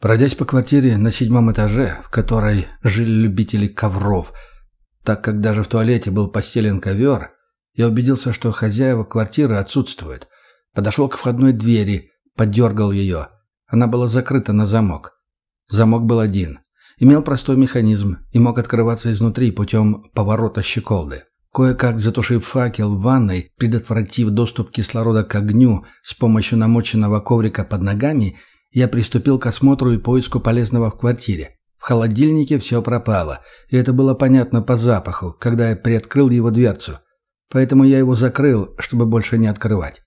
Пройдясь по квартире на седьмом этаже, в которой жили любители ковров, так как даже в туалете был постелен ковер, я убедился, что хозяева квартиры отсутствуют. Подошел к входной двери, подергал ее. Она была закрыта на замок. Замок был один. Имел простой механизм и мог открываться изнутри путем поворота щеколды. Кое-как затушив факел в ванной, предотвратив доступ кислорода к огню с помощью намоченного коврика под ногами, я приступил к осмотру и поиску полезного в квартире. В холодильнике все пропало, и это было понятно по запаху, когда я приоткрыл его дверцу. Поэтому я его закрыл, чтобы больше не открывать.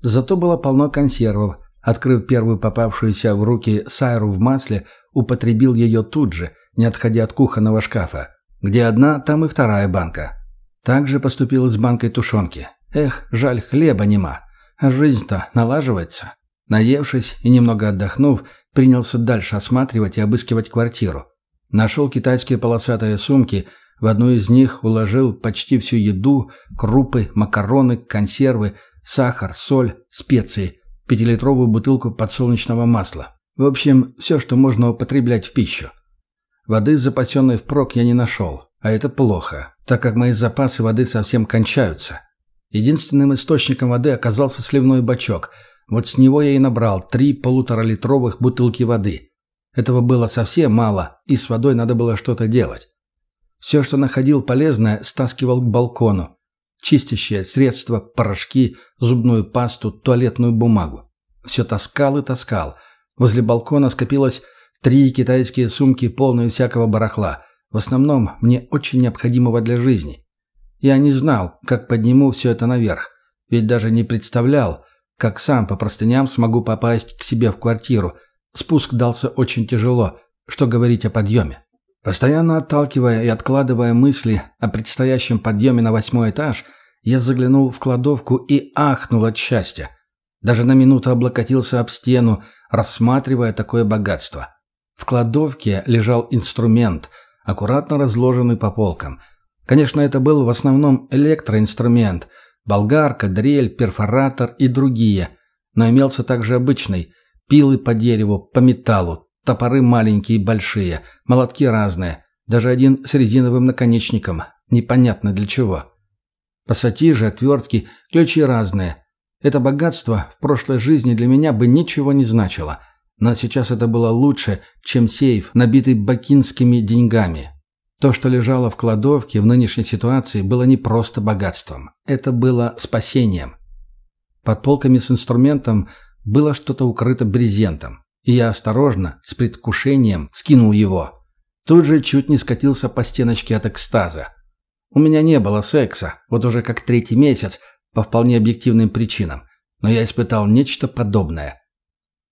Зато было полно консервов. Открыв первую попавшуюся в руки сайру в масле, употребил ее тут же, не отходя от кухонного шкафа. Где одна, там и вторая банка. Также поступил с банкой тушенки. Эх, жаль, хлеба нема. А жизнь-то налаживается. Наевшись и немного отдохнув, принялся дальше осматривать и обыскивать квартиру. Нашел китайские полосатые сумки, в одну из них уложил почти всю еду, крупы, макароны, консервы, сахар, соль, специи, пятилитровую бутылку подсолнечного масла. В общем, все, что можно употреблять в пищу. Воды, запасенной впрок, я не нашел, а это плохо, так как мои запасы воды совсем кончаются. Единственным источником воды оказался сливной бачок – вот с него я и набрал три полуторалитровых бутылки воды. Этого было совсем мало, и с водой надо было что-то делать. Все, что находил полезное, стаскивал к балкону. Чистящее средство, порошки, зубную пасту, туалетную бумагу. Все таскал и таскал. Возле балкона скопилось три китайские сумки, полные всякого барахла. В основном мне очень необходимого для жизни. Я не знал, как подниму все это наверх. Ведь даже не представлял, как сам по простыням смогу попасть к себе в квартиру. Спуск дался очень тяжело, что говорить о подъеме. Постоянно отталкивая и откладывая мысли о предстоящем подъеме на восьмой этаж, я заглянул в кладовку и ахнул от счастья. Даже на минуту облокотился об стену, рассматривая такое богатство. В кладовке лежал инструмент, аккуратно разложенный по полкам. Конечно, это был в основном электроинструмент – болгарка, дрель, перфоратор и другие. Но имелся также обычный – пилы по дереву, по металлу, топоры маленькие и большие, молотки разные, даже один с резиновым наконечником, непонятно для чего. Пассатижи, отвертки, ключи разные. Это богатство в прошлой жизни для меня бы ничего не значило, но сейчас это было лучше, чем сейф, набитый бакинскими деньгами. То, что лежало в кладовке в нынешней ситуации, было не просто богатством. Это было спасением. Под полками с инструментом было что-то укрыто брезентом. И я осторожно, с предвкушением, скинул его. Тут же чуть не скатился по стеночке от экстаза. У меня не было секса, вот уже как третий месяц, по вполне объективным причинам. Но я испытал нечто подобное.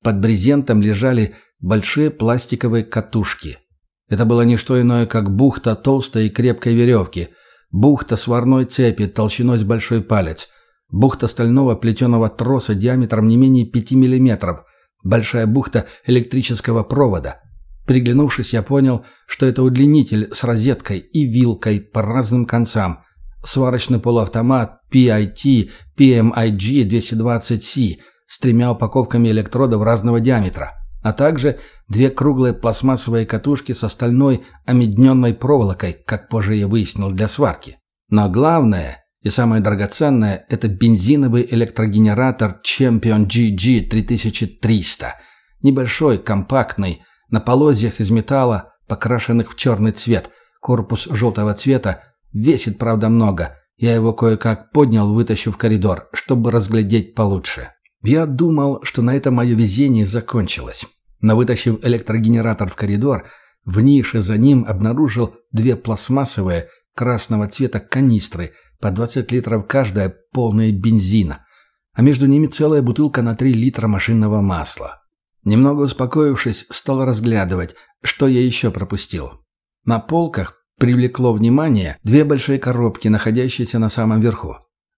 Под брезентом лежали большие пластиковые катушки. Это было не что иное, как бухта толстой и крепкой веревки, бухта сварной цепи толщиной с большой палец, бухта стального плетеного троса диаметром не менее 5 мм, большая бухта электрического провода. Приглянувшись, я понял, что это удлинитель с розеткой и вилкой по разным концам, сварочный полуавтомат PIT PMIG 220C с тремя упаковками электродов разного диаметра а также две круглые пластмассовые катушки с остальной омедненной проволокой, как позже я выяснил, для сварки. Но главное и самое драгоценное – это бензиновый электрогенератор Champion GG 3300. Небольшой, компактный, на полозьях из металла, покрашенных в черный цвет, корпус желтого цвета, весит, правда, много. Я его кое-как поднял, вытащив в коридор, чтобы разглядеть получше. Я думал, что на этом мое везение закончилось. Но вытащив электрогенератор в коридор, в нише за ним обнаружил две пластмассовые красного цвета канистры, по 20 литров каждая, полные бензина, а между ними целая бутылка на 3 литра машинного масла. Немного успокоившись, стал разглядывать, что я еще пропустил. На полках привлекло внимание две большие коробки, находящиеся на самом верху.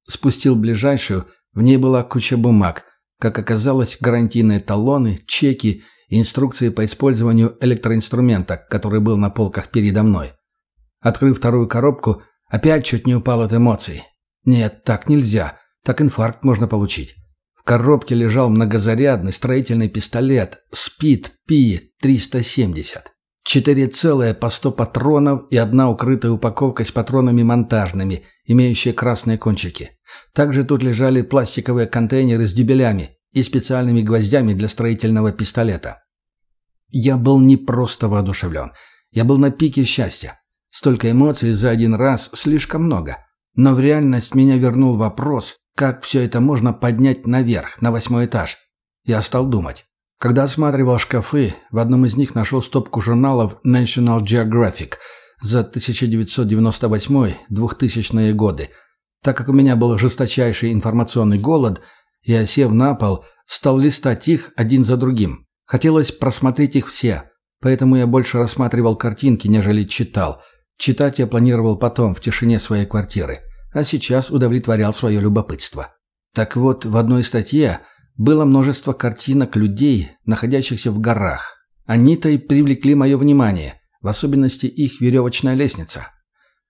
Спустил ближайшую, в ней была куча бумаг – как оказалось, гарантийные талоны, чеки и инструкции по использованию электроинструмента, который был на полках передо мной. Открыв вторую коробку, опять чуть не упал от эмоций. Нет, так нельзя. Так инфаркт можно получить. В коробке лежал многозарядный строительный пистолет «Спид Пи-370». Четыре целые по сто патронов и одна укрытая упаковка с патронами монтажными, имеющие красные кончики. Также тут лежали пластиковые контейнеры с дюбелями и специальными гвоздями для строительного пистолета. Я был не просто воодушевлен. Я был на пике счастья. Столько эмоций за один раз слишком много. Но в реальность меня вернул вопрос, как все это можно поднять наверх, на восьмой этаж? Я стал думать. Когда осматривал шкафы, в одном из них нашел стопку журналов National Geographic за 1998-2000 годы. Так как у меня был жесточайший информационный голод, я, сев на пол, стал листать их один за другим. Хотелось просмотреть их все, поэтому я больше рассматривал картинки, нежели читал. Читать я планировал потом, в тишине своей квартиры а сейчас удовлетворял свое любопытство. Так вот, в одной статье было множество картинок людей, находящихся в горах. Они-то и привлекли мое внимание, в особенности их веревочная лестница.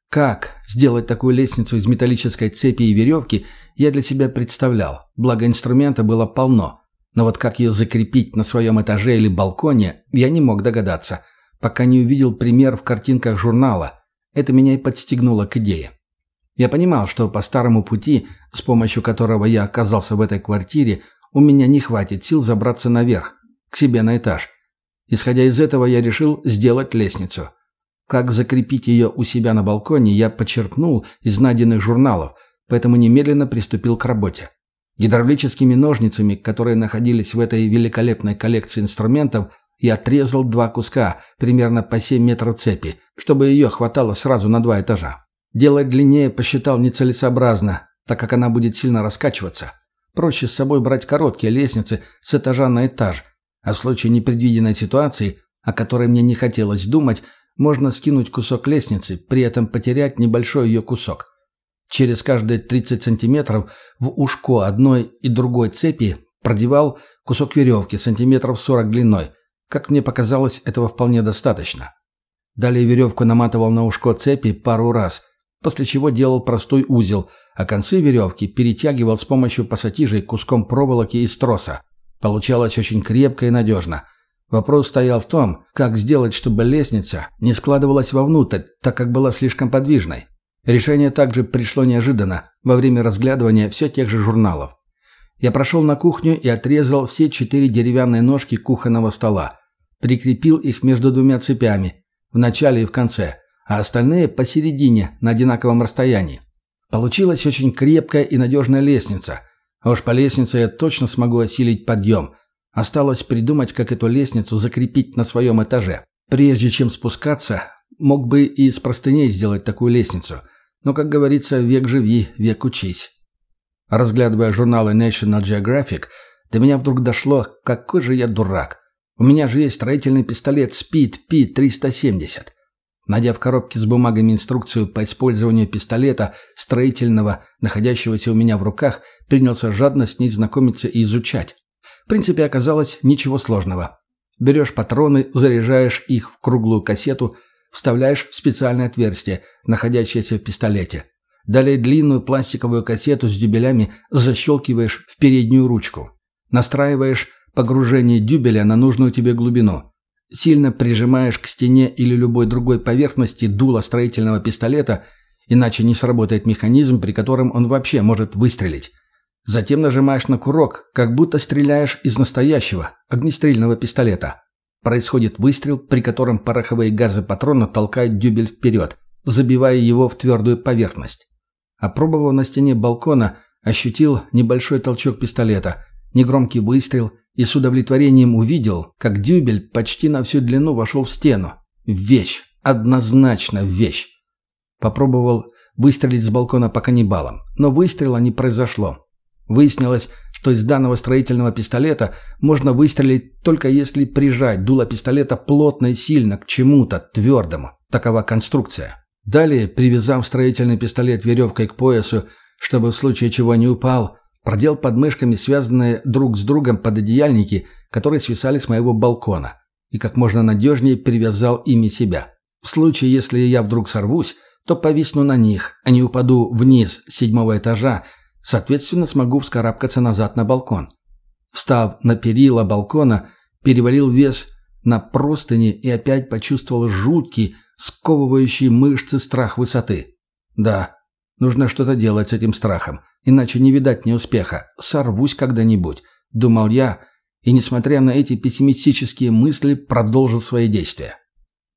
Как сделать такую лестницу из металлической цепи и веревки, я для себя представлял, благо инструмента было полно. Но вот как ее закрепить на своем этаже или балконе, я не мог догадаться, пока не увидел пример в картинках журнала. Это меня и подстегнуло к идее. Я понимал, что по старому пути, с помощью которого я оказался в этой квартире, у меня не хватит сил забраться наверх, к себе на этаж. Исходя из этого, я решил сделать лестницу. Как закрепить ее у себя на балконе, я почерпнул из найденных журналов, поэтому немедленно приступил к работе. Гидравлическими ножницами, которые находились в этой великолепной коллекции инструментов, я отрезал два куска, примерно по 7 метров цепи, чтобы ее хватало сразу на два этажа. Делать длиннее посчитал нецелесообразно, так как она будет сильно раскачиваться. Проще с собой брать короткие лестницы с этажа на этаж, а в случае непредвиденной ситуации, о которой мне не хотелось думать, можно скинуть кусок лестницы, при этом потерять небольшой ее кусок. Через каждые 30 сантиметров в ушко одной и другой цепи продевал кусок веревки сантиметров 40 длиной. Как мне показалось, этого вполне достаточно. Далее веревку наматывал на ушко цепи пару раз – после чего делал простой узел, а концы веревки перетягивал с помощью пассатижей куском проволоки из троса. Получалось очень крепко и надежно. Вопрос стоял в том, как сделать, чтобы лестница не складывалась вовнутрь, так как была слишком подвижной. Решение также пришло неожиданно, во время разглядывания все тех же журналов. Я прошел на кухню и отрезал все четыре деревянные ножки кухонного стола. Прикрепил их между двумя цепями, в начале и в конце – а остальные посередине, на одинаковом расстоянии. Получилась очень крепкая и надежная лестница. А уж по лестнице я точно смогу осилить подъем. Осталось придумать, как эту лестницу закрепить на своем этаже. Прежде чем спускаться, мог бы и из простыней сделать такую лестницу. Но, как говорится, век живи, век учись. Разглядывая журналы National Geographic, до меня вдруг дошло, какой же я дурак. У меня же есть строительный пистолет Speed P-370. Найдя в коробке с бумагами инструкцию по использованию пистолета, строительного, находящегося у меня в руках, принялся жадно с ней знакомиться и изучать. В принципе, оказалось ничего сложного. Берешь патроны, заряжаешь их в круглую кассету, вставляешь в специальное отверстие, находящееся в пистолете. Далее длинную пластиковую кассету с дюбелями защелкиваешь в переднюю ручку. Настраиваешь погружение дюбеля на нужную тебе глубину. Сильно прижимаешь к стене или любой другой поверхности дуло строительного пистолета, иначе не сработает механизм, при котором он вообще может выстрелить. Затем нажимаешь на курок, как будто стреляешь из настоящего, огнестрельного пистолета. Происходит выстрел, при котором пороховые газы патрона толкают дюбель вперед, забивая его в твердую поверхность. Опробовав на стене балкона, ощутил небольшой толчок пистолета, негромкий выстрел – и с удовлетворением увидел, как дюбель почти на всю длину вошел в стену. Вещь. Однозначно вещь. Попробовал выстрелить с балкона по каннибалам, но выстрела не произошло. Выяснилось, что из данного строительного пистолета можно выстрелить только если прижать дуло пистолета плотно и сильно к чему-то твердому. Такова конструкция. Далее, привязав строительный пистолет веревкой к поясу, чтобы в случае чего не упал, Продел под мышками связанные друг с другом пододеяльники, которые свисали с моего балкона, и как можно надежнее привязал ими себя. В случае, если я вдруг сорвусь, то повисну на них, а не упаду вниз с седьмого этажа, Соответственно, смогу вскарабкаться назад на балкон. Встав на перила балкона, перевалил вес на простыни и опять почувствовал жуткий, сковывающий мышцы страх высоты. Да, нужно что-то делать с этим страхом, иначе не видать неуспеха. Сорвусь когда-нибудь, думал я, и, несмотря на эти пессимистические мысли, продолжил свои действия.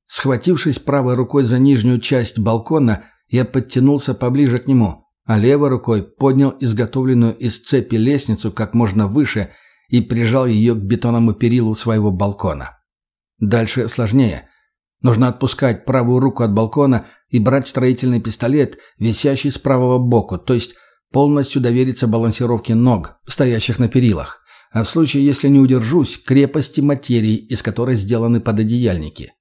Схватившись правой рукой за нижнюю часть балкона, я подтянулся поближе к нему, а левой рукой поднял изготовленную из цепи лестницу как можно выше и прижал ее к бетонному перилу своего балкона. Дальше сложнее. Нужно отпускать правую руку от балкона и брать строительный пистолет, висящий с правого боку, то есть полностью довериться балансировке ног, стоящих на перилах, а в случае, если не удержусь, крепости материи, из которой сделаны пододеяльники.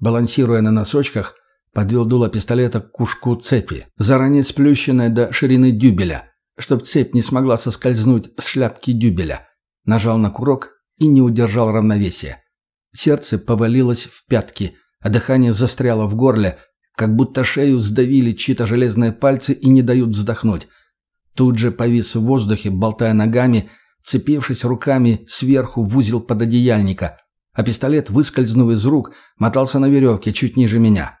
Балансируя на носочках, подвел дуло пистолета к кушку цепи, заранее сплющенной до ширины дюбеля, чтобы цепь не смогла соскользнуть с шляпки дюбеля. Нажал на курок и не удержал равновесия. Сердце повалилось в пятки, а дыхание застряло в горле, как будто шею сдавили чьи-то железные пальцы и не дают вздохнуть. Тут же повис в воздухе, болтая ногами, цепившись руками сверху в узел пододеяльника, а пистолет, выскользнув из рук, мотался на веревке чуть ниже меня.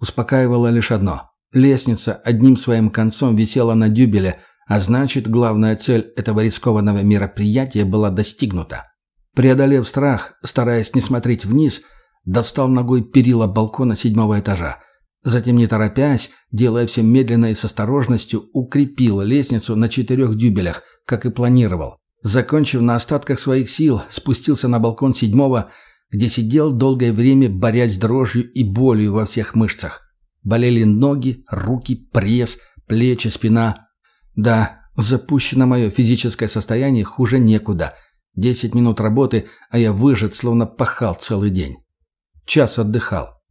Успокаивало лишь одно. Лестница одним своим концом висела на дюбеле, а значит, главная цель этого рискованного мероприятия была достигнута. Преодолев страх, стараясь не смотреть вниз, достал ногой перила балкона седьмого этажа. Затем, не торопясь, делая все медленно и с осторожностью, укрепил лестницу на четырех дюбелях, как и планировал. Закончив на остатках своих сил, спустился на балкон седьмого, где сидел долгое время, борясь с дрожью и болью во всех мышцах. Болели ноги, руки, пресс, плечи, спина. Да, запущено мое физическое состояние хуже некуда – Десять минут работы, а я выжат, словно пахал целый день. Час отдыхал.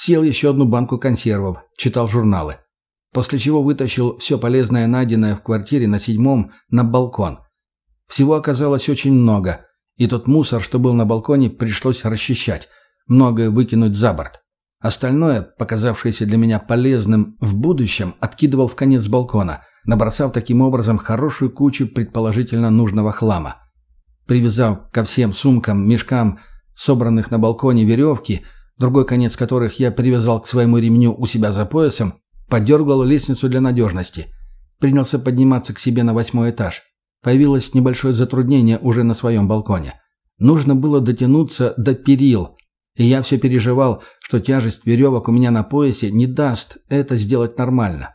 Съел еще одну банку консервов, читал журналы. После чего вытащил все полезное найденное в квартире на седьмом на балкон. Всего оказалось очень много, и тот мусор, что был на балконе, пришлось расчищать, многое выкинуть за борт. Остальное, показавшееся для меня полезным в будущем, откидывал в конец балкона, набросав таким образом хорошую кучу предположительно нужного хлама. Привязав ко всем сумкам, мешкам, собранных на балконе веревки, другой конец которых я привязал к своему ремню у себя за поясом, подергал лестницу для надежности. Принялся подниматься к себе на восьмой этаж. Появилось небольшое затруднение уже на своем балконе. Нужно было дотянуться до перил, и я все переживал, что тяжесть веревок у меня на поясе не даст это сделать нормально.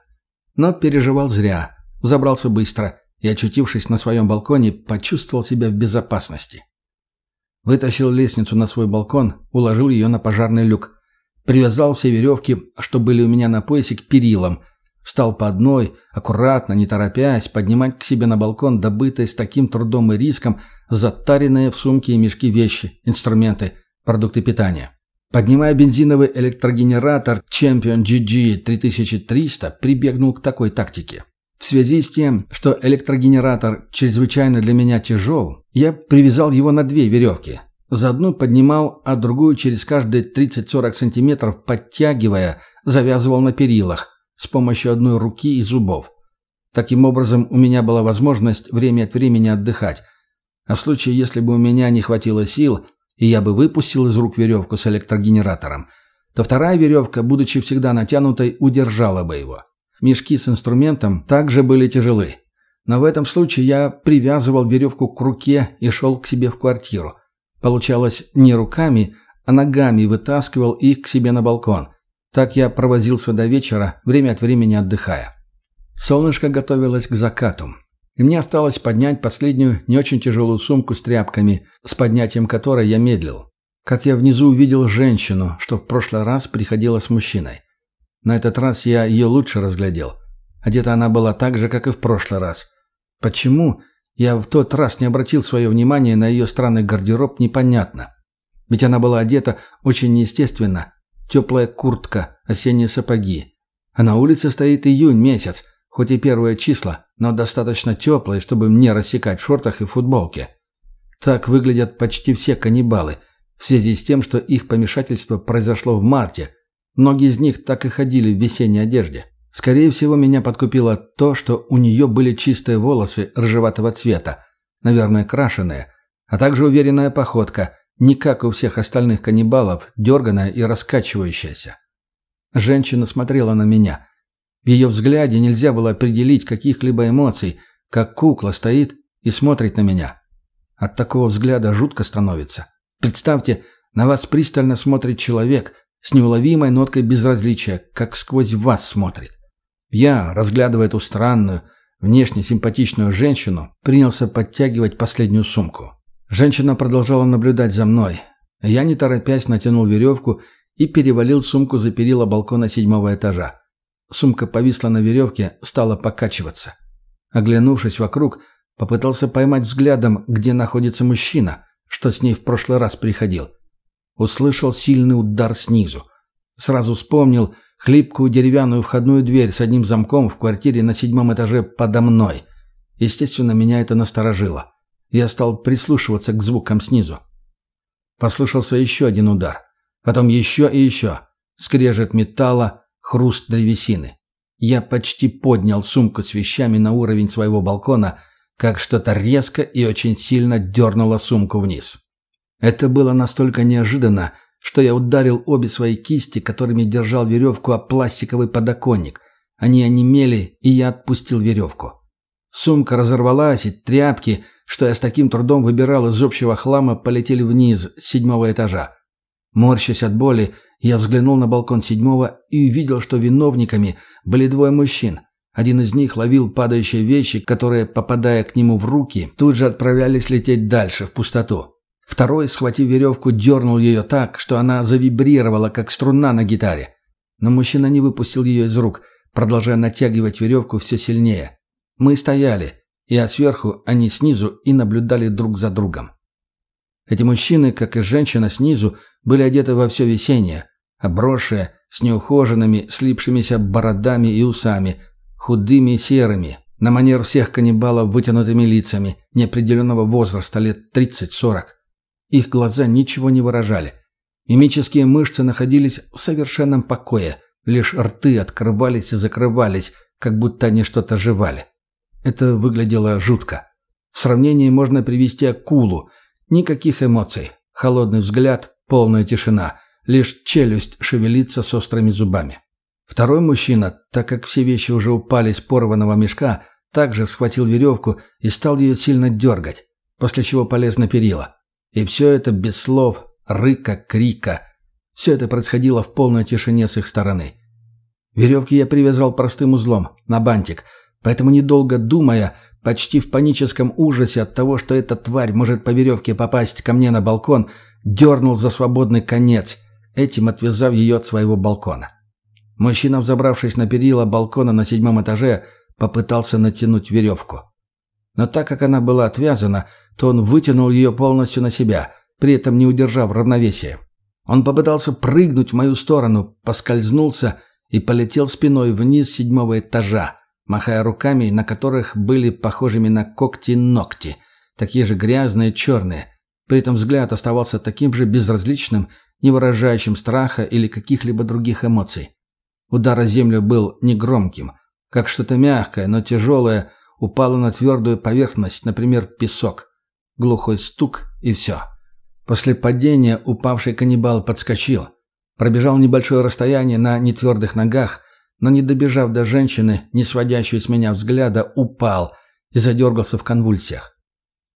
Но переживал зря. Забрался быстро и, очутившись на своем балконе, почувствовал себя в безопасности. Вытащил лестницу на свой балкон, уложил ее на пожарный люк. Привязал все веревки, что были у меня на поясе, к перилам. Стал по одной, аккуратно, не торопясь, поднимать к себе на балкон добытые с таким трудом и риском затаренные в сумки и мешки вещи, инструменты, продукты питания. Поднимая бензиновый электрогенератор Champion GG 3300, прибегнул к такой тактике. В связи с тем, что электрогенератор чрезвычайно для меня тяжел, я привязал его на две веревки. За одну поднимал, а другую через каждые 30-40 сантиметров, подтягивая, завязывал на перилах с помощью одной руки и зубов. Таким образом, у меня была возможность время от времени отдыхать. А в случае, если бы у меня не хватило сил, и я бы выпустил из рук веревку с электрогенератором, то вторая веревка, будучи всегда натянутой, удержала бы его. Мешки с инструментом также были тяжелы. Но в этом случае я привязывал веревку к руке и шел к себе в квартиру. Получалось не руками, а ногами вытаскивал их к себе на балкон. Так я провозился до вечера, время от времени отдыхая. Солнышко готовилось к закату. И мне осталось поднять последнюю не очень тяжелую сумку с тряпками, с поднятием которой я медлил. Как я внизу увидел женщину, что в прошлый раз приходила с мужчиной. На этот раз я ее лучше разглядел. Одета она была так же, как и в прошлый раз. Почему я в тот раз не обратил свое внимание на ее странный гардероб, непонятно. Ведь она была одета очень неестественно. Теплая куртка, осенние сапоги. А на улице стоит июнь месяц, хоть и первое число, но достаточно теплое, чтобы мне рассекать в шортах и футболке. Так выглядят почти все каннибалы, в связи с тем, что их помешательство произошло в марте – Многие из них так и ходили в весенней одежде. Скорее всего, меня подкупило то, что у нее были чистые волосы рыжеватого цвета, наверное, крашеные, а также уверенная походка, не как у всех остальных каннибалов, дерганая и раскачивающаяся. Женщина смотрела на меня. В ее взгляде нельзя было определить каких-либо эмоций, как кукла стоит и смотрит на меня. От такого взгляда жутко становится. Представьте, на вас пристально смотрит человек с неуловимой ноткой безразличия, как сквозь вас смотрит. Я, разглядывая эту странную, внешне симпатичную женщину, принялся подтягивать последнюю сумку. Женщина продолжала наблюдать за мной. Я, не торопясь, натянул веревку и перевалил сумку за перила балкона седьмого этажа. Сумка повисла на веревке, стала покачиваться. Оглянувшись вокруг, попытался поймать взглядом, где находится мужчина, что с ней в прошлый раз приходил. Услышал сильный удар снизу. Сразу вспомнил хлипкую деревянную входную дверь с одним замком в квартире на седьмом этаже подо мной. Естественно, меня это насторожило. Я стал прислушиваться к звукам снизу. Послышался еще один удар. Потом еще и еще. Скрежет металла, хруст древесины. Я почти поднял сумку с вещами на уровень своего балкона, как что-то резко и очень сильно дернуло сумку вниз. Это было настолько неожиданно, что я ударил обе свои кисти, которыми держал веревку о пластиковый подоконник. Они онемели, и я отпустил веревку. Сумка разорвалась, и тряпки, что я с таким трудом выбирал из общего хлама, полетели вниз с седьмого этажа. Морщась от боли, я взглянул на балкон седьмого и увидел, что виновниками были двое мужчин. Один из них ловил падающие вещи, которые, попадая к нему в руки, тут же отправлялись лететь дальше, в пустоту. Второй, схватив веревку, дернул ее так, что она завибрировала, как струна на гитаре. Но мужчина не выпустил ее из рук, продолжая натягивать веревку все сильнее. Мы стояли, я сверху, они снизу, и наблюдали друг за другом. Эти мужчины, как и женщина снизу, были одеты во все весеннее, обросшие, с неухоженными, слипшимися бородами и усами, худыми и серыми, на манер всех каннибалов вытянутыми лицами, неопределенного возраста, лет 30-40. Их глаза ничего не выражали. Мимические мышцы находились в совершенном покое, лишь рты открывались и закрывались, как будто они что-то жевали. Это выглядело жутко. В сравнении можно привести акулу. Никаких эмоций. Холодный взгляд, полная тишина. Лишь челюсть шевелится с острыми зубами. Второй мужчина, так как все вещи уже упали с порванного мешка, также схватил веревку и стал ее сильно дергать, после чего полез на перила. И все это без слов, рыка, крика. Все это происходило в полной тишине с их стороны. Веревки я привязал простым узлом, на бантик – Поэтому, недолго думая, почти в паническом ужасе от того, что эта тварь может по веревке попасть ко мне на балкон, дернул за свободный конец, этим отвязав ее от своего балкона. Мужчина, взобравшись на перила балкона на седьмом этаже, попытался натянуть веревку. Но так как она была отвязана, то он вытянул ее полностью на себя, при этом не удержав равновесия. Он попытался прыгнуть в мою сторону, поскользнулся и полетел спиной вниз седьмого этажа, махая руками, на которых были похожими на когти-ногти, такие же грязные, черные. При этом взгляд оставался таким же безразличным, не выражающим страха или каких-либо других эмоций. Удар о землю был негромким, как что-то мягкое, но тяжелое упало на твердую поверхность, например, песок. Глухой стук и все. После падения упавший каннибал подскочил. Пробежал небольшое расстояние на нетвердых ногах, но не добежав до женщины, не сводящей с меня взгляда, упал и задергался в конвульсиях.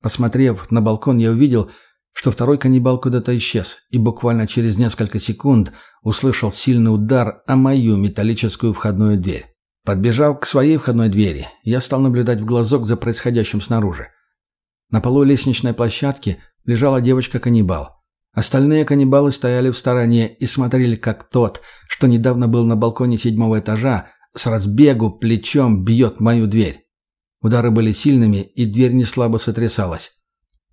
Посмотрев на балкон, я увидел, что второй каннибал куда-то исчез, и буквально через несколько секунд услышал сильный удар о мою металлическую входную дверь. Подбежав к своей входной двери, я стал наблюдать в глазок за происходящим снаружи. На полу лестничной площадки лежала девочка-каннибал. Остальные каннибалы стояли в стороне и смотрели, как тот, что недавно был на балконе седьмого этажа, с разбегу плечом бьет мою дверь. Удары были сильными, и дверь не слабо сотрясалась.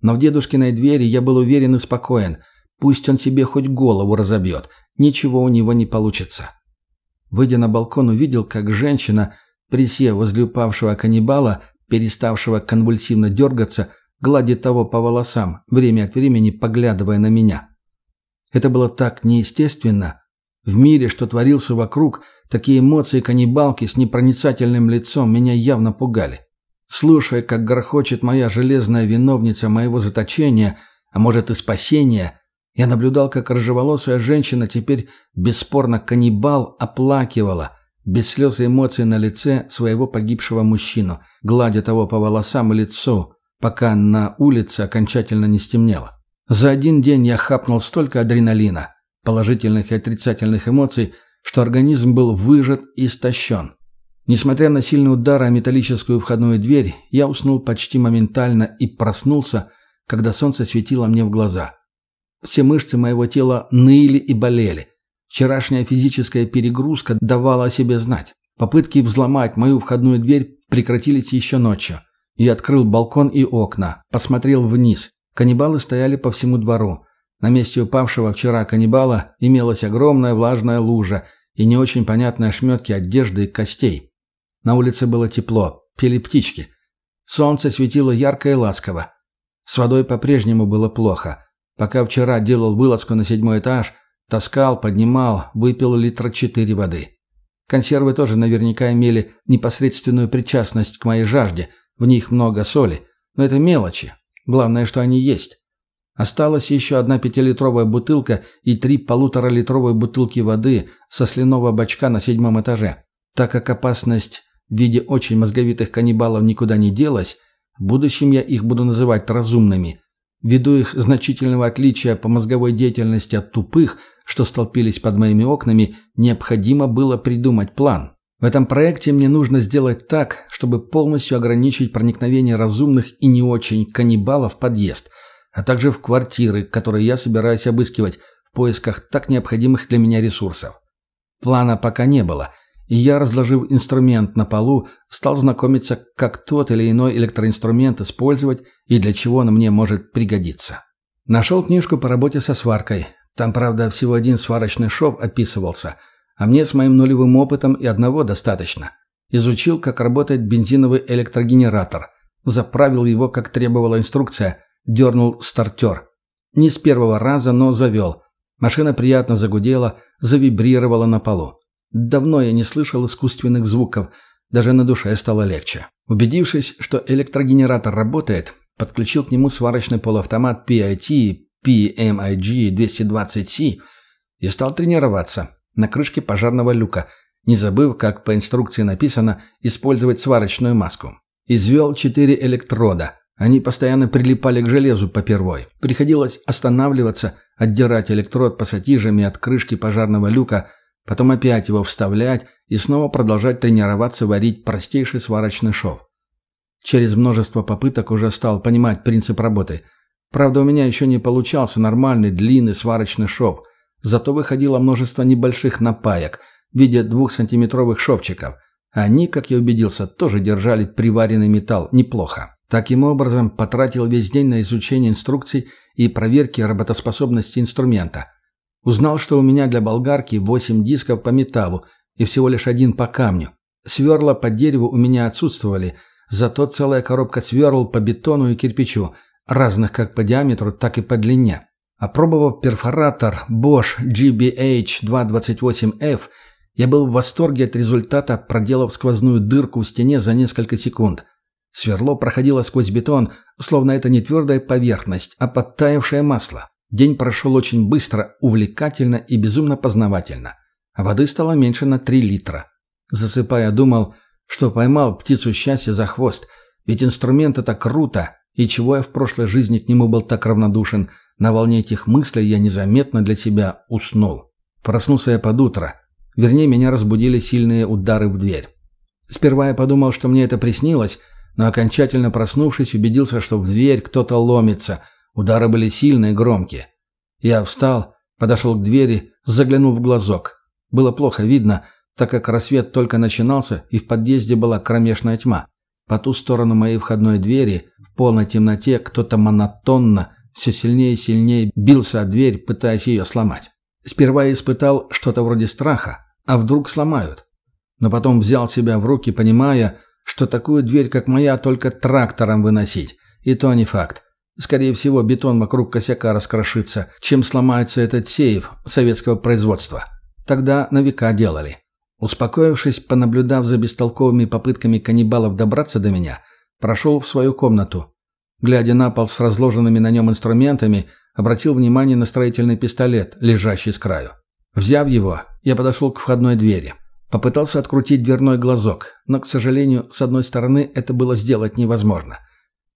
Но в дедушкиной двери я был уверен и спокоен. Пусть он себе хоть голову разобьет, ничего у него не получится. Выйдя на балкон, увидел, как женщина, присев возле упавшего каннибала, переставшего конвульсивно дергаться, гладит того по волосам, время от времени поглядывая на меня. Это было так неестественно. В мире, что творился вокруг, такие эмоции каннибалки с непроницательным лицом меня явно пугали. Слушая, как грохочет моя железная виновница моего заточения, а может и спасения, я наблюдал, как рыжеволосая женщина, теперь бесспорно каннибал, оплакивала, без слез и эмоций на лице своего погибшего мужчину, гладя того по волосам и лицу, пока на улице окончательно не стемнело. За один день я хапнул столько адреналина, положительных и отрицательных эмоций, что организм был выжат и истощен. Несмотря на сильный удар о металлическую входную дверь, я уснул почти моментально и проснулся, когда солнце светило мне в глаза. Все мышцы моего тела ныли и болели. Вчерашняя физическая перегрузка давала о себе знать. Попытки взломать мою входную дверь прекратились еще ночью. Я открыл балкон и окна, посмотрел вниз. Каннибалы стояли по всему двору. На месте упавшего вчера каннибала имелась огромная влажная лужа и не очень понятные ошметки одежды и костей. На улице было тепло, пели птички. Солнце светило ярко и ласково. С водой по-прежнему было плохо. Пока вчера делал вылазку на седьмой этаж, таскал, поднимал, выпил литра четыре воды. Консервы тоже наверняка имели непосредственную причастность к моей жажде. В них много соли. Но это мелочи. Главное, что они есть. Осталась еще одна пятилитровая бутылка и три полуторалитровые бутылки воды со сляного бачка на седьмом этаже. Так как опасность в виде очень мозговитых каннибалов никуда не делась, в будущем я их буду называть разумными. Ввиду их значительного отличия по мозговой деятельности от тупых, что столпились под моими окнами, необходимо было придумать план. В этом проекте мне нужно сделать так, чтобы полностью ограничить проникновение разумных и не очень каннибалов в подъезд, а также в квартиры, которые я собираюсь обыскивать в поисках так необходимых для меня ресурсов. Плана пока не было – и я, разложив инструмент на полу, стал знакомиться, как тот или иной электроинструмент использовать и для чего он мне может пригодиться. Нашел книжку по работе со сваркой. Там, правда, всего один сварочный шов описывался, а мне с моим нулевым опытом и одного достаточно. Изучил, как работает бензиновый электрогенератор. Заправил его, как требовала инструкция. Дернул стартер. Не с первого раза, но завел. Машина приятно загудела, завибрировала на полу. Давно я не слышал искусственных звуков, даже на душе стало легче. Убедившись, что электрогенератор работает, подключил к нему сварочный полуавтомат PIT PMIG 220C и стал тренироваться на крышке пожарного люка, не забыв, как по инструкции написано, использовать сварочную маску. Извел четыре электрода. Они постоянно прилипали к железу попервой. Приходилось останавливаться, отдирать электрод пассатижами от крышки пожарного люка – потом опять его вставлять и снова продолжать тренироваться варить простейший сварочный шов. Через множество попыток уже стал понимать принцип работы. Правда, у меня еще не получался нормальный длинный сварочный шов, зато выходило множество небольших напаек в виде двухсантиметровых шовчиков. Они, как я убедился, тоже держали приваренный металл неплохо. Таким образом, потратил весь день на изучение инструкций и проверки работоспособности инструмента – Узнал, что у меня для болгарки 8 дисков по металлу и всего лишь один по камню. Сверла по дереву у меня отсутствовали, зато целая коробка сверл по бетону и кирпичу, разных как по диаметру, так и по длине. Опробовав перфоратор Bosch GBH228F, я был в восторге от результата, проделав сквозную дырку в стене за несколько секунд. Сверло проходило сквозь бетон, словно это не твердая поверхность, а подтаявшее масло. День прошел очень быстро, увлекательно и безумно познавательно. Воды стало меньше на 3 литра. Засыпая, думал, что поймал птицу счастья за хвост. Ведь инструмент это круто. И чего я в прошлой жизни к нему был так равнодушен. На волне этих мыслей я незаметно для себя уснул. Проснулся я под утро. Вернее, меня разбудили сильные удары в дверь. Сперва я подумал, что мне это приснилось, но окончательно проснувшись, убедился, что в дверь кто-то ломится – Удары были сильные и громкие. Я встал, подошел к двери, заглянул в глазок. Было плохо видно, так как рассвет только начинался, и в подъезде была кромешная тьма. По ту сторону моей входной двери, в полной темноте, кто-то монотонно, все сильнее и сильнее бился о дверь, пытаясь ее сломать. Сперва я испытал что-то вроде страха, а вдруг сломают. Но потом взял себя в руки, понимая, что такую дверь, как моя, только трактором выносить. И то не факт. Скорее всего, бетон вокруг косяка раскрошится, чем сломается этот сейф советского производства. Тогда на века делали. Успокоившись, понаблюдав за бестолковыми попытками каннибалов добраться до меня, прошел в свою комнату. Глядя на пол с разложенными на нем инструментами, обратил внимание на строительный пистолет, лежащий с краю. Взяв его, я подошел к входной двери. Попытался открутить дверной глазок, но, к сожалению, с одной стороны это было сделать невозможно.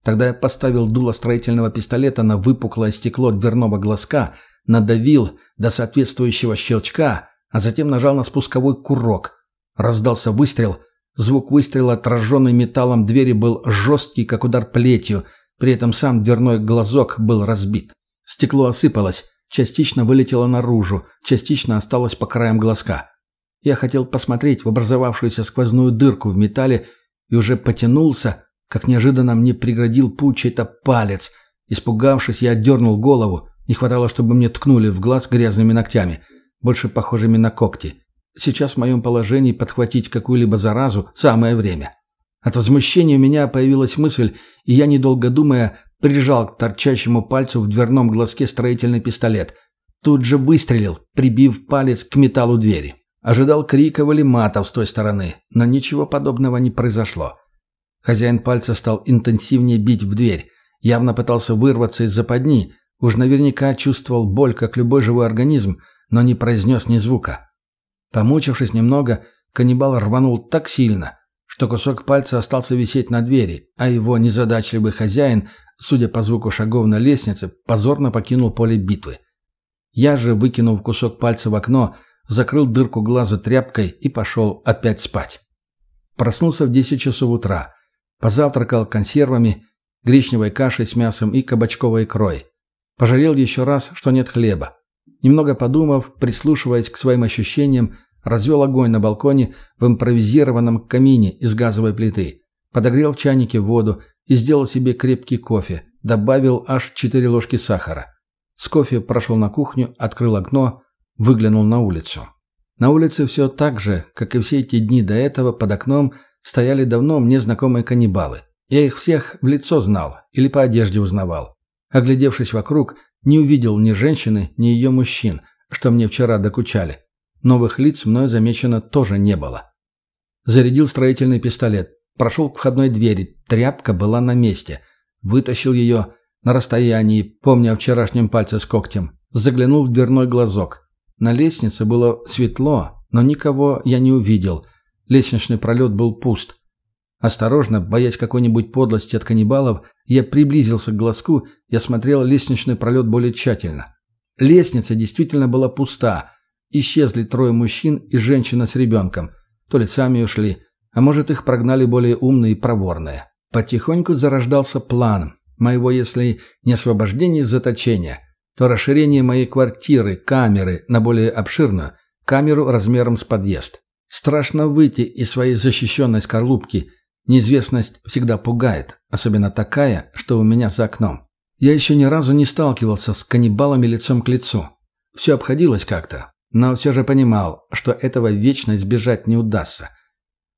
Тогда я поставил дуло строительного пистолета на выпуклое стекло дверного глазка, надавил до соответствующего щелчка, а затем нажал на спусковой курок. Раздался выстрел. Звук выстрела, отраженный металлом двери, был жесткий, как удар плетью, при этом сам дверной глазок был разбит. Стекло осыпалось, частично вылетело наружу, частично осталось по краям глазка. Я хотел посмотреть в образовавшуюся сквозную дырку в металле и уже потянулся, как неожиданно мне преградил путь чей-то палец. Испугавшись, я отдернул голову. Не хватало, чтобы мне ткнули в глаз грязными ногтями, больше похожими на когти. Сейчас в моем положении подхватить какую-либо заразу – самое время. От возмущения у меня появилась мысль, и я, недолго думая, прижал к торчащему пальцу в дверном глазке строительный пистолет. Тут же выстрелил, прибив палец к металлу двери. Ожидал криков или матов с той стороны, но ничего подобного не произошло. Хозяин пальца стал интенсивнее бить в дверь, явно пытался вырваться из западни, уж наверняка чувствовал боль, как любой живой организм, но не произнес ни звука. Помучившись немного, каннибал рванул так сильно, что кусок пальца остался висеть на двери, а его незадачливый хозяин, судя по звуку шагов на лестнице, позорно покинул поле битвы. Я же, выкинув кусок пальца в окно, закрыл дырку глаза тряпкой и пошел опять спать. Проснулся в 10 часов утра. Позавтракал консервами, гречневой кашей с мясом и кабачковой икрой. Пожалел еще раз, что нет хлеба. Немного подумав, прислушиваясь к своим ощущениям, развел огонь на балконе в импровизированном камине из газовой плиты. Подогрел в чайнике воду и сделал себе крепкий кофе. Добавил аж 4 ложки сахара. С кофе прошел на кухню, открыл окно, Выглянул на улицу. На улице все так же, как и все эти дни до этого, под окном стояли давно мне знакомые каннибалы. Я их всех в лицо знал или по одежде узнавал. Оглядевшись вокруг, не увидел ни женщины, ни ее мужчин, что мне вчера докучали. Новых лиц мною замечено тоже не было. Зарядил строительный пистолет, прошел к входной двери, тряпка была на месте. Вытащил ее на расстоянии, помня о вчерашнем пальце с когтем. Заглянул в дверной глазок. На лестнице было светло, но никого я не увидел. Лестничный пролет был пуст. Осторожно, боясь какой-нибудь подлости от каннибалов, я приблизился к глазку и осмотрел лестничный пролет более тщательно. Лестница действительно была пуста. Исчезли трое мужчин и женщина с ребенком. То ли сами ушли, а может их прогнали более умные и проворные. Потихоньку зарождался план моего, если не освобождения из заточения – то расширение моей квартиры, камеры на более обширную, камеру размером с подъезд. Страшно выйти из своей защищенной скорлупки. Неизвестность всегда пугает, особенно такая, что у меня за окном. Я еще ни разу не сталкивался с каннибалами лицом к лицу. Все обходилось как-то, но все же понимал, что этого вечно избежать не удастся.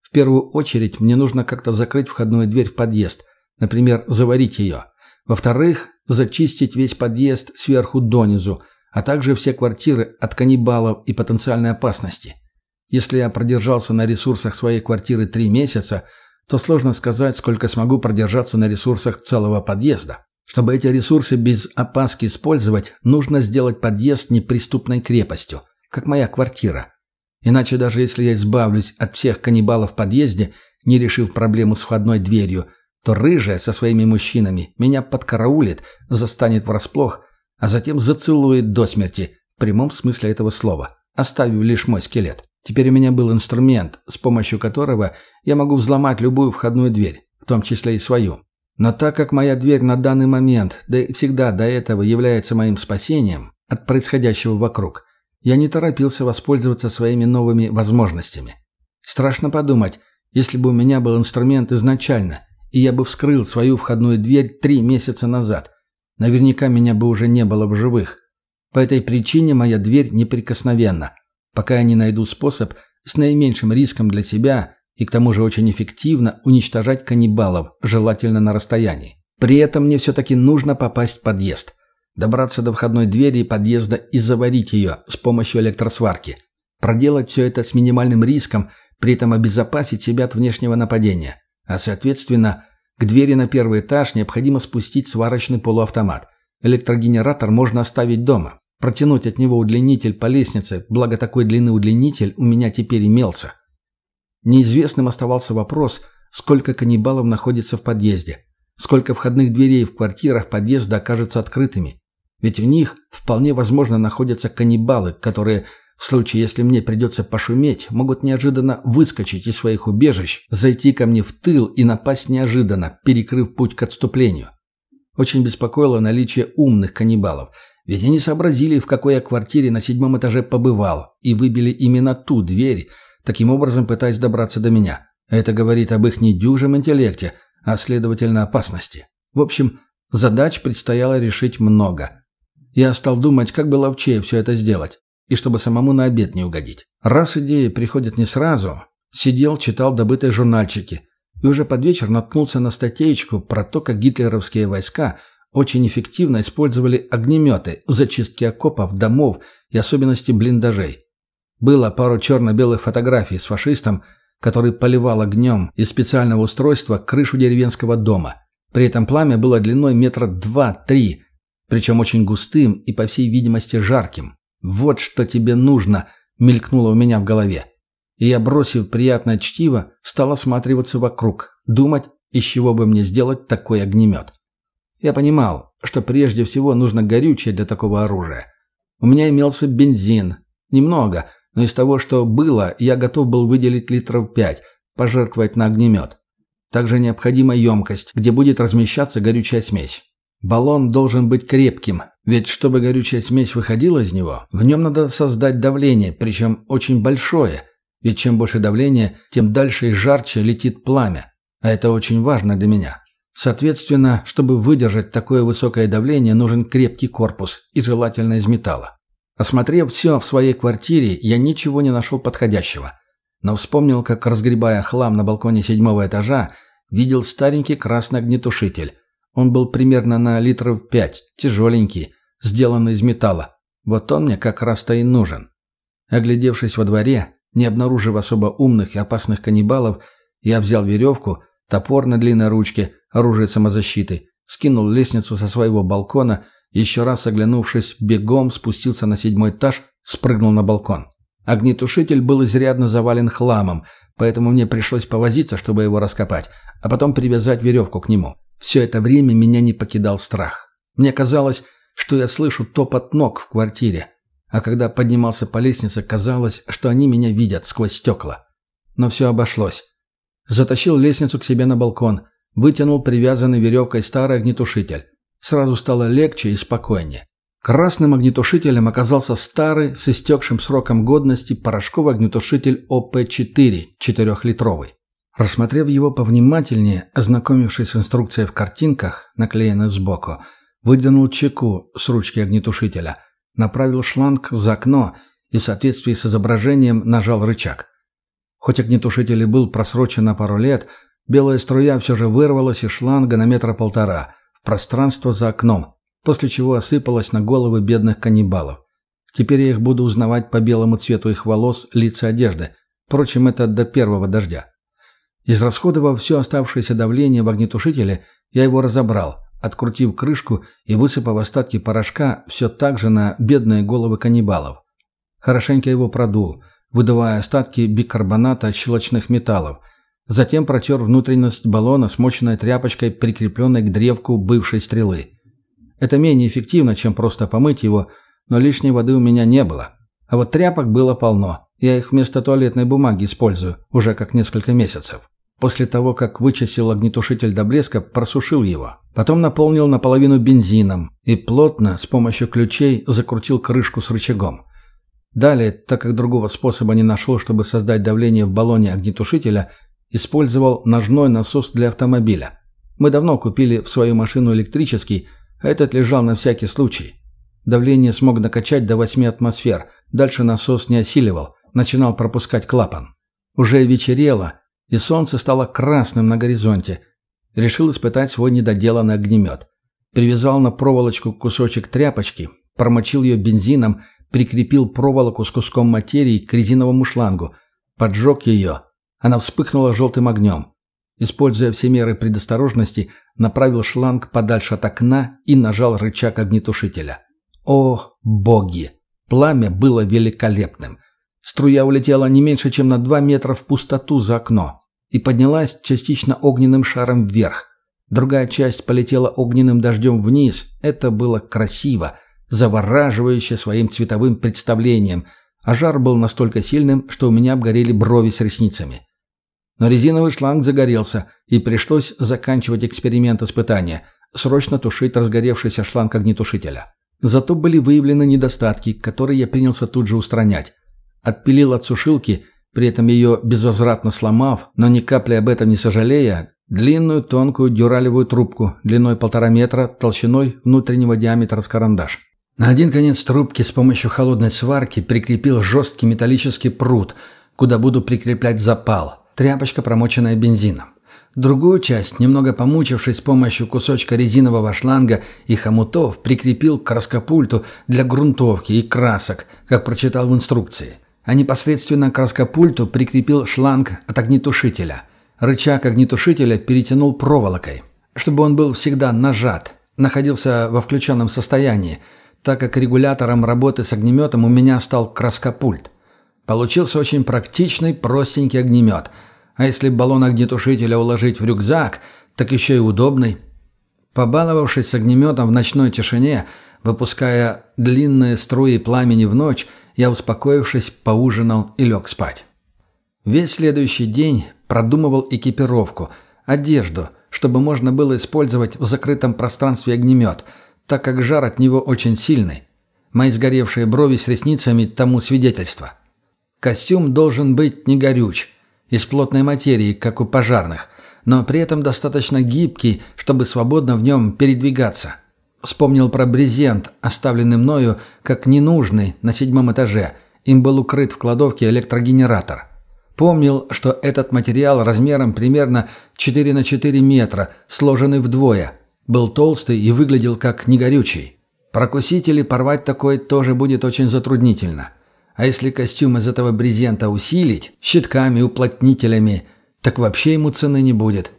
В первую очередь мне нужно как-то закрыть входную дверь в подъезд, например, заварить ее. Во-вторых, зачистить весь подъезд сверху донизу, а также все квартиры от каннибалов и потенциальной опасности. Если я продержался на ресурсах своей квартиры три месяца, то сложно сказать, сколько смогу продержаться на ресурсах целого подъезда. Чтобы эти ресурсы без опаски использовать, нужно сделать подъезд неприступной крепостью, как моя квартира. Иначе даже если я избавлюсь от всех каннибалов в подъезде, не решив проблему с входной дверью – то рыжая со своими мужчинами меня подкараулит, застанет врасплох, а затем зацелует до смерти, в прямом смысле этого слова, оставив лишь мой скелет. Теперь у меня был инструмент, с помощью которого я могу взломать любую входную дверь, в том числе и свою. Но так как моя дверь на данный момент, да и всегда до этого является моим спасением от происходящего вокруг, я не торопился воспользоваться своими новыми возможностями. Страшно подумать, если бы у меня был инструмент изначально – и я бы вскрыл свою входную дверь три месяца назад. Наверняка меня бы уже не было в живых. По этой причине моя дверь неприкосновенна, пока я не найду способ с наименьшим риском для себя и к тому же очень эффективно уничтожать каннибалов, желательно на расстоянии. При этом мне все-таки нужно попасть в подъезд. Добраться до входной двери подъезда и заварить ее с помощью электросварки. Проделать все это с минимальным риском, при этом обезопасить себя от внешнего нападения. А соответственно, к двери на первый этаж необходимо спустить сварочный полуавтомат. Электрогенератор можно оставить дома. Протянуть от него удлинитель по лестнице, благо такой длины удлинитель у меня теперь имелся. Неизвестным оставался вопрос, сколько каннибалов находится в подъезде. Сколько входных дверей в квартирах подъезда окажутся открытыми. Ведь в них вполне возможно находятся каннибалы, которые, в случае, если мне придется пошуметь, могут неожиданно выскочить из своих убежищ, зайти ко мне в тыл и напасть неожиданно, перекрыв путь к отступлению. Очень беспокоило наличие умных каннибалов, ведь они сообразили, в какой я квартире на седьмом этаже побывал, и выбили именно ту дверь, таким образом пытаясь добраться до меня. Это говорит об их недюжем интеллекте, а следовательно опасности. В общем, задач предстояло решить много. Я стал думать, как бы ловчее все это сделать, и чтобы самому на обед не угодить. Раз идеи приходят не сразу, сидел, читал добытые журнальчики, и уже под вечер наткнулся на статейку про то, как гитлеровские войска очень эффективно использовали огнеметы в зачистке окопов, домов и особенности блиндажей. Было пару черно-белых фотографий с фашистом, который поливал огнем из специального устройства крышу деревенского дома. При этом пламя было длиной метра два-три, причем очень густым и, по всей видимости, жарким. «Вот что тебе нужно!» — мелькнуло у меня в голове. И я, бросив приятное чтиво, стал осматриваться вокруг, думать, из чего бы мне сделать такой огнемет. Я понимал, что прежде всего нужно горючее для такого оружия. У меня имелся бензин. Немного, но из того, что было, я готов был выделить литров пять, пожертвовать на огнемет. Также необходима емкость, где будет размещаться горючая смесь. Баллон должен быть крепким, ведь чтобы горючая смесь выходила из него, в нем надо создать давление, причем очень большое, ведь чем больше давления, тем дальше и жарче летит пламя. А это очень важно для меня. Соответственно, чтобы выдержать такое высокое давление, нужен крепкий корпус и желательно из металла. Осмотрев все в своей квартире, я ничего не нашел подходящего. Но вспомнил, как, разгребая хлам на балконе седьмого этажа, видел старенький красный огнетушитель. Он был примерно на литров пять, тяжеленький, сделанный из металла. Вот он мне как раз-то и нужен. Оглядевшись во дворе, не обнаружив особо умных и опасных каннибалов, я взял веревку, топор на длинной ручке, оружие самозащиты, скинул лестницу со своего балкона еще раз оглянувшись, бегом спустился на седьмой этаж, спрыгнул на балкон. Огнетушитель был изрядно завален хламом, поэтому мне пришлось повозиться, чтобы его раскопать, а потом привязать веревку к нему. Все это время меня не покидал страх. Мне казалось, что я слышу топот ног в квартире, а когда поднимался по лестнице, казалось, что они меня видят сквозь стекла. Но все обошлось. Затащил лестницу к себе на балкон, вытянул привязанный веревкой старый огнетушитель. Сразу стало легче и спокойнее. Красным огнетушителем оказался старый, с истекшим сроком годности, порошковый огнетушитель ОП-4, 4-литровый. Рассмотрев его повнимательнее, ознакомившись с инструкцией в картинках, наклеенной сбоку, выдвинул чеку с ручки огнетушителя, направил шланг за окно и в соответствии с изображением нажал рычаг. Хоть огнетушитель и был просрочен на пару лет, белая струя все же вырвалась из шланга на метра полтора – пространство за окном, после чего осыпалось на головы бедных каннибалов. Теперь я их буду узнавать по белому цвету их волос, лица, одежды. Впрочем, это до первого дождя. Израсходовав все оставшееся давление в огнетушителе, я его разобрал, открутив крышку и высыпав остатки порошка все так же на бедные головы каннибалов. Хорошенько его продул, выдавая остатки бикарбоната щелочных металлов – Затем протер внутренность баллона, смоченной тряпочкой, прикрепленной к древку бывшей стрелы. Это менее эффективно, чем просто помыть его, но лишней воды у меня не было. А вот тряпок было полно. Я их вместо туалетной бумаги использую уже как несколько месяцев. После того, как вычистил огнетушитель до блеска, просушил его. Потом наполнил наполовину бензином и плотно, с помощью ключей, закрутил крышку с рычагом. Далее, так как другого способа не нашел, чтобы создать давление в баллоне огнетушителя, использовал ножной насос для автомобиля. Мы давно купили в свою машину электрический, а этот лежал на всякий случай. Давление смог накачать до 8 атмосфер, дальше насос не осиливал, начинал пропускать клапан. Уже вечерело, и солнце стало красным на горизонте. Решил испытать свой недоделанный огнемет. Привязал на проволочку кусочек тряпочки, промочил ее бензином, прикрепил проволоку с куском материи к резиновому шлангу, поджег ее. Она вспыхнула желтым огнем. Используя все меры предосторожности, направил шланг подальше от окна и нажал рычаг огнетушителя. О, боги! Пламя было великолепным. Струя улетела не меньше, чем на два метра в пустоту за окно и поднялась частично огненным шаром вверх. Другая часть полетела огненным дождем вниз. Это было красиво, завораживающе своим цветовым представлением, а жар был настолько сильным, что у меня обгорели брови с ресницами. Но резиновый шланг загорелся, и пришлось заканчивать эксперимент испытания, срочно тушить разгоревшийся шланг огнетушителя. Зато были выявлены недостатки, которые я принялся тут же устранять. Отпилил от сушилки, при этом ее безвозвратно сломав, но ни капли об этом не сожалея, длинную тонкую дюралевую трубку длиной полтора метра, толщиной внутреннего диаметра с карандаш. На один конец трубки с помощью холодной сварки прикрепил жесткий металлический пруд, куда буду прикреплять запал, тряпочка, промоченная бензином. Другую часть, немного помучившись с помощью кусочка резинового шланга и хомутов, прикрепил к краскопульту для грунтовки и красок, как прочитал в инструкции. А непосредственно к краскопульту прикрепил шланг от огнетушителя. Рычаг огнетушителя перетянул проволокой, чтобы он был всегда нажат, находился во включенном состоянии, так как регулятором работы с огнеметом у меня стал краскопульт. Получился очень практичный, простенький огнемет – а если баллон огнетушителя уложить в рюкзак, так еще и удобный. Побаловавшись с огнеметом в ночной тишине, выпуская длинные струи пламени в ночь, я, успокоившись, поужинал и лег спать. Весь следующий день продумывал экипировку, одежду, чтобы можно было использовать в закрытом пространстве огнемет, так как жар от него очень сильный. Мои сгоревшие брови с ресницами тому свидетельство. Костюм должен быть не горюч – из плотной материи, как у пожарных, но при этом достаточно гибкий, чтобы свободно в нем передвигаться. Вспомнил про брезент, оставленный мною как ненужный на седьмом этаже. Им был укрыт в кладовке электрогенератор. Помнил, что этот материал размером примерно 4 на 4 метра, сложенный вдвое. Был толстый и выглядел как негорючий. Прокусить или порвать такой тоже будет очень затруднительно. А если костюм из этого брезента усилить, щитками, уплотнителями, так вообще ему цены не будет.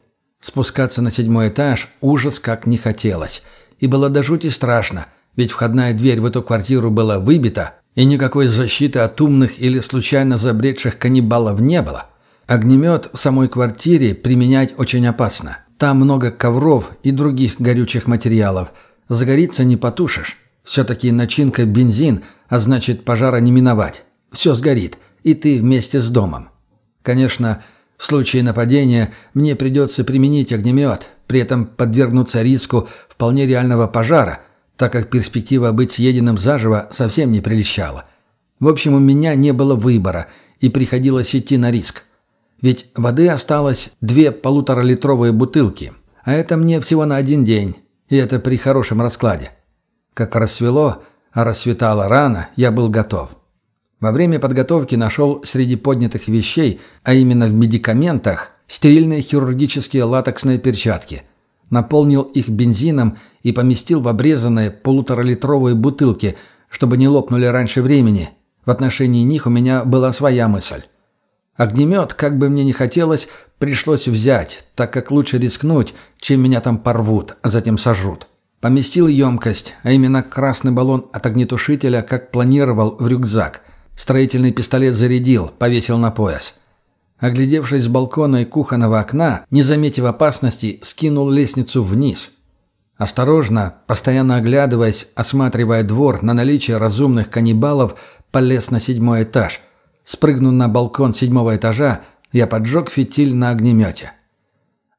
Спускаться на седьмой этаж ужас как не хотелось. И было до жути страшно, ведь входная дверь в эту квартиру была выбита, и никакой защиты от умных или случайно забредших каннибалов не было. Огнемет в самой квартире применять очень опасно. Там много ковров и других горючих материалов. Загорится не потушишь. Все-таки начинка бензин, а значит пожара не миновать. Все сгорит, и ты вместе с домом. Конечно, в случае нападения мне придется применить огнемет, при этом подвергнуться риску вполне реального пожара, так как перспектива быть съеденным заживо совсем не прельщала. В общем, у меня не было выбора, и приходилось идти на риск. Ведь воды осталось две полуторалитровые бутылки, а это мне всего на один день, и это при хорошем раскладе. Как рассвело, а рассветало рано, я был готов. Во время подготовки нашел среди поднятых вещей, а именно в медикаментах, стерильные хирургические латексные перчатки. Наполнил их бензином и поместил в обрезанные полуторалитровые бутылки, чтобы не лопнули раньше времени. В отношении них у меня была своя мысль. Огнемет, как бы мне ни хотелось, пришлось взять, так как лучше рискнуть, чем меня там порвут, а затем сожрут. Поместил емкость, а именно красный баллон от огнетушителя, как планировал, в рюкзак. Строительный пистолет зарядил, повесил на пояс. Оглядевшись с балкона и кухонного окна, не заметив опасности, скинул лестницу вниз. Осторожно, постоянно оглядываясь, осматривая двор на наличие разумных каннибалов, полез на седьмой этаж. Спрыгнув на балкон седьмого этажа, я поджег фитиль на огнемете.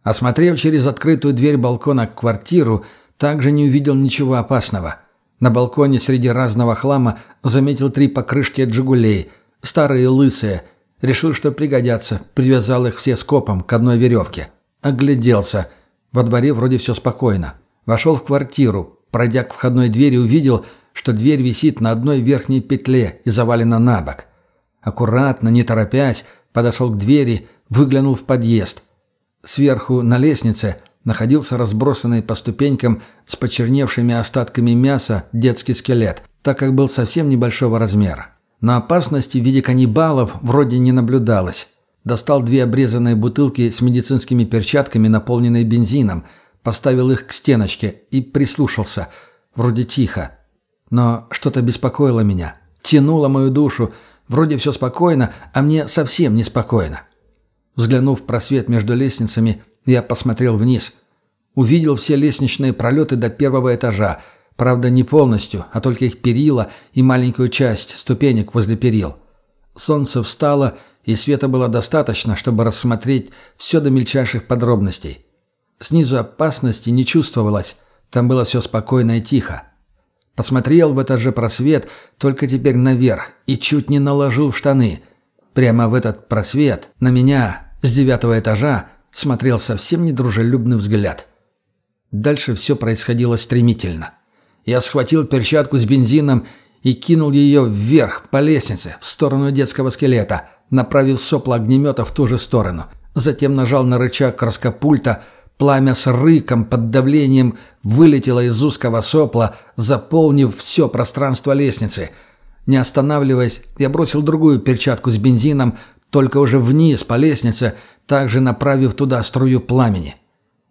Осмотрев через открытую дверь балкона квартиру, также не увидел ничего опасного. На балконе среди разного хлама заметил три покрышки от «Жигулей», старые лысые. Решил, что пригодятся, привязал их все скопом к одной веревке. Огляделся. Во дворе вроде все спокойно. Вошел в квартиру. Пройдя к входной двери, увидел, что дверь висит на одной верхней петле и завалена на бок. Аккуратно, не торопясь, подошел к двери, выглянул в подъезд. Сверху на лестнице находился разбросанный по ступенькам с почерневшими остатками мяса детский скелет, так как был совсем небольшого размера. Но опасности в виде каннибалов вроде не наблюдалось. Достал две обрезанные бутылки с медицинскими перчатками, наполненные бензином, поставил их к стеночке и прислушался. Вроде тихо. Но что-то беспокоило меня. Тянуло мою душу. Вроде все спокойно, а мне совсем неспокойно. Взглянув в просвет между лестницами, я посмотрел вниз. Увидел все лестничные пролеты до первого этажа. Правда, не полностью, а только их перила и маленькую часть ступенек возле перил. Солнце встало, и света было достаточно, чтобы рассмотреть все до мельчайших подробностей. Снизу опасности не чувствовалось, там было все спокойно и тихо. Посмотрел в этот же просвет, только теперь наверх, и чуть не наложил в штаны. Прямо в этот просвет, на меня, с девятого этажа, смотрел совсем недружелюбный взгляд. Дальше все происходило стремительно. Я схватил перчатку с бензином и кинул ее вверх, по лестнице, в сторону детского скелета, направив сопло огнемета в ту же сторону. Затем нажал на рычаг раскопульта, пламя с рыком под давлением вылетело из узкого сопла, заполнив все пространство лестницы. Не останавливаясь, я бросил другую перчатку с бензином, только уже вниз по лестнице, также направив туда струю пламени.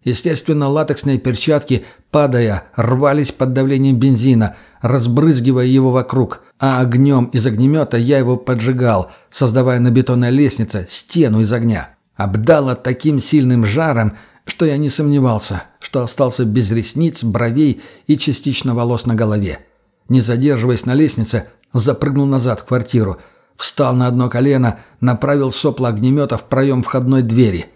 Естественно, латексные перчатки, падая, рвались под давлением бензина, разбрызгивая его вокруг, а огнем из огнемета я его поджигал, создавая на бетонной лестнице стену из огня. Обдало таким сильным жаром, что я не сомневался, что остался без ресниц, бровей и частично волос на голове. Не задерживаясь на лестнице, запрыгнул назад в квартиру, встал на одно колено, направил сопло огнемета в проем входной двери.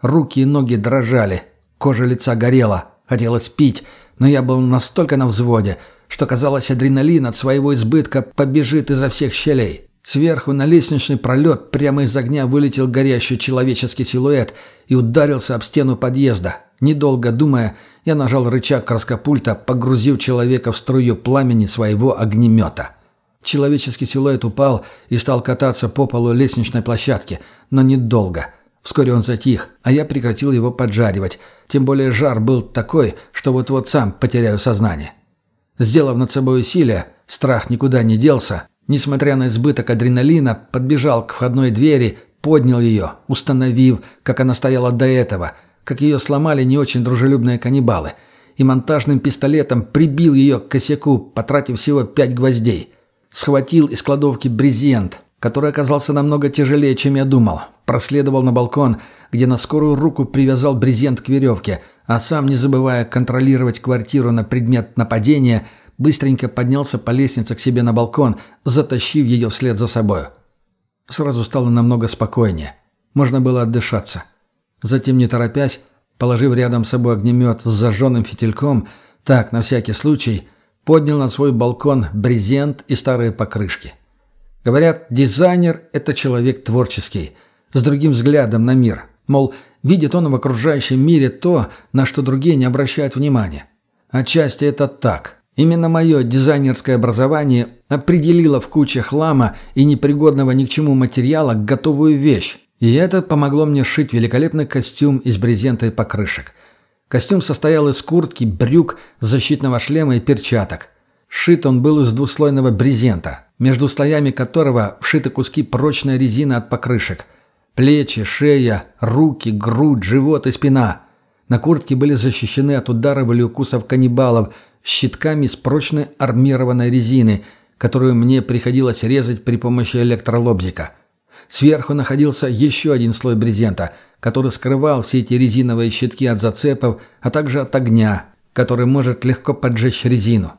Руки и ноги дрожали, Кожа лица горела, хотелось пить, но я был настолько на взводе, что, казалось, адреналин от своего избытка побежит изо всех щелей. Сверху на лестничный пролет прямо из огня вылетел горящий человеческий силуэт и ударился об стену подъезда. Недолго думая, я нажал рычаг раскопульта, погрузив человека в струю пламени своего огнемета. Человеческий силуэт упал и стал кататься по полу лестничной площадки, но недолго. Вскоре он затих, а я прекратил его поджаривать. Тем более жар был такой, что вот-вот сам потеряю сознание. Сделав над собой усилие, страх никуда не делся. Несмотря на избыток адреналина, подбежал к входной двери, поднял ее, установив, как она стояла до этого, как ее сломали не очень дружелюбные каннибалы, и монтажным пистолетом прибил ее к косяку, потратив всего пять гвоздей. Схватил из кладовки брезент, который оказался намного тяжелее, чем я думал. Проследовал на балкон, где на скорую руку привязал брезент к веревке, а сам, не забывая контролировать квартиру на предмет нападения, быстренько поднялся по лестнице к себе на балкон, затащив ее вслед за собой. Сразу стало намного спокойнее. Можно было отдышаться. Затем, не торопясь, положив рядом с собой огнемет с зажженным фитильком, так, на всякий случай, поднял на свой балкон брезент и старые покрышки. Говорят, дизайнер – это человек творческий, с другим взглядом на мир. Мол, видит он в окружающем мире то, на что другие не обращают внимания. Отчасти это так. Именно мое дизайнерское образование определило в куче хлама и непригодного ни к чему материала готовую вещь. И это помогло мне сшить великолепный костюм из брезента и покрышек. Костюм состоял из куртки, брюк, защитного шлема и перчаток. Шит он был из двуслойного брезента, между слоями которого вшиты куски прочной резины от покрышек. Плечи, шея, руки, грудь, живот и спина. На куртке были защищены от ударов или укусов каннибалов щитками из прочной армированной резины, которую мне приходилось резать при помощи электролобзика. Сверху находился еще один слой брезента, который скрывал все эти резиновые щитки от зацепов, а также от огня, который может легко поджечь резину.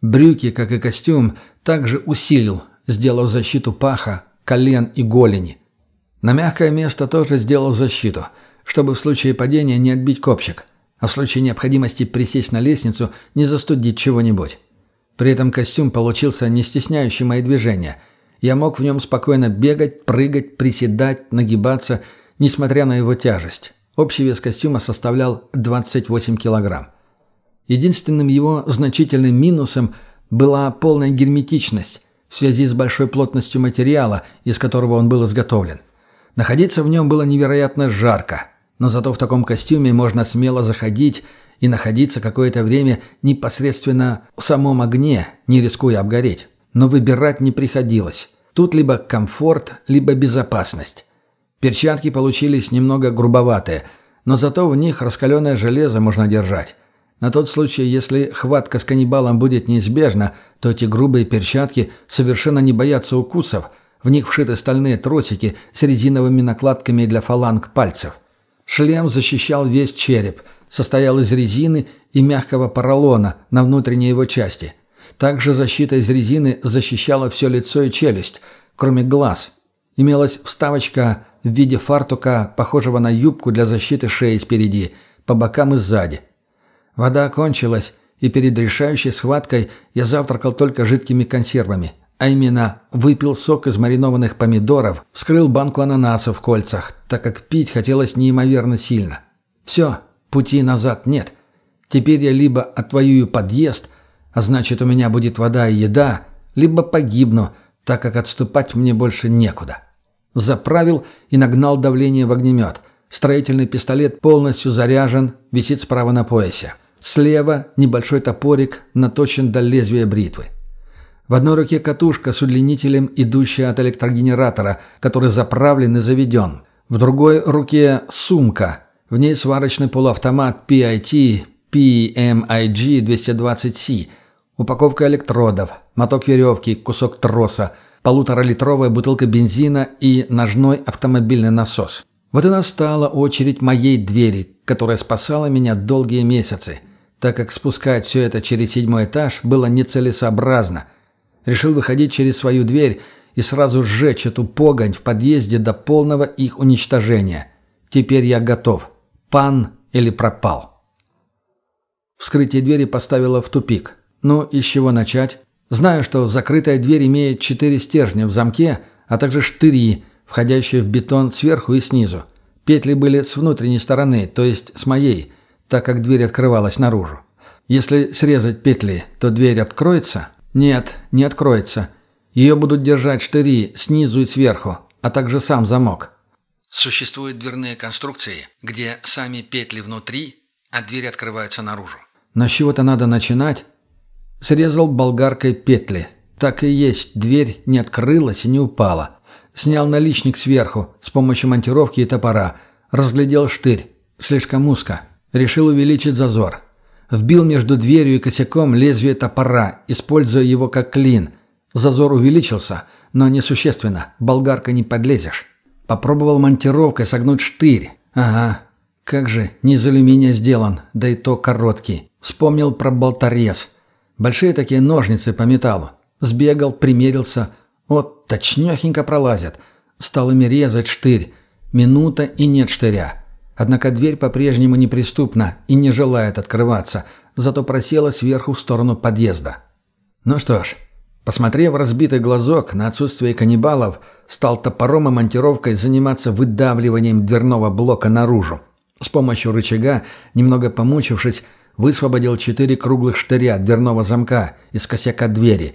Брюки, как и костюм, также усилил, сделав защиту паха, колен и голени. На мягкое место тоже сделал защиту, чтобы в случае падения не отбить копчик, а в случае необходимости присесть на лестницу не застудить чего-нибудь. При этом костюм получился не стесняющий мои движения. Я мог в нем спокойно бегать, прыгать, приседать, нагибаться, несмотря на его тяжесть. Общий вес костюма составлял 28 килограмм. Единственным его значительным минусом была полная герметичность в связи с большой плотностью материала, из которого он был изготовлен. Находиться в нем было невероятно жарко, Но зато в таком костюме можно смело заходить и находиться какое-то время непосредственно в самом огне, не рискуя обгореть. Но выбирать не приходилось. Тут либо комфорт, либо безопасность. Перчатки получились немного грубоватые, но зато в них раскаленное железо можно держать. На тот случай, если хватка с каннибалом будет неизбежна, то эти грубые перчатки совершенно не боятся укусов. В них вшиты стальные тросики с резиновыми накладками для фаланг пальцев. Шлем защищал весь череп, состоял из резины и мягкого поролона на внутренней его части. Также защита из резины защищала все лицо и челюсть, кроме глаз. Имелась вставочка в виде фартука, похожего на юбку для защиты шеи спереди, по бокам и сзади. Вода кончилась, и перед решающей схваткой я завтракал только жидкими консервами. А именно, выпил сок из маринованных помидоров, вскрыл банку ананасов в кольцах, так как пить хотелось неимоверно сильно. Все, пути назад нет. Теперь я либо отвоюю подъезд, а значит у меня будет вода и еда, либо погибну, так как отступать мне больше некуда. Заправил и нагнал давление в огнемет. Строительный пистолет полностью заряжен, висит справа на поясе. Слева небольшой топорик наточен до лезвия бритвы. В одной руке катушка с удлинителем, идущая от электрогенератора, который заправлен и заведен. В другой руке сумка. В ней сварочный полуавтомат PIT PMIG-220C. Упаковка электродов, моток веревки, кусок троса – полуторалитровая бутылка бензина и ножной автомобильный насос. Вот и настала очередь моей двери, которая спасала меня долгие месяцы, так как спускать все это через седьмой этаж было нецелесообразно. Решил выходить через свою дверь и сразу сжечь эту погонь в подъезде до полного их уничтожения. Теперь я готов. Пан или пропал. Вскрытие двери поставило в тупик. Ну, и с чего начать? Знаю, что закрытая дверь имеет четыре стержня в замке, а также штыри, входящие в бетон сверху и снизу. Петли были с внутренней стороны, то есть с моей, так как дверь открывалась наружу. Если срезать петли, то дверь откроется? Нет, не откроется. Ее будут держать штыри снизу и сверху, а также сам замок. Существуют дверные конструкции, где сами петли внутри, а двери открываются наружу. Но с чего-то надо начинать, Срезал болгаркой петли. Так и есть, дверь не открылась и не упала. Снял наличник сверху с помощью монтировки и топора. Разглядел штырь. Слишком узко. Решил увеличить зазор. Вбил между дверью и косяком лезвие топора, используя его как клин. Зазор увеличился, но несущественно. Болгаркой не подлезешь. Попробовал монтировкой согнуть штырь. Ага, как же, не из алюминия сделан, да и то короткий. Вспомнил про болторез. Большие такие ножницы по металлу. Сбегал, примерился. Вот, точнёхенько пролазят. Стал ими резать штырь. Минута и нет штыря. Однако дверь по-прежнему неприступна и не желает открываться, зато просела сверху в сторону подъезда. Ну что ж, посмотрев разбитый глазок на отсутствие каннибалов, стал топором и монтировкой заниматься выдавливанием дверного блока наружу. С помощью рычага, немного помучившись, высвободил четыре круглых штыря дверного замка из косяка двери.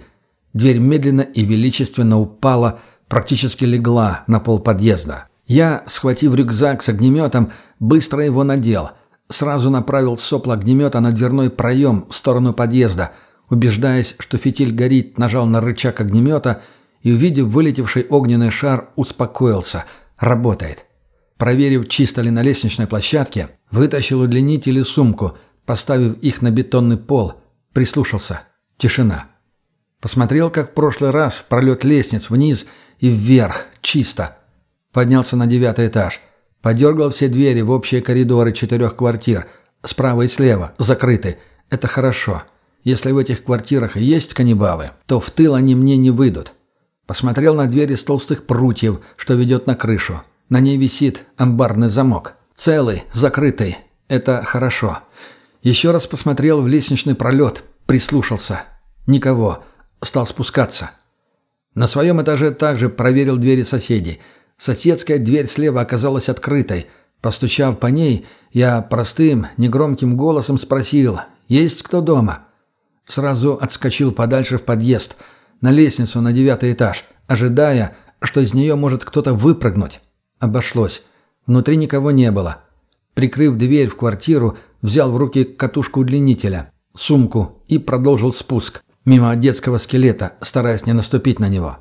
Дверь медленно и величественно упала, практически легла на пол подъезда. Я, схватив рюкзак с огнеметом, быстро его надел. Сразу направил сопло огнемета на дверной проем в сторону подъезда. Убеждаясь, что фитиль горит, нажал на рычаг огнемета и, увидев вылетевший огненный шар, успокоился. Работает. Проверив, чисто ли на лестничной площадке, вытащил удлинитель и сумку – Поставив их на бетонный пол, прислушался. Тишина. Посмотрел, как в прошлый раз, пролет лестниц вниз и вверх, чисто. Поднялся на девятый этаж. Подергал все двери в общие коридоры четырех квартир. Справа и слева, закрыты. Это хорошо. Если в этих квартирах есть каннибалы, то в тыл они мне не выйдут. Посмотрел на двери с толстых прутьев, что ведет на крышу. На ней висит амбарный замок. Целый, закрытый. Это хорошо. Еще раз посмотрел в лестничный пролет, прислушался. Никого. Стал спускаться. На своем этаже также проверил двери соседей. Соседская дверь слева оказалась открытой. Постучав по ней, я простым, негромким голосом спросил «Есть кто дома?». Сразу отскочил подальше в подъезд, на лестницу на девятый этаж, ожидая, что из нее может кто-то выпрыгнуть. Обошлось. Внутри никого не было. Прикрыв дверь в квартиру, взял в руки катушку удлинителя, сумку и продолжил спуск мимо детского скелета, стараясь не наступить на него.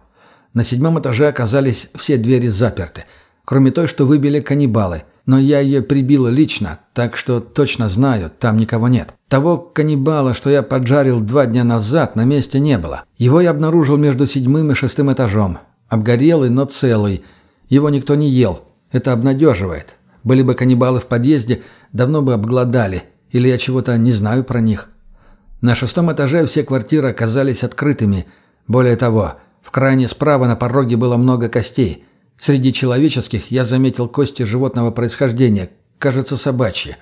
На седьмом этаже оказались все двери заперты, кроме той, что выбили каннибалы, но я ее прибил лично, так что точно знаю, там никого нет. Того каннибала, что я поджарил два дня назад, на месте не было. Его я обнаружил между седьмым и шестым этажом. Обгорелый, но целый. Его никто не ел. Это обнадеживает. Были бы каннибалы в подъезде, давно бы обглодали. Или я чего-то не знаю про них. На шестом этаже все квартиры оказались открытыми. Более того, в крайне справа на пороге было много костей. Среди человеческих я заметил кости животного происхождения, кажется, собачьи.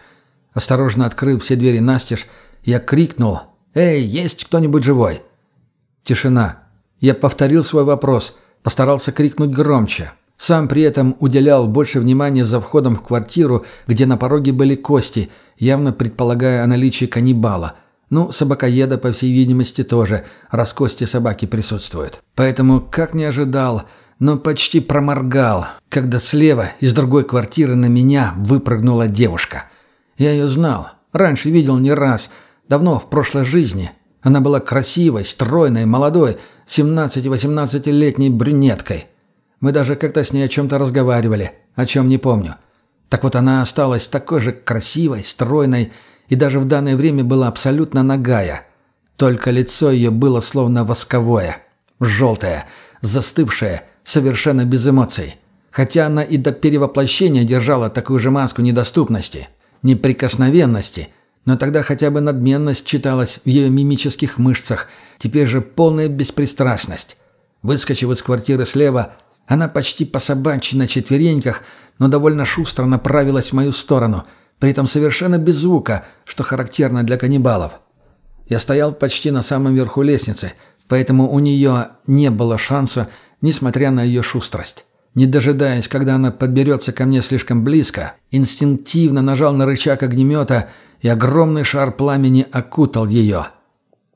Осторожно открыв все двери настежь, я крикнул «Эй, есть кто-нибудь живой?» Тишина. Я повторил свой вопрос, постарался крикнуть громче. Сам при этом уделял больше внимания за входом в квартиру, где на пороге были кости, явно предполагая о наличии каннибала – ну, собакоеда, по всей видимости, тоже, раз кости собаки присутствуют. Поэтому, как не ожидал, но почти проморгал, когда слева из другой квартиры на меня выпрыгнула девушка. Я ее знал, раньше видел не раз, давно, в прошлой жизни. Она была красивой, стройной, молодой, 17-18-летней брюнеткой. Мы даже как-то с ней о чем-то разговаривали, о чем не помню. Так вот она осталась такой же красивой, стройной, и даже в данное время была абсолютно нагая. Только лицо ее было словно восковое, желтое, застывшее, совершенно без эмоций. Хотя она и до перевоплощения держала такую же маску недоступности, неприкосновенности, но тогда хотя бы надменность читалась в ее мимических мышцах, теперь же полная беспристрастность. Выскочив из квартиры слева, она почти по собачьи на четвереньках, но довольно шустро направилась в мою сторону – при этом совершенно без звука, что характерно для каннибалов. Я стоял почти на самом верху лестницы, поэтому у нее не было шанса, несмотря на ее шустрость. Не дожидаясь, когда она подберется ко мне слишком близко, инстинктивно нажал на рычаг огнемета, и огромный шар пламени окутал ее.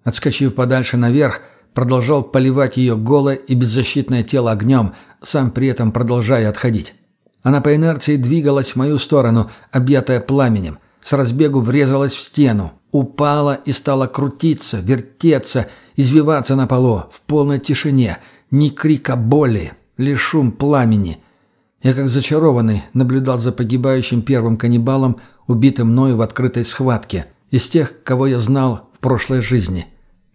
Отскочив подальше наверх, продолжал поливать ее голое и беззащитное тело огнем, сам при этом продолжая отходить. Она по инерции двигалась в мою сторону, объятая пламенем. С разбегу врезалась в стену. Упала и стала крутиться, вертеться, извиваться на полу, в полной тишине. Ни крика боли, лишь шум пламени. Я, как зачарованный, наблюдал за погибающим первым каннибалом, убитым мною в открытой схватке. Из тех, кого я знал в прошлой жизни.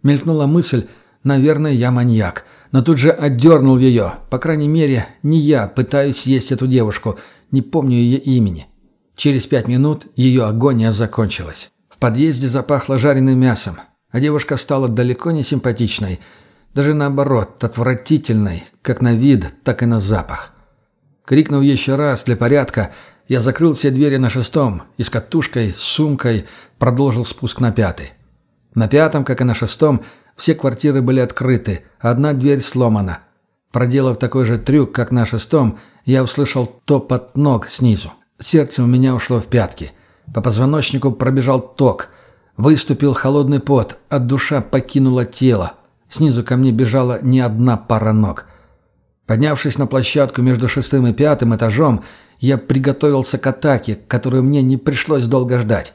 Мелькнула мысль, наверное, я маньяк но тут же отдернул ее. По крайней мере, не я пытаюсь съесть эту девушку, не помню ее имени. Через пять минут ее агония закончилась. В подъезде запахло жареным мясом, а девушка стала далеко не симпатичной, даже наоборот, отвратительной, как на вид, так и на запах. Крикнув еще раз для порядка, я закрыл все двери на шестом и с катушкой, с сумкой продолжил спуск на пятый. На пятом, как и на шестом, все квартиры были открыты, одна дверь сломана. Проделав такой же трюк, как на шестом, я услышал топот ног снизу. Сердце у меня ушло в пятки. По позвоночнику пробежал ток. Выступил холодный пот, а душа покинула тело. Снизу ко мне бежала не одна пара ног. Поднявшись на площадку между шестым и пятым этажом, я приготовился к атаке, которую мне не пришлось долго ждать.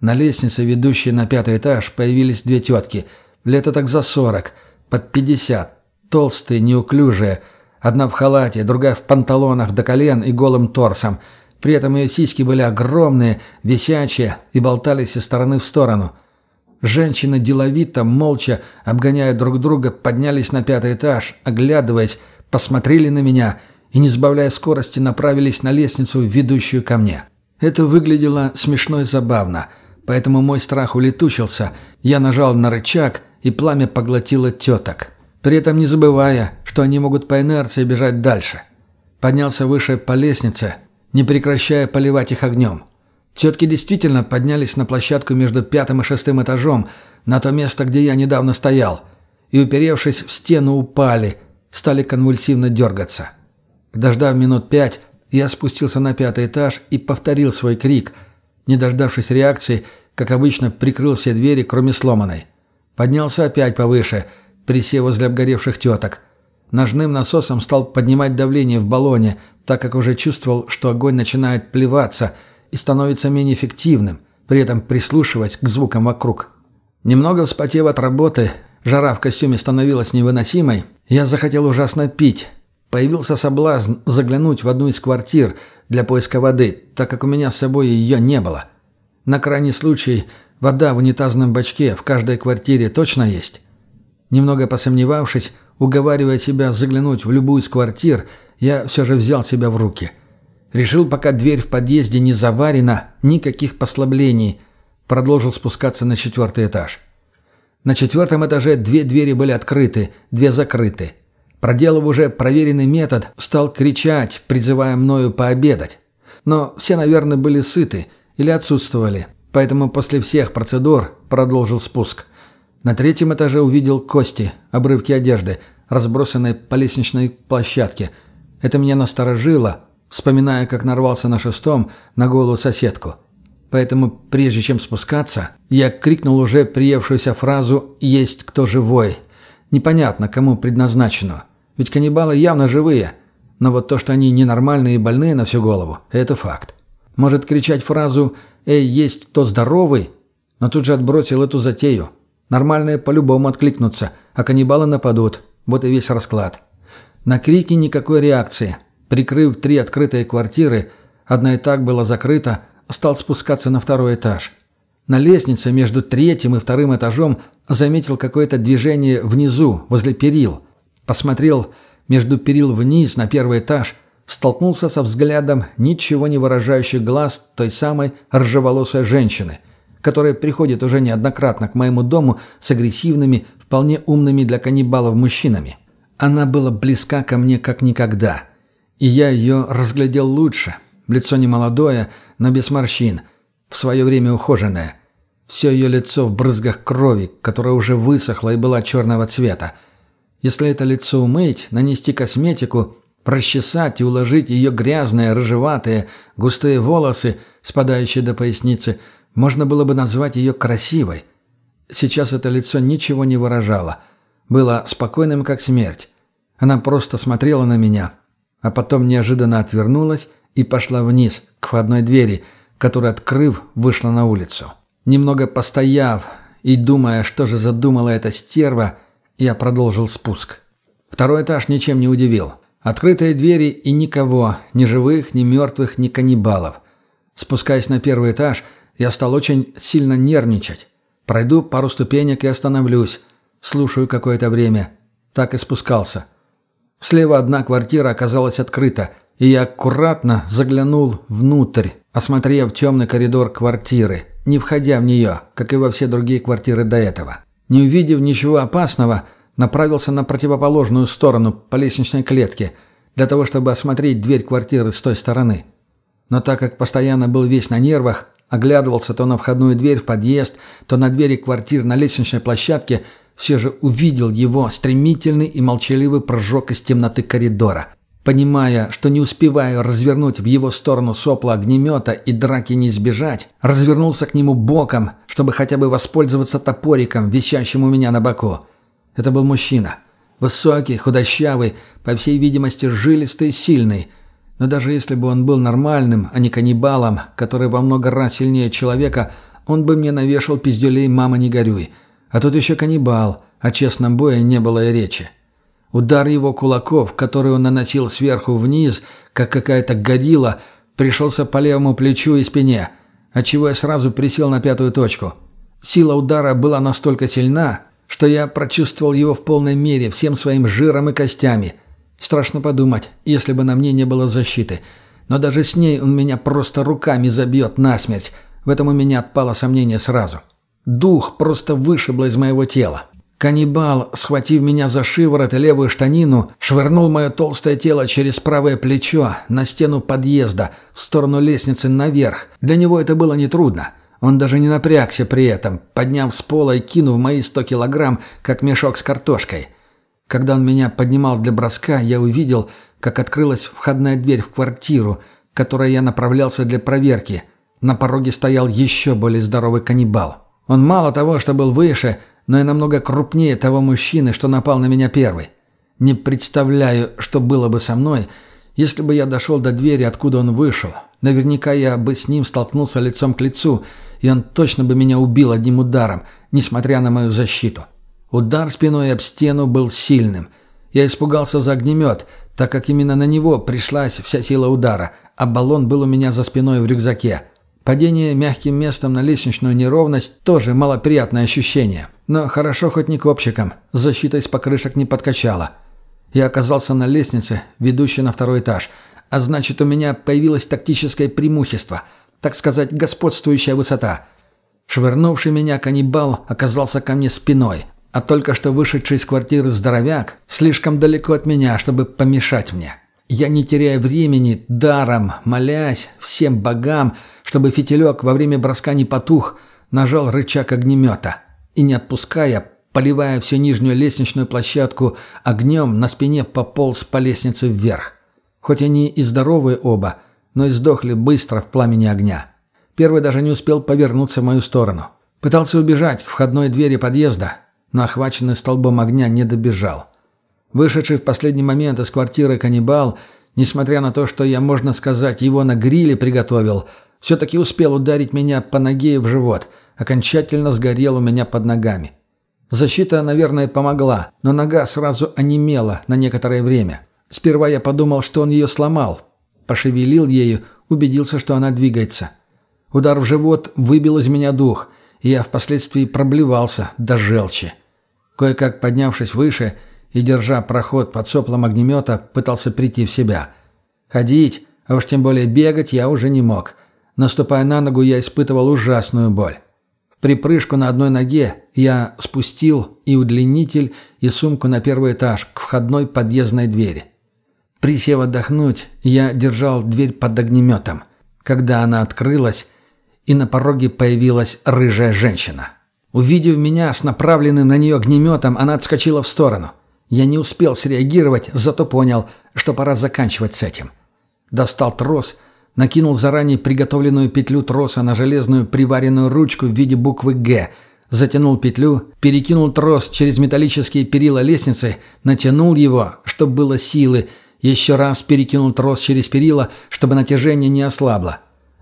На лестнице, ведущей на пятый этаж, появились две тетки – Лето так за сорок, под пятьдесят, толстые, неуклюжие, одна в халате, другая в панталонах до колен и голым торсом. При этом ее сиськи были огромные, висячие и болтались из стороны в сторону. Женщины деловито, молча, обгоняя друг друга, поднялись на пятый этаж, оглядываясь, посмотрели на меня и, не сбавляя скорости, направились на лестницу, ведущую ко мне. Это выглядело смешно и забавно, поэтому мой страх улетучился. Я нажал на рычаг, и пламя поглотило теток, при этом не забывая, что они могут по инерции бежать дальше. Поднялся выше по лестнице, не прекращая поливать их огнем. Тетки действительно поднялись на площадку между пятым и шестым этажом, на то место, где я недавно стоял, и, уперевшись в стену, упали, стали конвульсивно дергаться. Подождав минут пять, я спустился на пятый этаж и повторил свой крик. Не дождавшись реакции, как обычно, прикрыл все двери, кроме сломанной. Поднялся опять повыше, присев возле обгоревших теток. Ножным насосом стал поднимать давление в баллоне, так как уже чувствовал, что огонь начинает плеваться, и становится менее эффективным, при этом прислушиваясь к звукам вокруг. Немного вспотев от работы, жара в костюме становилась невыносимой, я захотел ужасно пить. Появился соблазн заглянуть в одну из квартир для поиска воды, так как у меня с собой ее не было. На крайний случай, вода в унитазном бачке в каждой квартире точно есть. Немного посомневавшись, уговаривая себя заглянуть в любую из квартир, я все же взял себя в руки. Решил, пока дверь в подъезде не заварена, никаких послаблений. Продолжил спускаться на четвертый этаж. На четвертом этаже две двери были открыты, две закрыты. Проделав уже проверенный метод, стал кричать, призывая мною пообедать. Но все, наверное, были сыты или отсутствовали, поэтому после всех процедур продолжил спуск. На третьем этаже увидел кости, обрывки одежды, разбросанные по лестничной площадке. Это меня насторожило, вспоминая, как нарвался на шестом на голую соседку. Поэтому, прежде чем спускаться, я крикнул уже приевшуюся фразу «Есть кто живой». Непонятно, кому предназначено. Ведь каннибалы явно живые. Но вот то, что они ненормальные и больные на всю голову, это факт. Может кричать фразу «Эй, есть кто здоровый?» Но тут же отбросил эту затею. Нормальные по-любому откликнутся, а каннибалы нападут. Вот и весь расклад. На крики никакой реакции. Прикрыв три открытые квартиры, одна и так была закрыта, стал спускаться на второй этаж. На лестнице между третьим и вторым этажом заметил какое-то движение внизу, возле перил. Посмотрел между перил вниз на первый этаж, столкнулся со взглядом ничего не выражающих глаз той самой ржеволосой женщины, которая приходит уже неоднократно к моему дому с агрессивными, вполне умными для каннибалов мужчинами. Она была близка ко мне как никогда, и я ее разглядел лучше. Лицо не молодое, но без морщин, в свое время ухоженное. Все ее лицо в брызгах крови, которая уже высохла и была черного цвета. Если это лицо умыть, нанести косметику, прочесать и уложить ее грязные, рыжеватые, густые волосы, спадающие до поясницы, можно было бы назвать ее красивой. Сейчас это лицо ничего не выражало. Было спокойным, как смерть. Она просто смотрела на меня, а потом неожиданно отвернулась и пошла вниз, к входной двери, которая, открыв, вышла на улицу. Немного постояв и думая, что же задумала эта стерва, я продолжил спуск. Второй этаж ничем не удивил. Открытые двери и никого, ни живых, ни мертвых, ни каннибалов. Спускаясь на первый этаж, я стал очень сильно нервничать. Пройду пару ступенек и остановлюсь. Слушаю какое-то время. Так и спускался. Слева одна квартира оказалась открыта – и я аккуратно заглянул внутрь, осмотрев темный коридор квартиры, не входя в нее, как и во все другие квартиры до этого. Не увидев ничего опасного, направился на противоположную сторону по лестничной клетке, для того, чтобы осмотреть дверь квартиры с той стороны. Но так как постоянно был весь на нервах, оглядывался то на входную дверь в подъезд, то на двери квартир на лестничной площадке, все же увидел его стремительный и молчаливый прыжок из темноты коридора. Понимая, что не успеваю развернуть в его сторону сопла огнемета и драки не избежать, развернулся к нему боком, чтобы хотя бы воспользоваться топориком, висящим у меня на боку. Это был мужчина. Высокий, худощавый, по всей видимости, жилистый и сильный. Но даже если бы он был нормальным, а не каннибалом, который во много раз сильнее человека, он бы мне навешал пиздюлей «мама, не горюй». А тут еще каннибал, о честном бое не было и речи. Удар его кулаков, который он наносил сверху вниз, как какая-то горилла, пришелся по левому плечу и спине, отчего я сразу присел на пятую точку. Сила удара была настолько сильна, что я прочувствовал его в полной мере всем своим жиром и костями. Страшно подумать, если бы на мне не было защиты. Но даже с ней он меня просто руками забьет насмерть. В этом у меня отпало сомнение сразу. Дух просто вышибло из моего тела. Каннибал, схватив меня за шиворот и левую штанину, швырнул мое толстое тело через правое плечо на стену подъезда, в сторону лестницы наверх. Для него это было нетрудно. Он даже не напрягся при этом, подняв с пола и кинув мои сто килограмм, как мешок с картошкой. Когда он меня поднимал для броска, я увидел, как открылась входная дверь в квартиру, к которой я направлялся для проверки. На пороге стоял еще более здоровый каннибал. Он мало того, что был выше, но и намного крупнее того мужчины, что напал на меня первый. Не представляю, что было бы со мной, если бы я дошел до двери, откуда он вышел, Наверняка я бы с ним столкнулся лицом к лицу, и он точно бы меня убил одним ударом, несмотря на мою защиту. Удар спиной об стену был сильным. Я испугался за огнемет, так как именно на него пришлась вся сила удара, а баллон был у меня за спиной в рюкзаке. Падение мягким местом на лестничную неровность тоже малоприятное ощущение. Но хорошо хоть не копчиком, защита из покрышек не подкачала. Я оказался на лестнице, ведущей на второй этаж, а значит у меня появилось тактическое преимущество, так сказать, господствующая высота. Швырнувший меня каннибал оказался ко мне спиной, а только что вышедший из квартиры здоровяк слишком далеко от меня, чтобы помешать мне. Я, не теряя времени, даром, молясь всем богам, чтобы фитилек во время броска не потух, нажал рычаг огнемета и, не отпуская, поливая всю нижнюю лестничную площадку огнем, на спине пополз по лестнице вверх. Хоть они и здоровые оба, но и сдохли быстро в пламени огня. Первый даже не успел повернуться в мою сторону. Пытался убежать к входной двери подъезда, но охваченный столбом огня не добежал. Вышедший в последний момент из квартиры каннибал, несмотря на то, что я, можно сказать, его на гриле приготовил, все-таки успел ударить меня по ноге и в живот, окончательно сгорел у меня под ногами. Защита, наверное, помогла, но нога сразу онемела на некоторое время. Сперва я подумал, что он ее сломал. Пошевелил ею, убедился, что она двигается. Удар в живот выбил из меня дух, и я впоследствии проблевался до желчи. Кое-как поднявшись выше, и, держа проход под соплом огнемета, пытался прийти в себя. Ходить, а уж тем более бегать, я уже не мог. Наступая на ногу, я испытывал ужасную боль. В припрыжку на одной ноге я спустил и удлинитель, и сумку на первый этаж, к входной подъездной двери. Присев отдохнуть, я держал дверь под огнеметом, когда она открылась, и на пороге появилась рыжая женщина. Увидев меня с направленным на нее огнеметом, она отскочила в сторону – я не успел среагировать, зато понял, что пора заканчивать с этим. Достал трос, накинул заранее приготовленную петлю троса на железную приваренную ручку в виде буквы «Г», затянул петлю, перекинул трос через металлические перила лестницы, натянул его, чтобы было силы, еще раз перекинул трос через перила, чтобы натяжение не ослабло.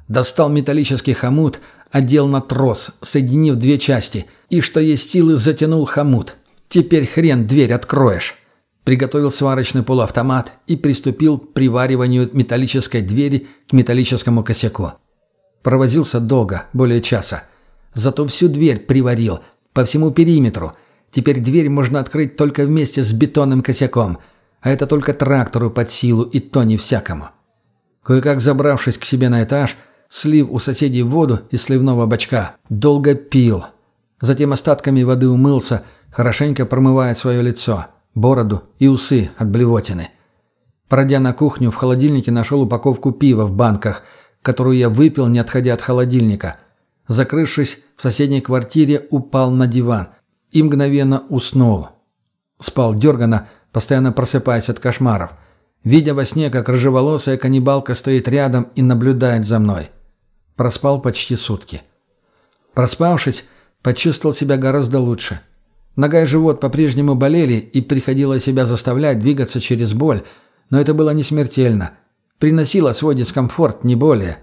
Достал металлический хомут, одел на трос, соединив две части, и, что есть силы, затянул хомут. Теперь хрен дверь откроешь. Приготовил сварочный полуавтомат и приступил к привариванию металлической двери к металлическому косяку. Провозился долго, более часа. Зато всю дверь приварил, по всему периметру. Теперь дверь можно открыть только вместе с бетонным косяком, а это только трактору под силу и то не всякому. Кое-как забравшись к себе на этаж, слив у соседей воду из сливного бачка, долго пил. Затем остатками воды умылся, хорошенько промывая свое лицо, бороду и усы от блевотины. Пройдя на кухню, в холодильнике нашел упаковку пива в банках, которую я выпил, не отходя от холодильника. Закрывшись в соседней квартире, упал на диван и мгновенно уснул. Спал дерганно, постоянно просыпаясь от кошмаров. Видя во сне, как рыжеволосая каннибалка стоит рядом и наблюдает за мной. Проспал почти сутки. Проспавшись, почувствовал себя гораздо лучше. Нога и живот по-прежнему болели, и приходилось себя заставлять двигаться через боль, но это было не смертельно. Приносило свой дискомфорт, не более.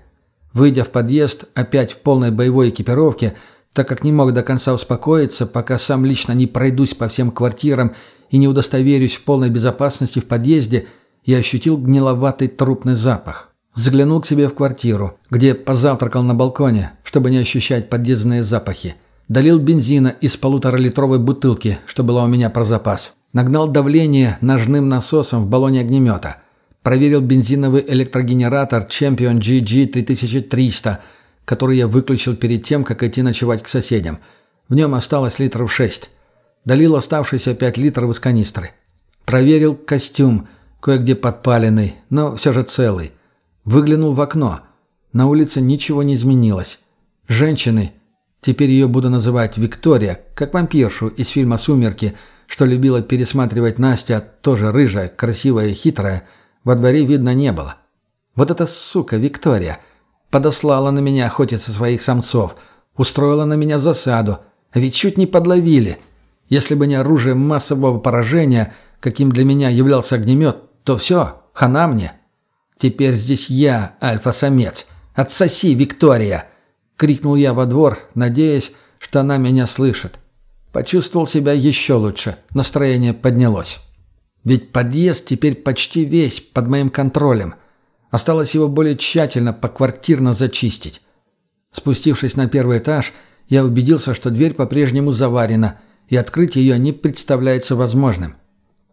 Выйдя в подъезд, опять в полной боевой экипировке, так как не мог до конца успокоиться, пока сам лично не пройдусь по всем квартирам и не удостоверюсь в полной безопасности в подъезде, я ощутил гниловатый трупный запах. Заглянул к себе в квартиру, где позавтракал на балконе, чтобы не ощущать подъездные запахи. Долил бензина из полуторалитровой бутылки, что была у меня про запас. Нагнал давление ножным насосом в баллоне огнемета. Проверил бензиновый электрогенератор Champion GG 3300, который я выключил перед тем, как идти ночевать к соседям. В нем осталось литров 6. Долил оставшиеся 5 литров из канистры. Проверил костюм, кое-где подпаленный, но все же целый. Выглянул в окно. На улице ничего не изменилось. Женщины, Теперь ее буду называть Виктория, как вампиршу из фильма «Сумерки», что любила пересматривать Настя, тоже рыжая, красивая и хитрая, во дворе видно не было. Вот эта сука Виктория подослала на меня охотиться своих самцов, устроила на меня засаду, а ведь чуть не подловили. Если бы не оружие массового поражения, каким для меня являлся огнемет, то все, хана мне. Теперь здесь я, альфа-самец. Отсоси, Виктория!» — крикнул я во двор, надеясь, что она меня слышит. Почувствовал себя еще лучше, настроение поднялось. Ведь подъезд теперь почти весь под моим контролем. Осталось его более тщательно поквартирно зачистить. Спустившись на первый этаж, я убедился, что дверь по-прежнему заварена, и открыть ее не представляется возможным.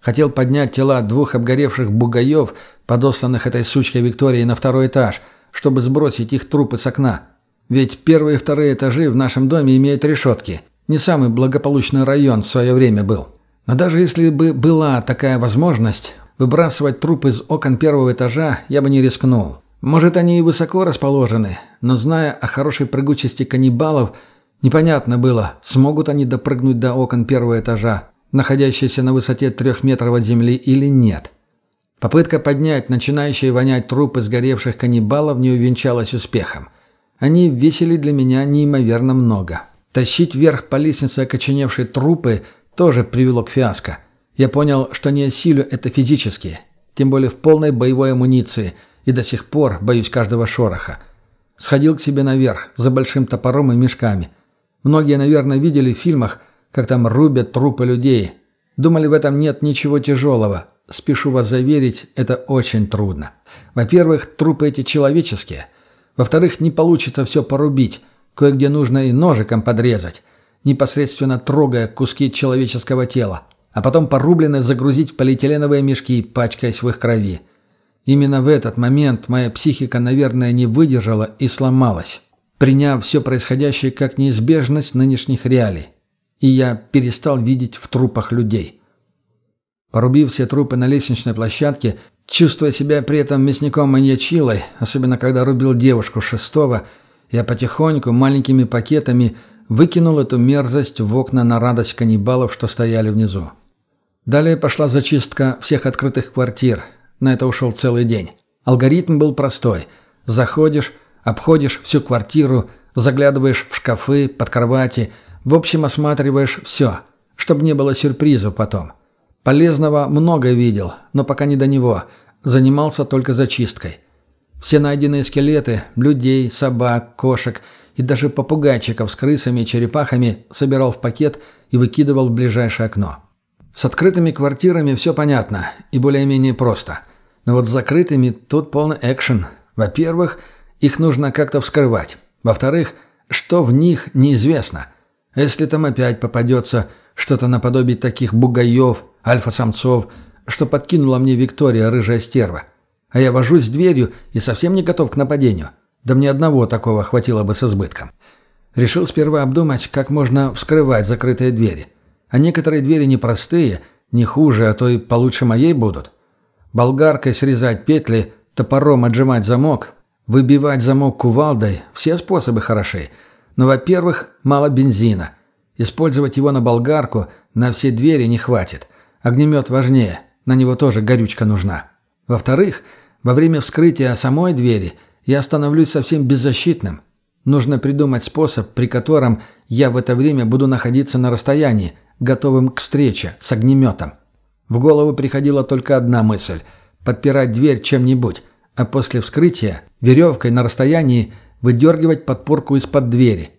Хотел поднять тела двух обгоревших бугаев, подосланных этой сучкой Викторией на второй этаж, чтобы сбросить их трупы с окна. Ведь первые и вторые этажи в нашем доме имеют решетки. Не самый благополучный район в свое время был. Но даже если бы была такая возможность, выбрасывать трупы из окон первого этажа я бы не рискнул. Может, они и высоко расположены, но зная о хорошей прыгучести каннибалов, непонятно было, смогут они допрыгнуть до окон первого этажа, находящиеся на высоте трех метров от земли или нет. Попытка поднять начинающие вонять трупы сгоревших каннибалов не увенчалась успехом. Они весили для меня неимоверно много. Тащить вверх по лестнице окоченевшие трупы тоже привело к фиаско. Я понял, что не осилю это физически, тем более в полной боевой амуниции, и до сих пор боюсь каждого шороха. Сходил к себе наверх, за большим топором и мешками. Многие, наверное, видели в фильмах, как там рубят трупы людей. Думали, в этом нет ничего тяжелого. Спешу вас заверить, это очень трудно. Во-первых, трупы эти человеческие. Во-вторых, не получится все порубить. Кое-где нужно и ножиком подрезать, непосредственно трогая куски человеческого тела, а потом порубленные загрузить в полиэтиленовые мешки, пачкаясь в их крови. Именно в этот момент моя психика, наверное, не выдержала и сломалась, приняв все происходящее как неизбежность нынешних реалий и я перестал видеть в трупах людей. Порубив все трупы на лестничной площадке, чувствуя себя при этом мясником-маньячилой, особенно когда рубил девушку шестого, я потихоньку, маленькими пакетами, выкинул эту мерзость в окна на радость каннибалов, что стояли внизу. Далее пошла зачистка всех открытых квартир. На это ушел целый день. Алгоритм был простой. Заходишь, обходишь всю квартиру, заглядываешь в шкафы, под кровати – в общем, осматриваешь все, чтобы не было сюрпризов потом. Полезного много видел, но пока не до него. Занимался только зачисткой. Все найденные скелеты, людей, собак, кошек и даже попугайчиков с крысами и черепахами собирал в пакет и выкидывал в ближайшее окно. С открытыми квартирами все понятно и более-менее просто. Но вот с закрытыми тут полный экшен. Во-первых, их нужно как-то вскрывать. Во-вторых, что в них неизвестно – а если там опять попадется что-то наподобие таких бугаев, альфа-самцов, что подкинула мне Виктория, рыжая стерва? А я вожусь с дверью и совсем не готов к нападению. Да мне одного такого хватило бы с избытком. Решил сперва обдумать, как можно вскрывать закрытые двери. А некоторые двери непростые, не хуже, а то и получше моей будут. Болгаркой срезать петли, топором отжимать замок, выбивать замок кувалдой – все способы хороши – но, во-первых, мало бензина. Использовать его на болгарку на все двери не хватит. Огнемет важнее, на него тоже горючка нужна. Во-вторых, во время вскрытия самой двери я становлюсь совсем беззащитным. Нужно придумать способ, при котором я в это время буду находиться на расстоянии, готовым к встрече с огнеметом. В голову приходила только одна мысль – подпирать дверь чем-нибудь, а после вскрытия веревкой на расстоянии – выдергивать подпорку из-под двери.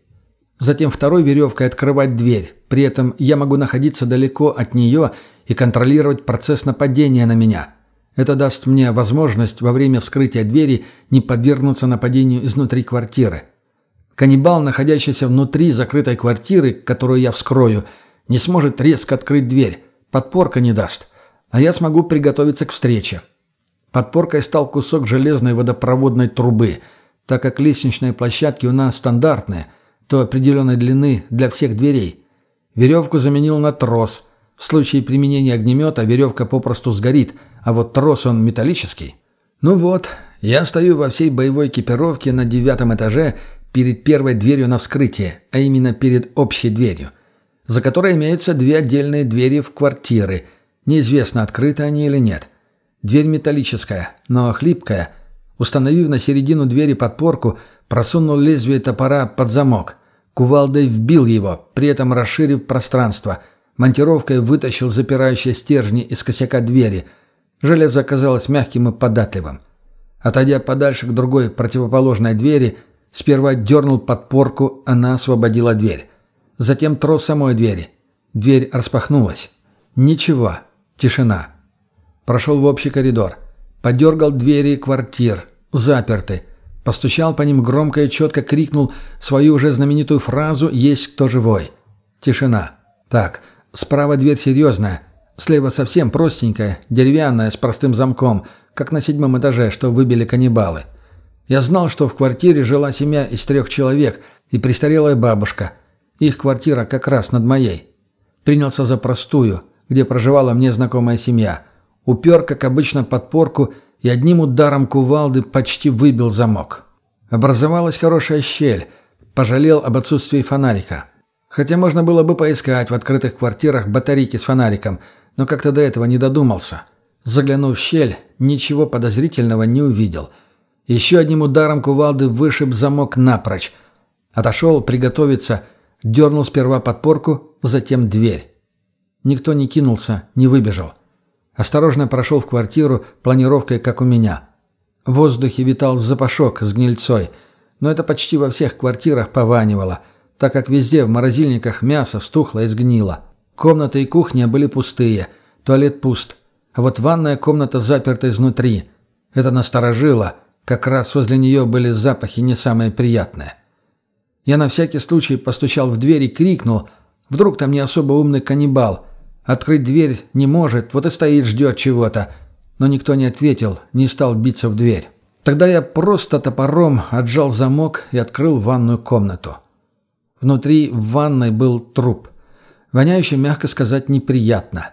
Затем второй веревкой открывать дверь. При этом я могу находиться далеко от нее и контролировать процесс нападения на меня. Это даст мне возможность во время вскрытия двери не подвергнуться нападению изнутри квартиры. Каннибал, находящийся внутри закрытой квартиры, которую я вскрою, не сможет резко открыть дверь. Подпорка не даст. А я смогу приготовиться к встрече. Подпоркой стал кусок железной водопроводной трубы – так как лестничные площадки у нас стандартные, то определенной длины для всех дверей. Веревку заменил на трос. В случае применения огнемета веревка попросту сгорит, а вот трос он металлический. Ну вот, я стою во всей боевой экипировке на девятом этаже перед первой дверью на вскрытие, а именно перед общей дверью, за которой имеются две отдельные двери в квартиры. Неизвестно, открыты они или нет. Дверь металлическая, но хлипкая – Установив на середину двери подпорку, просунул лезвие топора под замок. Кувалдой вбил его, при этом расширив пространство. Монтировкой вытащил запирающие стержни из косяка двери. Железо оказалось мягким и податливым. Отойдя подальше к другой противоположной двери, сперва дернул подпорку, она освободила дверь. Затем трос самой двери. Дверь распахнулась. Ничего. Тишина. Прошел в общий коридор. Подергал двери квартир. Заперты. Постучал по ним громко и четко крикнул свою уже знаменитую фразу «Есть кто живой». Тишина. Так, справа дверь серьезная. Слева совсем простенькая, деревянная, с простым замком, как на седьмом этаже, что выбили каннибалы. Я знал, что в квартире жила семья из трех человек и престарелая бабушка. Их квартира как раз над моей. Принялся за простую, где проживала мне знакомая семья. Упер, как обычно, подпорку и одним ударом кувалды почти выбил замок. Образовалась хорошая щель. Пожалел об отсутствии фонарика. Хотя можно было бы поискать в открытых квартирах батарейки с фонариком, но как-то до этого не додумался. Заглянув в щель, ничего подозрительного не увидел. Еще одним ударом кувалды вышиб замок напрочь. Отошел приготовиться, дернул сперва подпорку, затем дверь. Никто не кинулся, не выбежал. Осторожно прошел в квартиру планировкой, как у меня. В воздухе витал запашок с гнильцой, но это почти во всех квартирах пованивало, так как везде в морозильниках мясо стухло и сгнило. Комната и кухня были пустые, туалет пуст, а вот ванная комната заперта изнутри. Это насторожило, как раз возле нее были запахи не самые приятные. Я на всякий случай постучал в дверь и крикнул, вдруг там не особо умный каннибал – Открыть дверь не может, вот и стоит, ждет чего-то. Но никто не ответил, не стал биться в дверь. Тогда я просто топором отжал замок и открыл ванную комнату. Внутри в ванной был труп. Воняющий, мягко сказать, неприятно.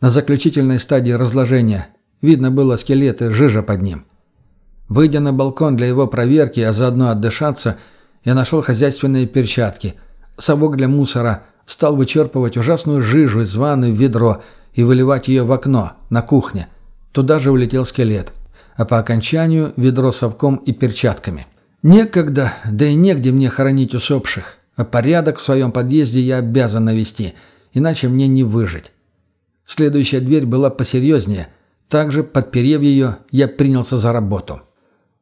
На заключительной стадии разложения. Видно было скелеты, жижа под ним. Выйдя на балкон для его проверки, а заодно отдышаться, я нашел хозяйственные перчатки, совок для мусора – стал вычерпывать ужасную жижу из ванны в ведро и выливать ее в окно, на кухне. Туда же улетел скелет. А по окончанию ведро совком и перчатками. Некогда, да и негде мне хоронить усопших. А порядок в своем подъезде я обязан навести, иначе мне не выжить. Следующая дверь была посерьезнее. Также, подперев ее, я принялся за работу.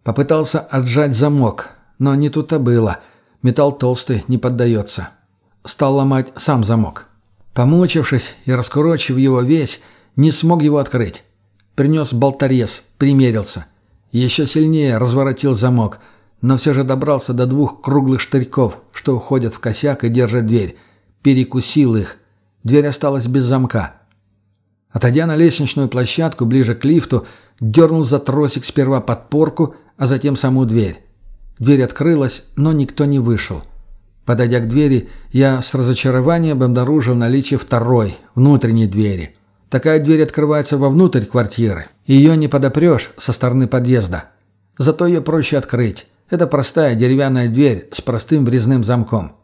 Попытался отжать замок, но не тут-то было. Металл толстый, не поддается стал ломать сам замок. Помучившись и раскурочив его весь, не смог его открыть. Принес болторез, примерился. Еще сильнее разворотил замок, но все же добрался до двух круглых штырьков, что уходят в косяк и держат дверь. Перекусил их. Дверь осталась без замка. Отойдя на лестничную площадку ближе к лифту, дернул за тросик сперва подпорку, а затем саму дверь. Дверь открылась, но никто не вышел. Подойдя к двери, я с разочарованием обнаружил наличие второй, внутренней двери. Такая дверь открывается вовнутрь квартиры. Ее не подопрешь со стороны подъезда. Зато ее проще открыть. Это простая деревянная дверь с простым врезным замком.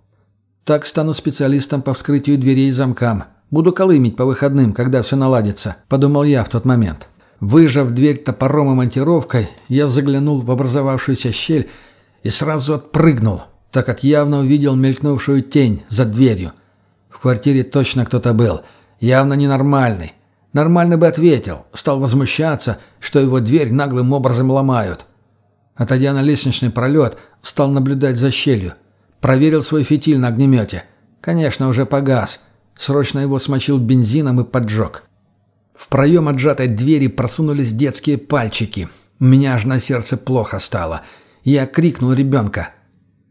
Так стану специалистом по вскрытию дверей и замкам. Буду колымить по выходным, когда все наладится, подумал я в тот момент. Выжав дверь топором и монтировкой, я заглянул в образовавшуюся щель и сразу отпрыгнул – так как явно увидел мелькнувшую тень за дверью. В квартире точно кто-то был, явно ненормальный. Нормально бы ответил, стал возмущаться, что его дверь наглым образом ломают. Отойдя на лестничный пролет, стал наблюдать за щелью. Проверил свой фитиль на огнемете. Конечно, уже погас. Срочно его смочил бензином и поджег. В проем отжатой двери просунулись детские пальчики. У меня аж на сердце плохо стало. Я крикнул ребенка.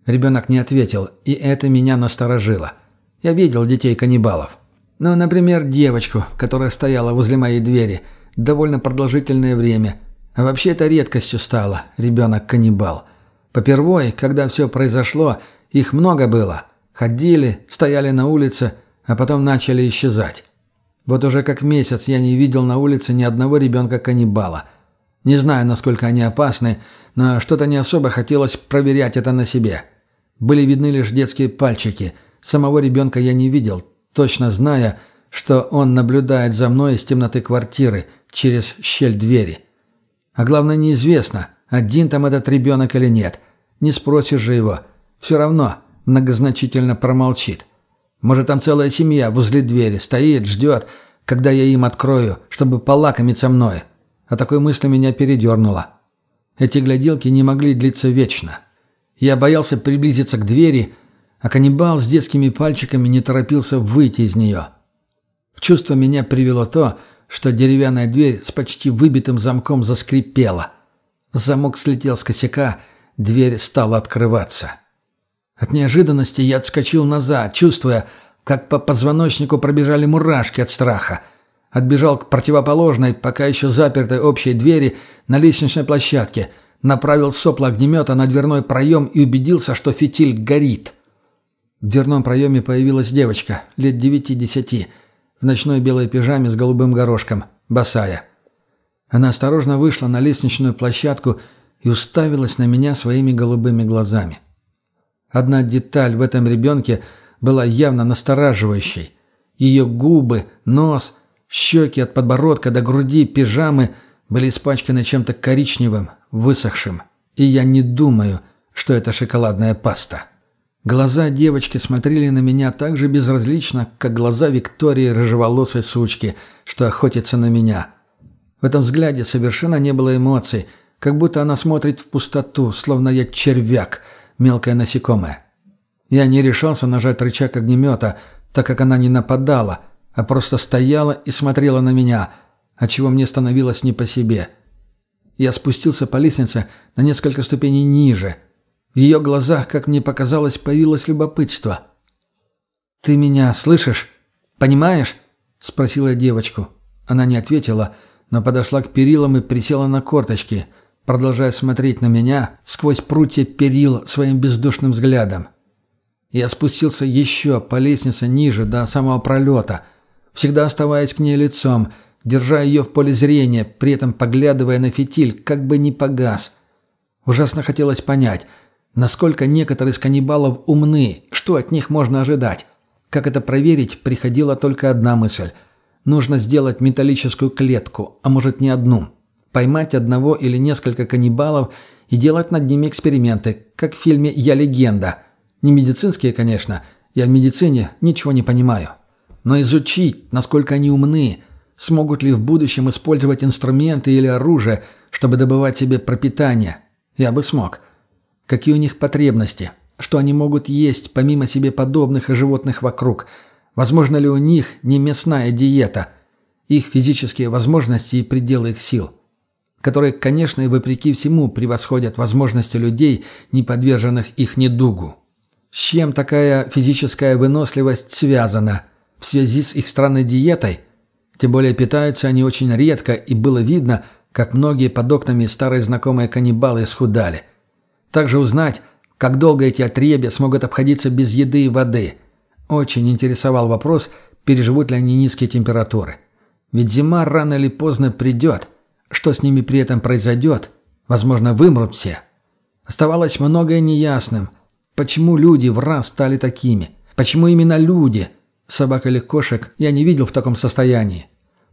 Ребенок не ответил, и это меня насторожило. Я видел детей-каннибалов. Ну, например, девочку, которая стояла возле моей двери довольно продолжительное время. А вообще это редкостью стало, ребенок-каннибал. Попервой, когда все произошло, их много было. Ходили, стояли на улице, а потом начали исчезать. Вот уже как месяц я не видел на улице ни одного ребенка-каннибала. Не знаю, насколько они опасны, но что-то не особо хотелось проверять это на себе. Были видны лишь детские пальчики. Самого ребенка я не видел, точно зная, что он наблюдает за мной из темноты квартиры через щель двери. А главное, неизвестно, один там этот ребенок или нет. Не спросишь же его. Все равно многозначительно промолчит. Может, там целая семья возле двери стоит, ждет, когда я им открою, чтобы полакомиться мной. А такой мысли меня передернуло. Эти гляделки не могли длиться вечно. Я боялся приблизиться к двери, а каннибал с детскими пальчиками не торопился выйти из нее. В чувство меня привело то, что деревянная дверь с почти выбитым замком заскрипела. Замок слетел с косяка, дверь стала открываться. От неожиданности я отскочил назад, чувствуя, как по позвоночнику пробежали мурашки от страха. Отбежал к противоположной, пока еще запертой общей двери на лестничной площадке, направил сопло огнемета на дверной проем и убедился, что фитиль горит. В дверном проеме появилась девочка, лет девяти-десяти, в ночной белой пижаме с голубым горошком, босая. Она осторожно вышла на лестничную площадку и уставилась на меня своими голубыми глазами. Одна деталь в этом ребенке была явно настораживающей. Ее губы, нос, щеки от подбородка до груди пижамы были испачканы чем-то коричневым, высохшим. И я не думаю, что это шоколадная паста. Глаза девочки смотрели на меня так же безразлично, как глаза Виктории рыжеволосой сучки, что охотится на меня. В этом взгляде совершенно не было эмоций, как будто она смотрит в пустоту, словно я червяк, мелкое насекомое. Я не решался нажать рычаг огнемета, так как она не нападала, а просто стояла и смотрела на меня, отчего мне становилось не по себе. Я спустился по лестнице на несколько ступеней ниже – в ее глазах, как мне показалось, появилось любопытство. «Ты меня слышишь? Понимаешь?» – спросила я девочку. Она не ответила, но подошла к перилам и присела на корточки, продолжая смотреть на меня сквозь прутья перил своим бездушным взглядом. Я спустился еще по лестнице ниже, до самого пролета, всегда оставаясь к ней лицом, держа ее в поле зрения, при этом поглядывая на фитиль, как бы не погас. Ужасно хотелось понять – Насколько некоторые из каннибалов умны, что от них можно ожидать? Как это проверить, приходила только одна мысль. Нужно сделать металлическую клетку, а может не одну. Поймать одного или несколько каннибалов и делать над ними эксперименты, как в фильме «Я легенда». Не медицинские, конечно, я в медицине ничего не понимаю. Но изучить, насколько они умны, смогут ли в будущем использовать инструменты или оружие, чтобы добывать себе пропитание, я бы смог – Какие у них потребности? Что они могут есть, помимо себе подобных и животных вокруг? Возможно ли у них не мясная диета? Их физические возможности и пределы их сил? Которые, конечно, и вопреки всему превосходят возможности людей, не подверженных их недугу. С чем такая физическая выносливость связана? В связи с их странной диетой? Тем более питаются они очень редко, и было видно, как многие под окнами старые знакомые каннибалы исхудали. Также узнать, как долго эти отребья смогут обходиться без еды и воды. Очень интересовал вопрос, переживут ли они низкие температуры. Ведь зима рано или поздно придет. Что с ними при этом произойдет? Возможно, вымрут все. Оставалось многое неясным. Почему люди в раз стали такими? Почему именно люди? Собак или кошек я не видел в таком состоянии.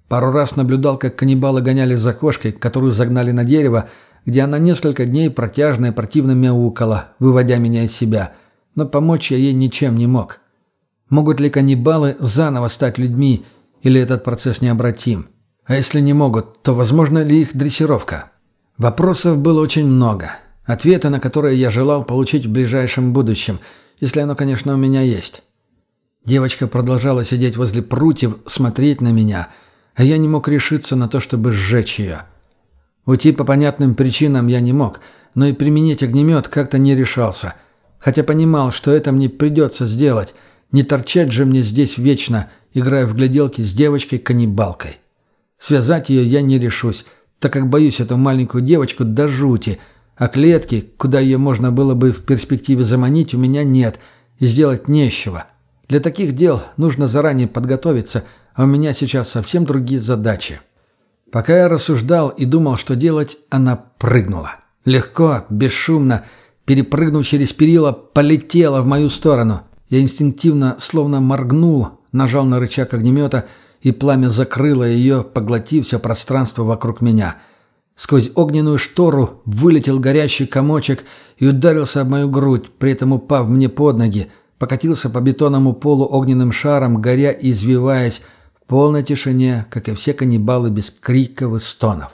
Пару раз наблюдал, как каннибалы гоняли за кошкой, которую загнали на дерево, где она несколько дней протяжно и противно мяукала, выводя меня из себя, но помочь я ей ничем не мог. Могут ли каннибалы заново стать людьми, или этот процесс необратим? А если не могут, то возможно ли их дрессировка? Вопросов было очень много, ответы на которые я желал получить в ближайшем будущем, если оно, конечно, у меня есть. Девочка продолжала сидеть возле прутьев, смотреть на меня, а я не мог решиться на то, чтобы сжечь ее. Уйти по понятным причинам я не мог, но и применить огнемет как-то не решался. Хотя понимал, что это мне придется сделать. Не торчать же мне здесь вечно, играя в гляделки с девочкой-каннибалкой. Связать ее я не решусь, так как боюсь эту маленькую девочку до жути, а клетки, куда ее можно было бы в перспективе заманить, у меня нет, и сделать нечего. Для таких дел нужно заранее подготовиться, а у меня сейчас совсем другие задачи. Пока я рассуждал и думал, что делать, она прыгнула. Легко, бесшумно, перепрыгнув через перила, полетела в мою сторону. Я инстинктивно, словно моргнул, нажал на рычаг огнемета, и пламя закрыло ее, поглотив все пространство вокруг меня. Сквозь огненную штору вылетел горящий комочек и ударился об мою грудь, при этом упав мне под ноги, покатился по бетонному полу огненным шаром, горя и извиваясь, полной тишине, как и все каннибалы без криков и стонов.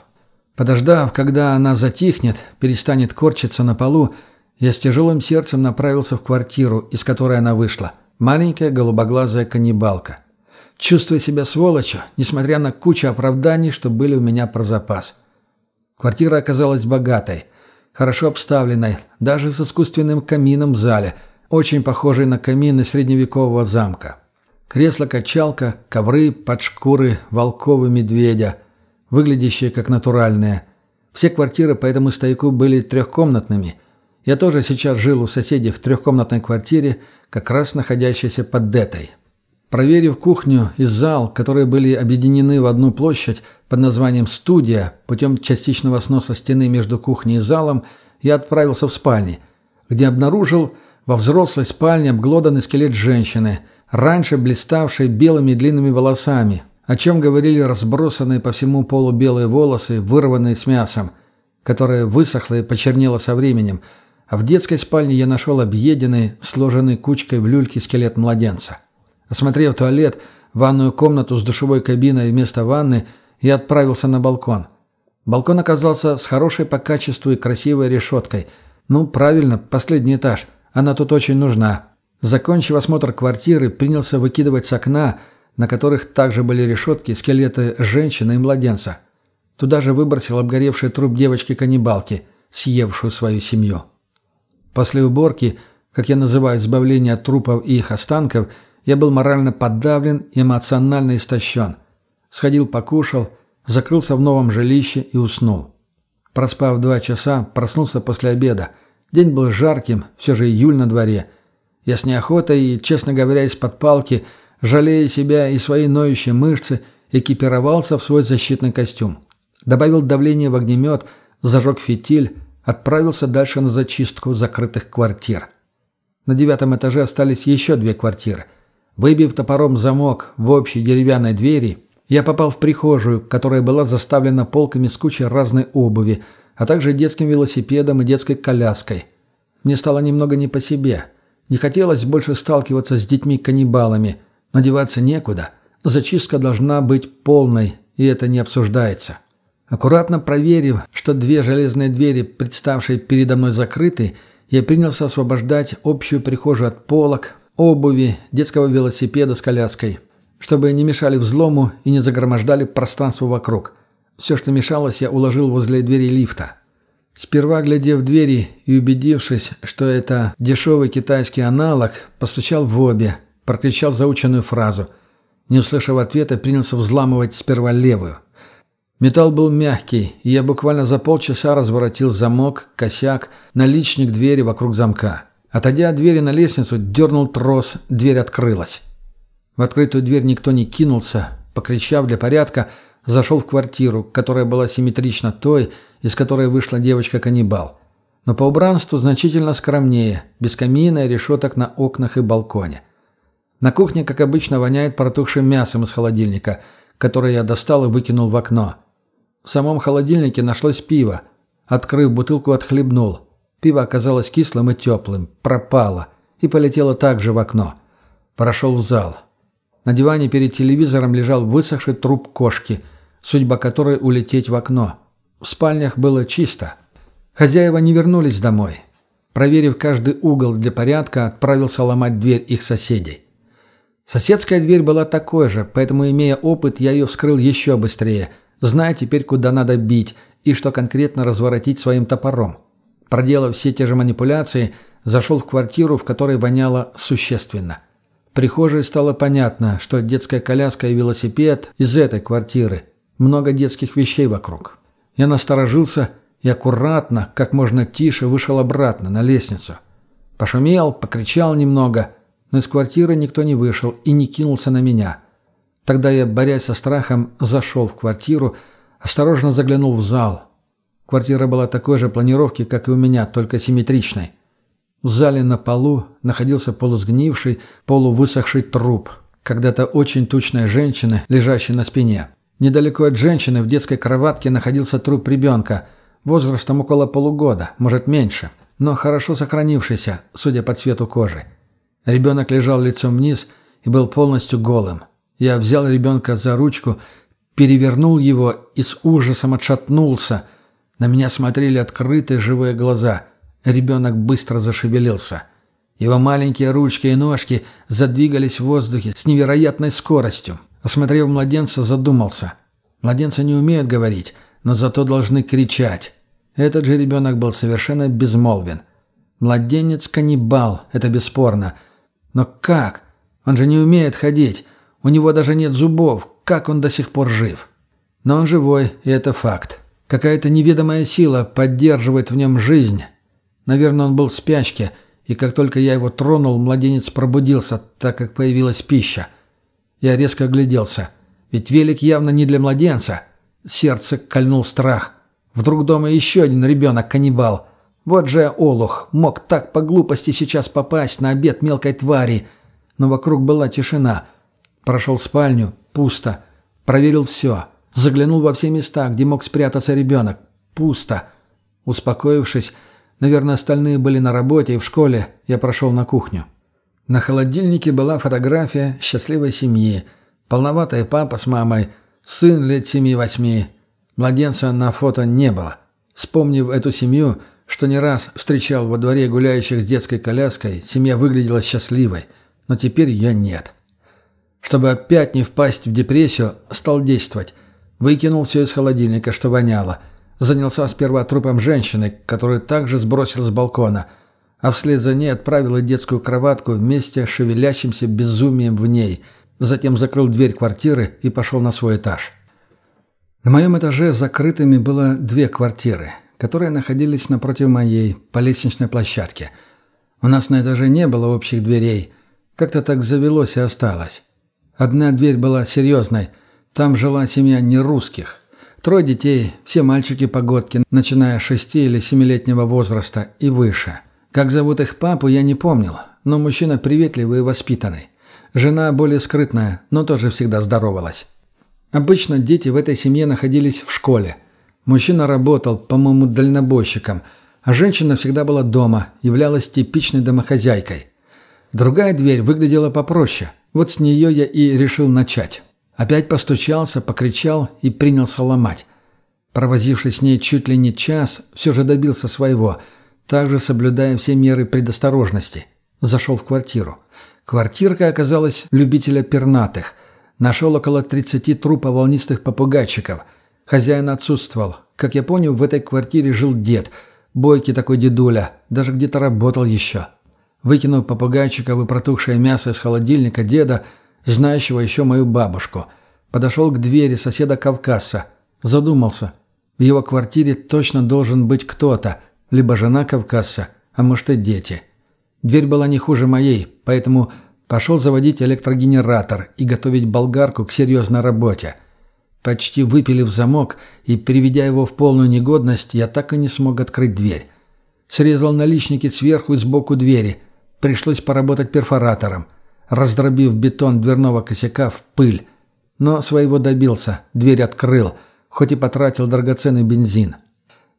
Подождав, когда она затихнет, перестанет корчиться на полу, я с тяжелым сердцем направился в квартиру, из которой она вышла. Маленькая голубоглазая каннибалка. Чувствуя себя сволочью, несмотря на кучу оправданий, что были у меня про запас. Квартира оказалась богатой, хорошо обставленной, даже с искусственным камином в зале, очень похожей на камины средневекового замка. Кресло-качалка, ковры под шкуры волковы медведя, выглядящие как натуральные. Все квартиры по этому стояку были трехкомнатными. Я тоже сейчас жил у соседей в трехкомнатной квартире, как раз находящейся под этой. Проверив кухню и зал, которые были объединены в одну площадь под названием «Студия», путем частичного сноса стены между кухней и залом, я отправился в спальни, где обнаружил во взрослой спальне обглоданный скелет женщины – раньше блиставшей белыми длинными волосами, о чем говорили разбросанные по всему полу белые волосы, вырванные с мясом, которое высохло и почернело со временем, а в детской спальне я нашел объеденный, сложенный кучкой в люльке скелет младенца. Осмотрев туалет, ванную комнату с душевой кабиной вместо ванны, я отправился на балкон. Балкон оказался с хорошей по качеству и красивой решеткой. Ну, правильно, последний этаж. Она тут очень нужна. Закончив осмотр квартиры, принялся выкидывать с окна, на которых также были решетки, скелеты женщины и младенца. Туда же выбросил обгоревший труп девочки-каннибалки, съевшую свою семью. После уборки, как я называю избавление от трупов и их останков, я был морально подавлен и эмоционально истощен. Сходил покушал, закрылся в новом жилище и уснул. Проспав два часа, проснулся после обеда. День был жарким, все же июль на дворе – я с неохотой и, честно говоря, из-под палки, жалея себя и свои ноющие мышцы, экипировался в свой защитный костюм. Добавил давление в огнемет, зажег фитиль, отправился дальше на зачистку закрытых квартир. На девятом этаже остались еще две квартиры. Выбив топором замок в общей деревянной двери, я попал в прихожую, которая была заставлена полками с кучей разной обуви, а также детским велосипедом и детской коляской. Мне стало немного не по себе – не хотелось больше сталкиваться с детьми-каннибалами, но деваться некуда. Зачистка должна быть полной, и это не обсуждается. Аккуратно проверив, что две железные двери, представшие передо мной закрыты, я принялся освобождать общую прихожую от полок, обуви, детского велосипеда с коляской, чтобы не мешали взлому и не загромождали пространство вокруг. Все, что мешалось, я уложил возле двери лифта. Сперва, глядев двери и убедившись, что это дешевый китайский аналог, постучал в обе, прокричал заученную фразу. Не услышав ответа, принялся взламывать сперва левую. Металл был мягкий, и я буквально за полчаса разворотил замок, косяк, наличник двери вокруг замка. Отойдя от двери на лестницу, дернул трос, дверь открылась. В открытую дверь никто не кинулся. Покричав для порядка, зашел в квартиру, которая была симметрична той, из которой вышла девочка-каннибал. Но по убранству значительно скромнее, без камина и решеток на окнах и балконе. На кухне, как обычно, воняет протухшим мясом из холодильника, которое я достал и выкинул в окно. В самом холодильнике нашлось пиво. Открыв бутылку, отхлебнул. Пиво оказалось кислым и теплым, пропало и полетело также в окно. Прошел в зал. На диване перед телевизором лежал высохший труп кошки, судьба которой улететь в окно. В спальнях было чисто. Хозяева не вернулись домой. Проверив каждый угол для порядка, отправился ломать дверь их соседей. Соседская дверь была такой же, поэтому, имея опыт, я ее вскрыл еще быстрее, зная теперь, куда надо бить и что конкретно разворотить своим топором. Проделав все те же манипуляции, зашел в квартиру, в которой воняло существенно. В прихожей стало понятно, что детская коляска и велосипед из этой квартиры. Много детских вещей вокруг. Я насторожился и аккуратно, как можно тише, вышел обратно на лестницу. Пошумел, покричал немного, но из квартиры никто не вышел и не кинулся на меня. Тогда я, борясь со страхом, зашел в квартиру, осторожно заглянул в зал. Квартира была такой же планировки, как и у меня, только симметричной. В зале на полу находился полусгнивший, полувысохший труп, когда-то очень тучной женщины, лежащей на спине. Недалеко от женщины в детской кроватке находился труп ребенка, возрастом около полугода, может меньше, но хорошо сохранившийся, судя по цвету кожи. Ребенок лежал лицом вниз и был полностью голым. Я взял ребенка за ручку, перевернул его и с ужасом отшатнулся. На меня смотрели открытые живые глаза. Ребенок быстро зашевелился. Его маленькие ручки и ножки задвигались в воздухе с невероятной скоростью. Осмотрев младенца, задумался. Младенцы не умеют говорить, но зато должны кричать. Этот же ребенок был совершенно безмолвен. Младенец-каннибал, это бесспорно. Но как? Он же не умеет ходить. У него даже нет зубов. Как он до сих пор жив? Но он живой, и это факт. Какая-то неведомая сила поддерживает в нем жизнь. Наверное, он был в спячке, и как только я его тронул, младенец пробудился, так как появилась пища. Я резко огляделся. Ведь велик явно не для младенца. Сердце кольнул страх. Вдруг дома еще один ребенок-каннибал. Вот же Олух мог так по глупости сейчас попасть на обед мелкой твари. Но вокруг была тишина. Прошел в спальню. Пусто. Проверил все. Заглянул во все места, где мог спрятаться ребенок. Пусто. Успокоившись, наверное, остальные были на работе и в школе, я прошел на кухню. На холодильнике была фотография счастливой семьи. Полноватый папа с мамой, сын лет семи-восьми, Младенца на фото не было. Вспомнив эту семью, что не раз встречал во дворе гуляющих с детской коляской, семья выглядела счастливой, но теперь я нет. Чтобы опять не впасть в депрессию, стал действовать. Выкинул все из холодильника, что воняло. Занялся сперва трупом женщины, которую также сбросил с балкона, а вслед за ней отправил детскую кроватку вместе с шевелящимся безумием в ней. Затем закрыл дверь квартиры и пошел на свой этаж. На моем этаже закрытыми было две квартиры, которые находились напротив моей, по лестничной площадке. У нас на этаже не было общих дверей. Как-то так завелось и осталось. Одна дверь была серьезной. Там жила семья нерусских. Трое детей, все мальчики-погодки, начиная с шести или семилетнего возраста и выше. Как зовут их папу, я не помнил, но мужчина приветливый и воспитанный. Жена более скрытная, но тоже всегда здоровалась. Обычно дети в этой семье находились в школе. Мужчина работал, по-моему, дальнобойщиком, а женщина всегда была дома, являлась типичной домохозяйкой. Другая дверь выглядела попроще. Вот с нее я и решил начать. Опять постучался, покричал и принялся ломать. Провозившись с ней чуть ли не час, все же добился своего, также соблюдая все меры предосторожности. Зашел в квартиру. Квартирка оказалась любителя пернатых – Нашел около 30 трупов волнистых попугайчиков. Хозяин отсутствовал. Как я понял, в этой квартире жил дед. Бойкий такой дедуля. Даже где-то работал еще. Выкинув попугайчиков и протухшее мясо из холодильника деда, знающего еще мою бабушку, подошел к двери соседа Кавказа. Задумался. В его квартире точно должен быть кто-то. Либо жена Кавказа, а может и дети. Дверь была не хуже моей, поэтому Пошел заводить электрогенератор и готовить болгарку к серьезной работе. Почти выпилив замок и приведя его в полную негодность, я так и не смог открыть дверь. Срезал наличники сверху и сбоку двери. Пришлось поработать перфоратором, раздробив бетон дверного косяка в пыль. Но своего добился, дверь открыл, хоть и потратил драгоценный бензин.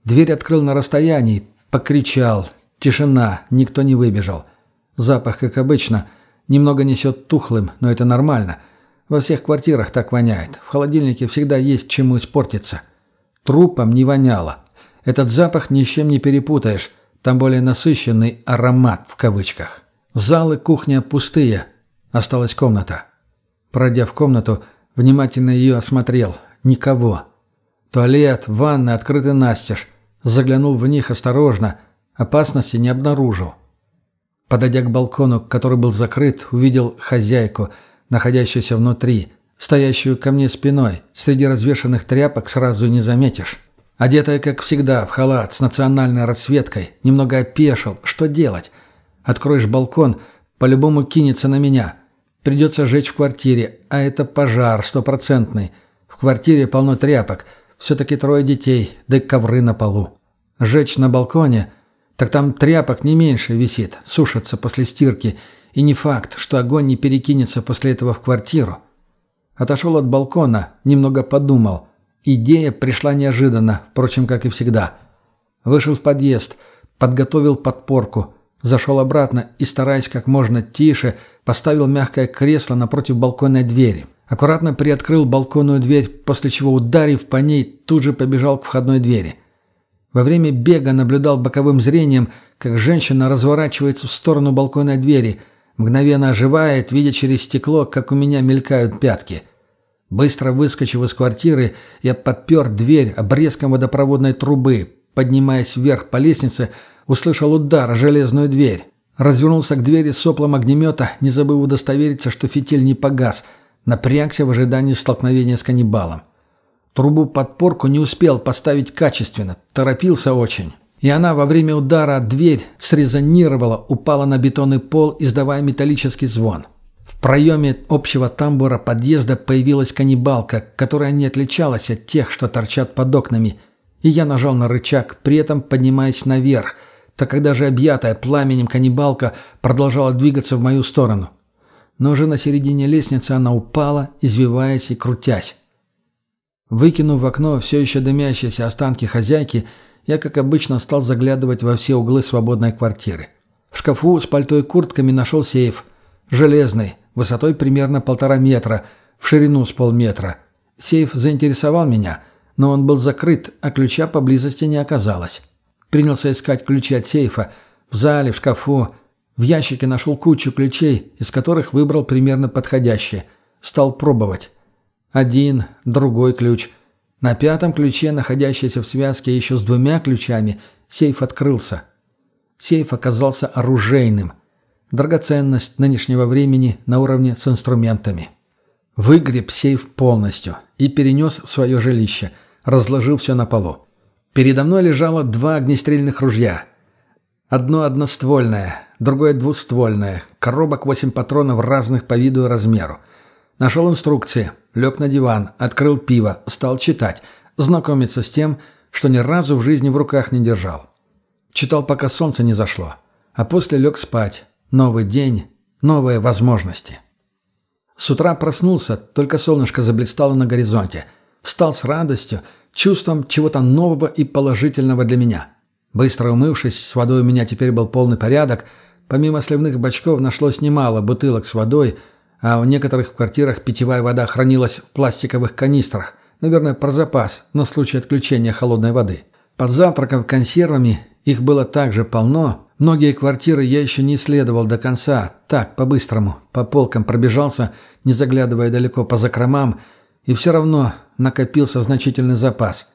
Дверь открыл на расстоянии, покричал. Тишина, никто не выбежал. Запах, как обычно, Немного несет тухлым, но это нормально. Во всех квартирах так воняет. В холодильнике всегда есть чему испортиться. Трупом не воняло. Этот запах ни с чем не перепутаешь. Там более насыщенный «аромат» в кавычках. Залы, кухня пустые. Осталась комната. Пройдя в комнату, внимательно ее осмотрел. Никого. Туалет, ванна открыты настежь. Заглянул в них осторожно. Опасности не обнаружил. Подойдя к балкону, который был закрыт, увидел хозяйку, находящуюся внутри, стоящую ко мне спиной. Среди развешанных тряпок сразу не заметишь. Одетая, как всегда, в халат с национальной расцветкой, немного опешил. Что делать? Откроешь балкон, по-любому кинется на меня. Придется жечь в квартире, а это пожар стопроцентный. В квартире полно тряпок, все-таки трое детей, да ковры на полу. Жечь на балконе так там тряпок не меньше висит, сушатся после стирки, и не факт, что огонь не перекинется после этого в квартиру. Отошел от балкона, немного подумал. Идея пришла неожиданно, впрочем, как и всегда. Вышел в подъезд, подготовил подпорку, зашел обратно и, стараясь как можно тише, поставил мягкое кресло напротив балконной двери. Аккуратно приоткрыл балконную дверь, после чего, ударив по ней, тут же побежал к входной двери. Во время бега наблюдал боковым зрением, как женщина разворачивается в сторону балконной двери, мгновенно оживает, видя через стекло, как у меня мелькают пятки. Быстро выскочив из квартиры, я подпер дверь обрезком водопроводной трубы. Поднимаясь вверх по лестнице, услышал удар о железную дверь. Развернулся к двери соплом огнемета, не забыв удостовериться, что фитиль не погас. Напрягся в ожидании столкновения с каннибалом. Трубу подпорку не успел поставить качественно, торопился очень. И она во время удара дверь срезонировала, упала на бетонный пол, издавая металлический звон. В проеме общего тамбура подъезда появилась каннибалка, которая не отличалась от тех, что торчат под окнами. И я нажал на рычаг, при этом поднимаясь наверх – так когда же объятая пламенем каннибалка продолжала двигаться в мою сторону. Но уже на середине лестницы она упала, извиваясь и крутясь. Выкинув в окно все еще дымящиеся останки хозяйки, я, как обычно, стал заглядывать во все углы свободной квартиры. В шкафу с пальто и куртками нашел сейф. Железный, высотой примерно полтора метра, в ширину с полметра. Сейф заинтересовал меня, но он был закрыт, а ключа поблизости не оказалось. Принялся искать ключи от сейфа. В зале, в шкафу. В ящике нашел кучу ключей, из которых выбрал примерно подходящие. Стал пробовать. Один, другой ключ. На пятом ключе, находящийся в связке еще с двумя ключами, сейф открылся. Сейф оказался оружейным. Драгоценность нынешнего времени на уровне с инструментами. Выгреб сейф полностью и перенес в свое жилище. Разложил все на полу. Передо мной лежало два огнестрельных ружья. Одно одноствольное, другое двуствольное, коробок восемь патронов разных по виду и размеру. Нашел инструкции, лег на диван, открыл пиво, стал читать, знакомиться с тем, что ни разу в жизни в руках не держал. Читал, пока солнце не зашло, а после лег спать. Новый день, новые возможности. С утра проснулся, только солнышко заблистало на горизонте. Встал с радостью, чувством чего-то нового и положительного для меня. Быстро умывшись, с водой у меня теперь был полный порядок. Помимо сливных бачков нашлось немало бутылок с водой, а в некоторых квартирах питьевая вода хранилась в пластиковых канистрах, наверное, про запас, на случай отключения холодной воды. Под завтраком консервами их было также полно. Многие квартиры я еще не исследовал до конца, так, по-быстрому, по полкам пробежался, не заглядывая далеко по закромам, и все равно накопился значительный запас.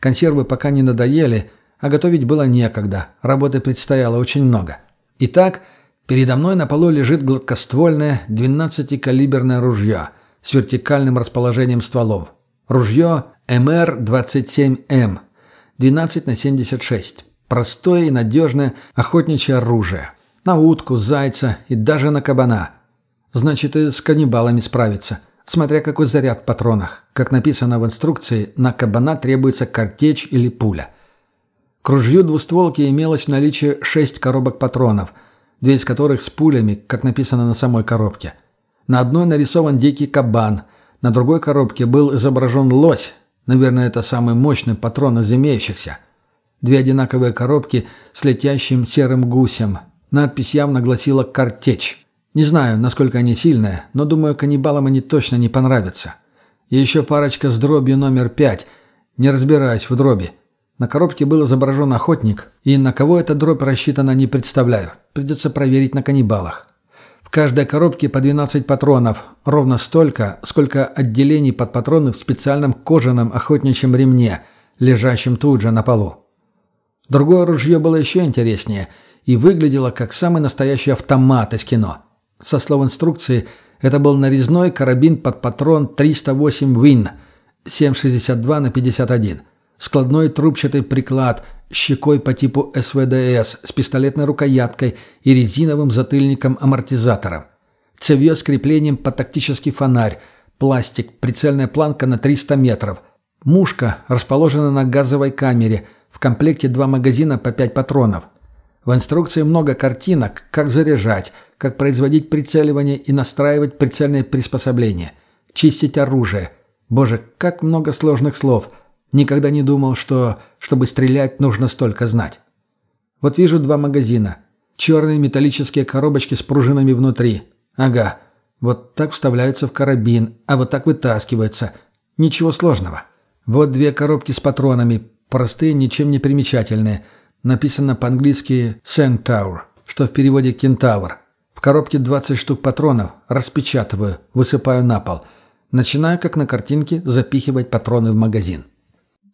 Консервы пока не надоели, а готовить было некогда, работы предстояло очень много. Итак, передо мной на полу лежит гладкоствольное 12-калиберное ружье с вертикальным расположением стволов. Ружье МР-27М, 12 на 76. Простое и надежное охотничье оружие. На утку, зайца и даже на кабана. Значит, и с каннибалами справиться смотря какой заряд в патронах. Как написано в инструкции, на кабана требуется картечь или пуля. К ружью двустволки имелось в наличии шесть коробок патронов, две из которых с пулями, как написано на самой коробке. На одной нарисован дикий кабан, на другой коробке был изображен лось, наверное, это самый мощный патрон из имеющихся. Две одинаковые коробки с летящим серым гусем. Надпись явно гласила «Картечь». Не знаю, насколько они сильные, но думаю, каннибалам они точно не понравятся. И еще парочка с дробью номер пять. Не разбираюсь в дроби. На коробке был изображен охотник, и на кого эта дробь рассчитана, не представляю. Придется проверить на каннибалах. В каждой коробке по 12 патронов, ровно столько, сколько отделений под патроны в специальном кожаном охотничьем ремне, лежащем тут же на полу. Другое ружье было еще интереснее и выглядело как самый настоящий автомат из кино – со слов инструкции, это был нарезной карабин под патрон 308 Win 7,62 на 51. Складной трубчатый приклад щекой по типу СВДС с пистолетной рукояткой и резиновым затыльником-амортизатором. Цевье с креплением под тактический фонарь, пластик, прицельная планка на 300 метров. Мушка расположена на газовой камере, в комплекте два магазина по 5 патронов – в инструкции много картинок, как заряжать, как производить прицеливание и настраивать прицельные приспособления, чистить оружие. Боже, как много сложных слов. Никогда не думал, что, чтобы стрелять, нужно столько знать. Вот вижу два магазина. Черные металлические коробочки с пружинами внутри. Ага. Вот так вставляется в карабин, а вот так вытаскивается. Ничего сложного. Вот две коробки с патронами, простые, ничем не примечательные. Написано по-английски «Centaur», что в переводе «кентавр». В коробке 20 штук патронов. Распечатываю, высыпаю на пол. Начинаю, как на картинке, запихивать патроны в магазин.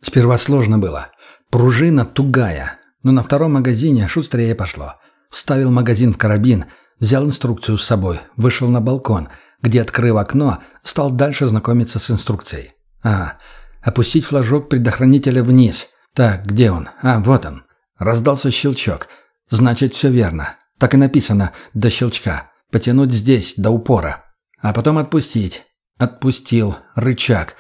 Сперва сложно было. Пружина тугая. Но на втором магазине шустрее пошло. Вставил магазин в карабин, взял инструкцию с собой, вышел на балкон, где, открыв окно, стал дальше знакомиться с инструкцией. А, опустить флажок предохранителя вниз. Так, где он? А, вот он. Раздался щелчок. Значит, все верно. Так и написано «до щелчка». Потянуть здесь, до упора. А потом отпустить. Отпустил. Рычаг.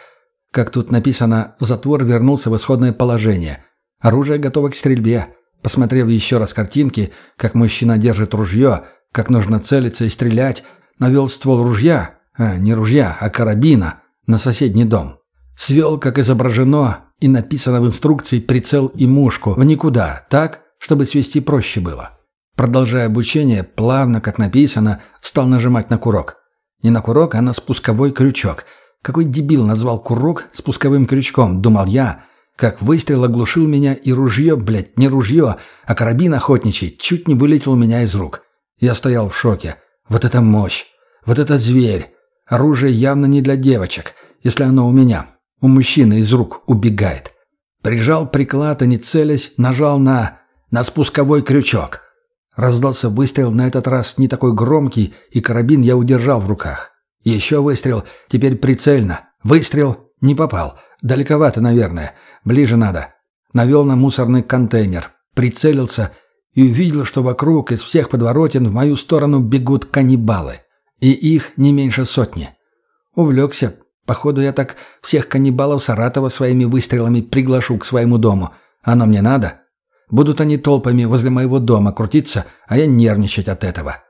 Как тут написано, затвор вернулся в исходное положение. Оружие готово к стрельбе. Посмотрев еще раз картинки, как мужчина держит ружье, как нужно целиться и стрелять, навел ствол ружья, а, не ружья, а карабина, на соседний дом. Свел, как изображено и написано в инструкции, прицел и мушку в никуда, так, чтобы свести проще было. Продолжая обучение, плавно, как написано, стал нажимать на курок. Не на курок, а на спусковой крючок – какой дебил назвал курок спусковым крючком, думал я, как выстрел оглушил меня, и ружье, блядь, не ружье, а карабин охотничий, чуть не вылетел у меня из рук. Я стоял в шоке. Вот это мощь! Вот этот зверь! Оружие явно не для девочек, если оно у меня. У мужчины из рук убегает. Прижал приклад и, не целясь, нажал на... на спусковой крючок. Раздался выстрел, на этот раз не такой громкий, и карабин я удержал в руках. Еще выстрел, теперь прицельно. Выстрел, не попал. Далековато, наверное. Ближе надо. Навел на мусорный контейнер. Прицелился и увидел, что вокруг из всех подворотен в мою сторону бегут каннибалы. И их не меньше сотни. Увлекся. Походу, я так всех каннибалов Саратова своими выстрелами приглашу к своему дому. Оно мне надо? Будут они толпами возле моего дома крутиться, а я нервничать от этого.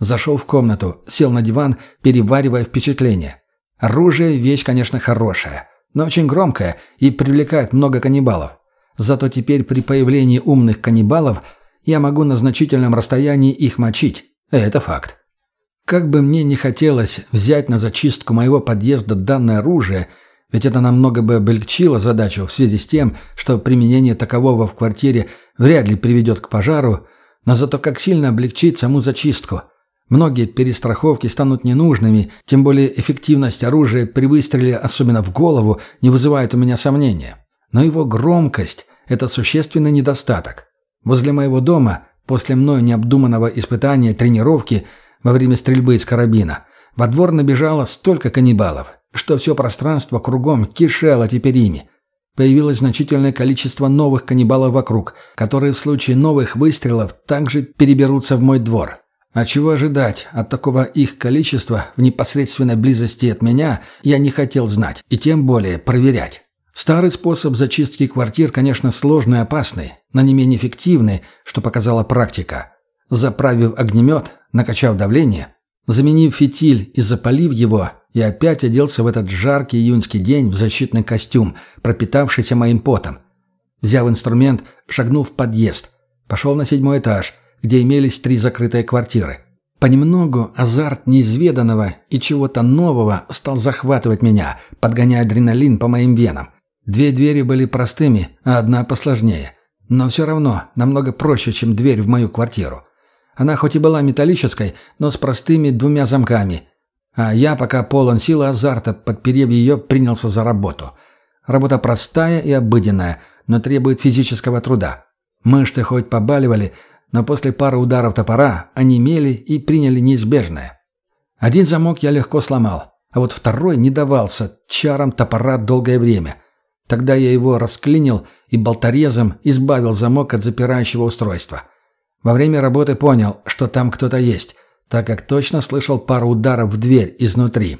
Зашел в комнату, сел на диван, переваривая впечатление. Оружие – вещь, конечно, хорошая, но очень громкая и привлекает много каннибалов. Зато теперь при появлении умных каннибалов я могу на значительном расстоянии их мочить. Это факт. Как бы мне не хотелось взять на зачистку моего подъезда данное оружие, ведь это намного бы облегчило задачу в связи с тем, что применение такового в квартире вряд ли приведет к пожару, но зато как сильно облегчит саму зачистку – Многие перестраховки станут ненужными, тем более эффективность оружия при выстреле, особенно в голову, не вызывает у меня сомнения. Но его громкость – это существенный недостаток. Возле моего дома, после мною необдуманного испытания тренировки во время стрельбы из карабина, во двор набежало столько каннибалов, что все пространство кругом кишело теперь ими. Появилось значительное количество новых каннибалов вокруг, которые в случае новых выстрелов также переберутся в мой двор. А чего ожидать от такого их количества в непосредственной близости от меня, я не хотел знать, и тем более проверять. Старый способ зачистки квартир, конечно, сложный и опасный, но не менее эффективный, что показала практика. Заправив огнемет, накачав давление, заменив фитиль и запалив его, я опять оделся в этот жаркий июньский день в защитный костюм, пропитавшийся моим потом. Взяв инструмент, шагнул в подъезд. Пошел на седьмой этаж – где имелись три закрытые квартиры. Понемногу азарт неизведанного и чего-то нового стал захватывать меня, подгоняя адреналин по моим венам. Две двери были простыми, а одна посложнее. Но все равно намного проще, чем дверь в мою квартиру. Она хоть и была металлической, но с простыми двумя замками. А я, пока полон силы азарта, подперев ее, принялся за работу. Работа простая и обыденная, но требует физического труда. Мышцы хоть побаливали, но после пары ударов топора онемели и приняли неизбежное. Один замок я легко сломал, а вот второй не давался чарам топора долгое время. Тогда я его расклинил и болторезом избавил замок от запирающего устройства. Во время работы понял, что там кто-то есть, так как точно слышал пару ударов в дверь изнутри.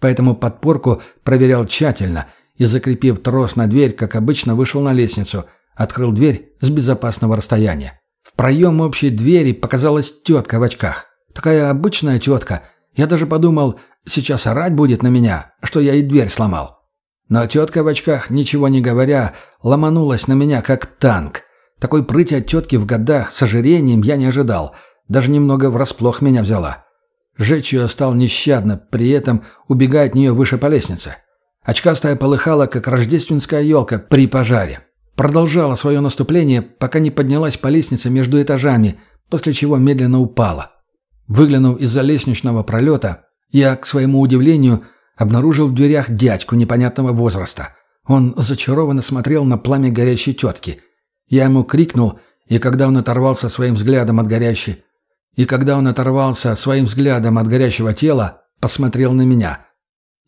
Поэтому подпорку проверял тщательно и, закрепив трос на дверь, как обычно, вышел на лестницу, открыл дверь с безопасного расстояния. В проем общей двери показалась тетка в очках. Такая обычная тетка. Я даже подумал, сейчас орать будет на меня, что я и дверь сломал. Но тетка в очках, ничего не говоря, ломанулась на меня, как танк. Такой прыти от тетки в годах с ожирением я не ожидал. Даже немного врасплох меня взяла. Жечь ее стал нещадно, при этом убегая от нее выше по лестнице. Очкастая полыхала, как рождественская елка при пожаре. Продолжала свое наступление, пока не поднялась по лестнице между этажами, после чего медленно упала. Выглянув из-за лестничного пролета, я, к своему удивлению, обнаружил в дверях дядьку непонятного возраста. Он зачарованно смотрел на пламя горящей тетки. Я ему крикнул, и когда он оторвался своим взглядом от горящей, и когда он оторвался своим взглядом от горящего тела, посмотрел на меня.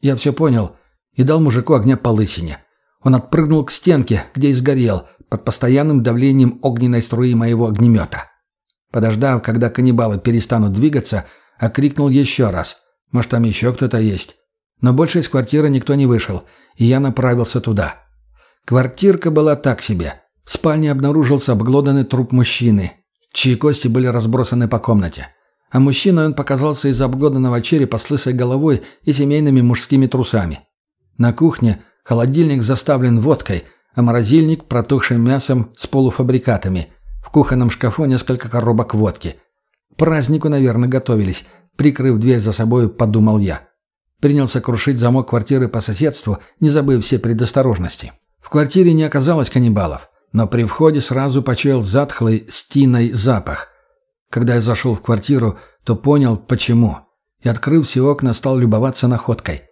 Я все понял и дал мужику огня по лысине. Он отпрыгнул к стенке, где и сгорел, под постоянным давлением огненной струи моего огнемета. Подождав, когда каннибалы перестанут двигаться, окрикнул еще раз. Может, там еще кто-то есть. Но больше из квартиры никто не вышел, и я направился туда. Квартирка была так себе. В спальне обнаружился обглоданный труп мужчины, чьи кости были разбросаны по комнате. А мужчиной он показался из обглоданного черепа с лысой головой и семейными мужскими трусами. На кухне холодильник заставлен водкой, а морозильник протухшим мясом с полуфабрикатами. В кухонном шкафу несколько коробок водки. К празднику, наверное, готовились. Прикрыв дверь за собой, подумал я. Принялся крушить замок квартиры по соседству, не забыв все предосторожности. В квартире не оказалось каннибалов, но при входе сразу почуял затхлый стиной запах. Когда я зашел в квартиру, то понял, почему. И, открыв все окна, стал любоваться находкой.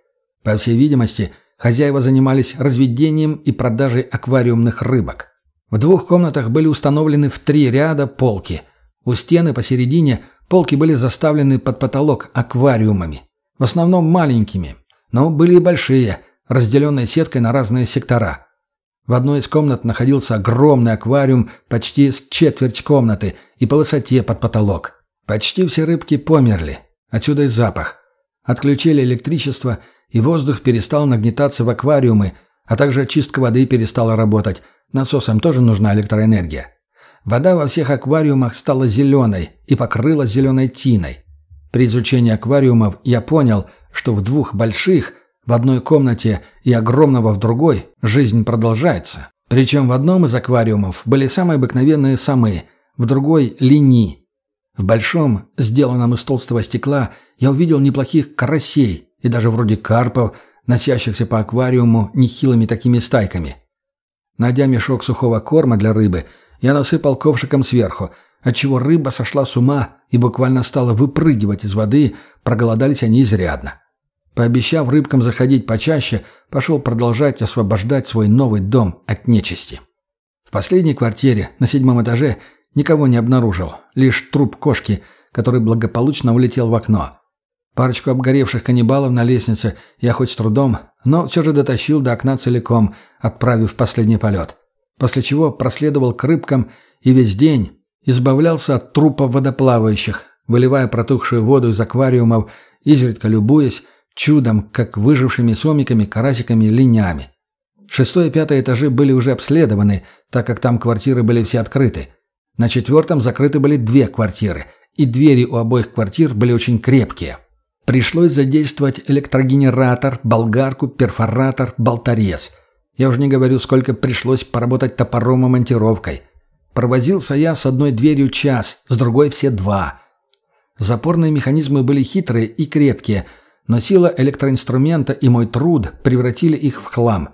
По всей видимости, хозяева занимались разведением и продажей аквариумных рыбок. В двух комнатах были установлены в три ряда полки. У стены посередине полки были заставлены под потолок аквариумами. В основном маленькими, но были и большие, разделенные сеткой на разные сектора. В одной из комнат находился огромный аквариум почти с четверть комнаты и по высоте под потолок. Почти все рыбки померли. Отсюда и запах. Отключили электричество, и воздух перестал нагнетаться в аквариумы, а также очистка воды перестала работать. Насосам тоже нужна электроэнергия. Вода во всех аквариумах стала зеленой и покрылась зеленой тиной. При изучении аквариумов я понял, что в двух больших, в одной комнате и огромного в другой, жизнь продолжается. Причем в одном из аквариумов были самые обыкновенные самы, в другой – лини. В большом, сделанном из толстого стекла, я увидел неплохих карасей и даже вроде карпов, носящихся по аквариуму нехилыми такими стайками. Найдя мешок сухого корма для рыбы, я насыпал ковшиком сверху – отчего рыба сошла с ума и буквально стала выпрыгивать из воды, проголодались они изрядно. Пообещав рыбкам заходить почаще, пошел продолжать освобождать свой новый дом от нечисти. В последней квартире, на седьмом этаже, никого не обнаружил, лишь труп кошки, который благополучно улетел в окно. Парочку обгоревших каннибалов на лестнице я хоть с трудом, но все же дотащил до окна целиком, отправив последний полет. После чего проследовал к рыбкам и весь день, избавлялся от трупов водоплавающих, выливая протухшую воду из аквариумов, изредка любуясь чудом, как выжившими сомиками, карасиками и линями. Шестой и пятый этажи были уже обследованы, так как там квартиры были все открыты. На четвертом закрыты были две квартиры, и двери у обоих квартир были очень крепкие. Пришлось задействовать электрогенератор, болгарку, перфоратор, болторез. Я уже не говорю, сколько пришлось поработать топором и монтировкой – Провозился я с одной дверью час, с другой все два. Запорные механизмы были хитрые и крепкие, но сила электроинструмента и мой труд превратили их в хлам.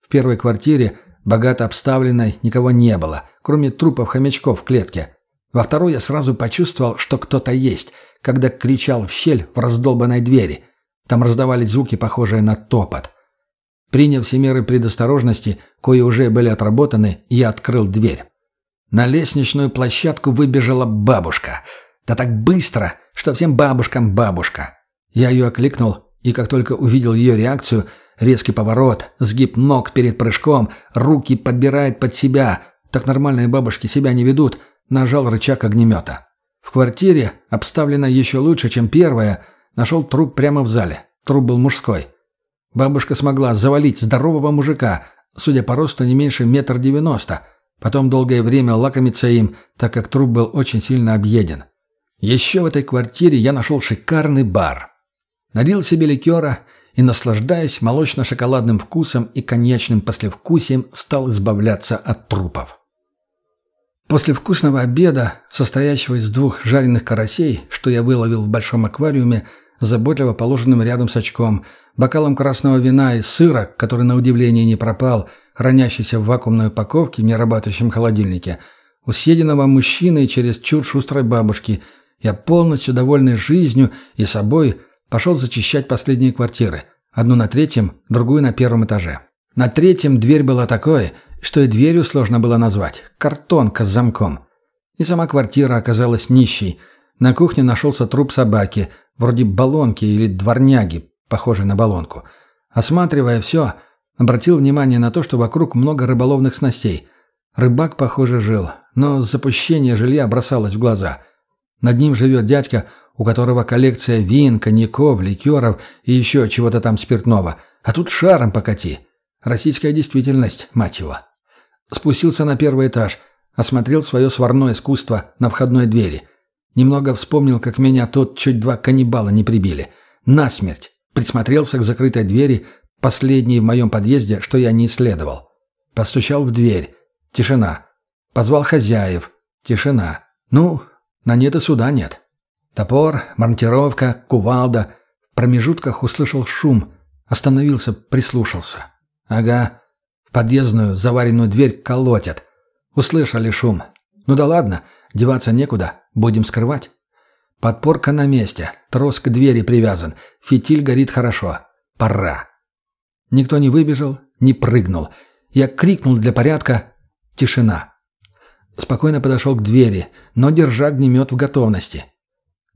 В первой квартире, богато обставленной, никого не было, кроме трупов хомячков в клетке. Во второй я сразу почувствовал, что кто-то есть, когда кричал в щель в раздолбанной двери. Там раздавались звуки, похожие на топот. Приняв все меры предосторожности, кои уже были отработаны, я открыл дверь. На лестничную площадку выбежала бабушка. Да так быстро, что всем бабушкам бабушка. Я ее окликнул, и как только увидел ее реакцию, резкий поворот, сгиб ног перед прыжком, руки подбирает под себя, так нормальные бабушки себя не ведут, нажал рычаг огнемета. В квартире, обставленной еще лучше, чем первая, нашел труп прямо в зале. Труп был мужской. Бабушка смогла завалить здорового мужика, судя по росту не меньше метр девяносто – Потом долгое время лакомиться им, так как труп был очень сильно объеден. Еще в этой квартире я нашел шикарный бар. Налил себе ликера и, наслаждаясь молочно-шоколадным вкусом и коньячным послевкусием, стал избавляться от трупов. После вкусного обеда, состоящего из двух жареных карасей, что я выловил в большом аквариуме, заботливо положенным рядом с очком, бокалом красного вина и сыра, который на удивление не пропал, хранящийся в вакуумной упаковке в неработающем холодильнике, у съеденного мужчины и через чур шустрой бабушки, я полностью довольный жизнью и собой пошел зачищать последние квартиры, одну на третьем, другую на первом этаже. На третьем дверь была такой – что и дверью сложно было назвать. Картонка с замком. И сама квартира оказалась нищей. На кухне нашелся труп собаки, вроде баллонки или дворняги, похожей на баллонку. Осматривая все, обратил внимание на то, что вокруг много рыболовных снастей. Рыбак, похоже, жил, но запущение жилья бросалось в глаза. Над ним живет дядька, у которого коллекция вин, коньяков, ликеров и еще чего-то там спиртного. А тут шаром покати. Российская действительность, мать его. Спустился на первый этаж, осмотрел свое сварное искусство на входной двери. Немного вспомнил, как меня тот чуть два каннибала не прибили. Насмерть. Присмотрелся к закрытой двери, последней в моем подъезде, что я не исследовал. Постучал в дверь. Тишина. Позвал хозяев. Тишина. Ну, на нет и суда нет. Топор, монтировка, кувалда. В промежутках услышал шум. Остановился, прислушался. Ага, Подъездную заваренную дверь колотят. Услышали шум. Ну да ладно, деваться некуда, будем скрывать. Подпорка на месте, трос к двери привязан, фитиль горит хорошо. Пора. Никто не выбежал, не прыгнул. Я крикнул для порядка. Тишина. Спокойно подошел к двери, но держа огнемет в готовности.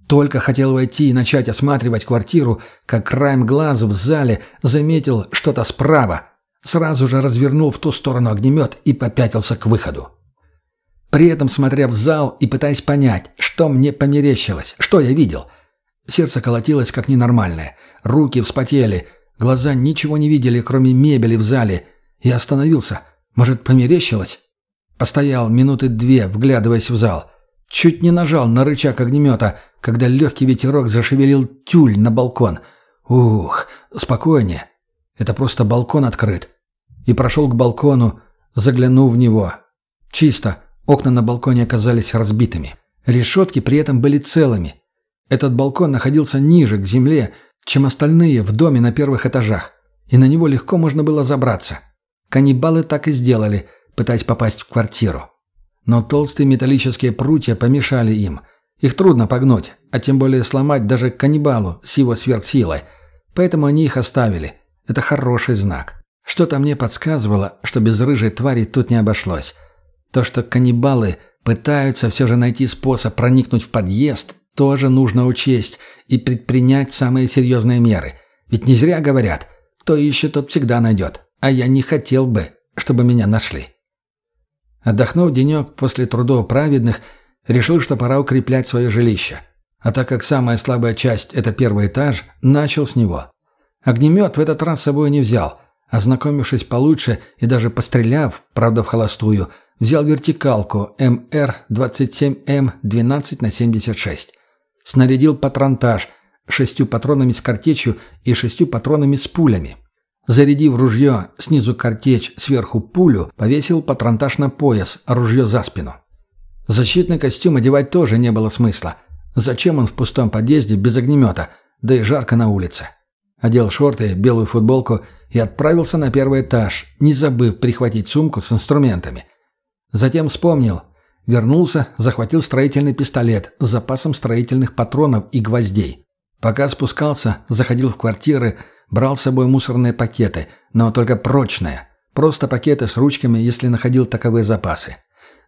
Только хотел войти и начать осматривать квартиру, как краем глаза в зале заметил что-то справа. Сразу же развернул в ту сторону огнемет и попятился к выходу. При этом смотря в зал и пытаясь понять, что мне померещилось, что я видел. Сердце колотилось как ненормальное, руки вспотели, глаза ничего не видели, кроме мебели в зале. Я остановился. Может, померещилось? Постоял минуты две, вглядываясь в зал. Чуть не нажал на рычаг огнемета, когда легкий ветерок зашевелил тюль на балкон. Ух, спокойнее. Это просто балкон открыт. И прошел к балкону, заглянув в него. Чисто. Окна на балконе оказались разбитыми. Решетки при этом были целыми. Этот балкон находился ниже, к земле, чем остальные в доме на первых этажах. И на него легко можно было забраться. Каннибалы так и сделали, пытаясь попасть в квартиру. Но толстые металлические прутья помешали им. Их трудно погнуть, а тем более сломать даже каннибалу с его сверхсилой. Поэтому они их оставили. Это хороший знак. Что-то мне подсказывало, что без рыжей твари тут не обошлось. То, что каннибалы пытаются все же найти способ проникнуть в подъезд, тоже нужно учесть и предпринять самые серьезные меры. Ведь не зря говорят, кто ищет, тот всегда найдет. А я не хотел бы, чтобы меня нашли. Отдохнув денек после трудов праведных, решил, что пора укреплять свое жилище. А так как самая слабая часть – это первый этаж, начал с него. Огнемет в этот раз с собой не взял. Ознакомившись получше и даже постреляв, правда в холостую, взял вертикалку МР-27М12 на 76. Снарядил патронтаж шестью патронами с картечью и шестью патронами с пулями. Зарядив ружье, снизу картечь, сверху пулю, повесил патронтаж на пояс, ружье за спину. Защитный костюм одевать тоже не было смысла. Зачем он в пустом подъезде без огнемета, да и жарко на улице. Одел шорты, белую футболку и отправился на первый этаж, не забыв прихватить сумку с инструментами. Затем вспомнил. Вернулся, захватил строительный пистолет с запасом строительных патронов и гвоздей. Пока спускался, заходил в квартиры, брал с собой мусорные пакеты, но только прочные. Просто пакеты с ручками, если находил таковые запасы.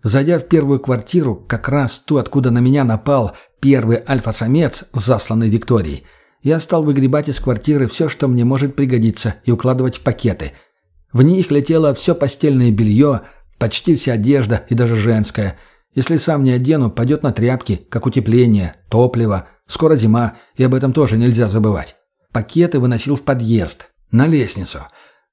Зайдя в первую квартиру, как раз ту, откуда на меня напал первый альфа-самец, засланный Викторией, я стал выгребать из квартиры все, что мне может пригодиться, и укладывать в пакеты. В них летело все постельное белье, почти вся одежда и даже женская. Если сам не одену, пойдет на тряпки, как утепление, топливо. Скоро зима, и об этом тоже нельзя забывать. Пакеты выносил в подъезд, на лестницу.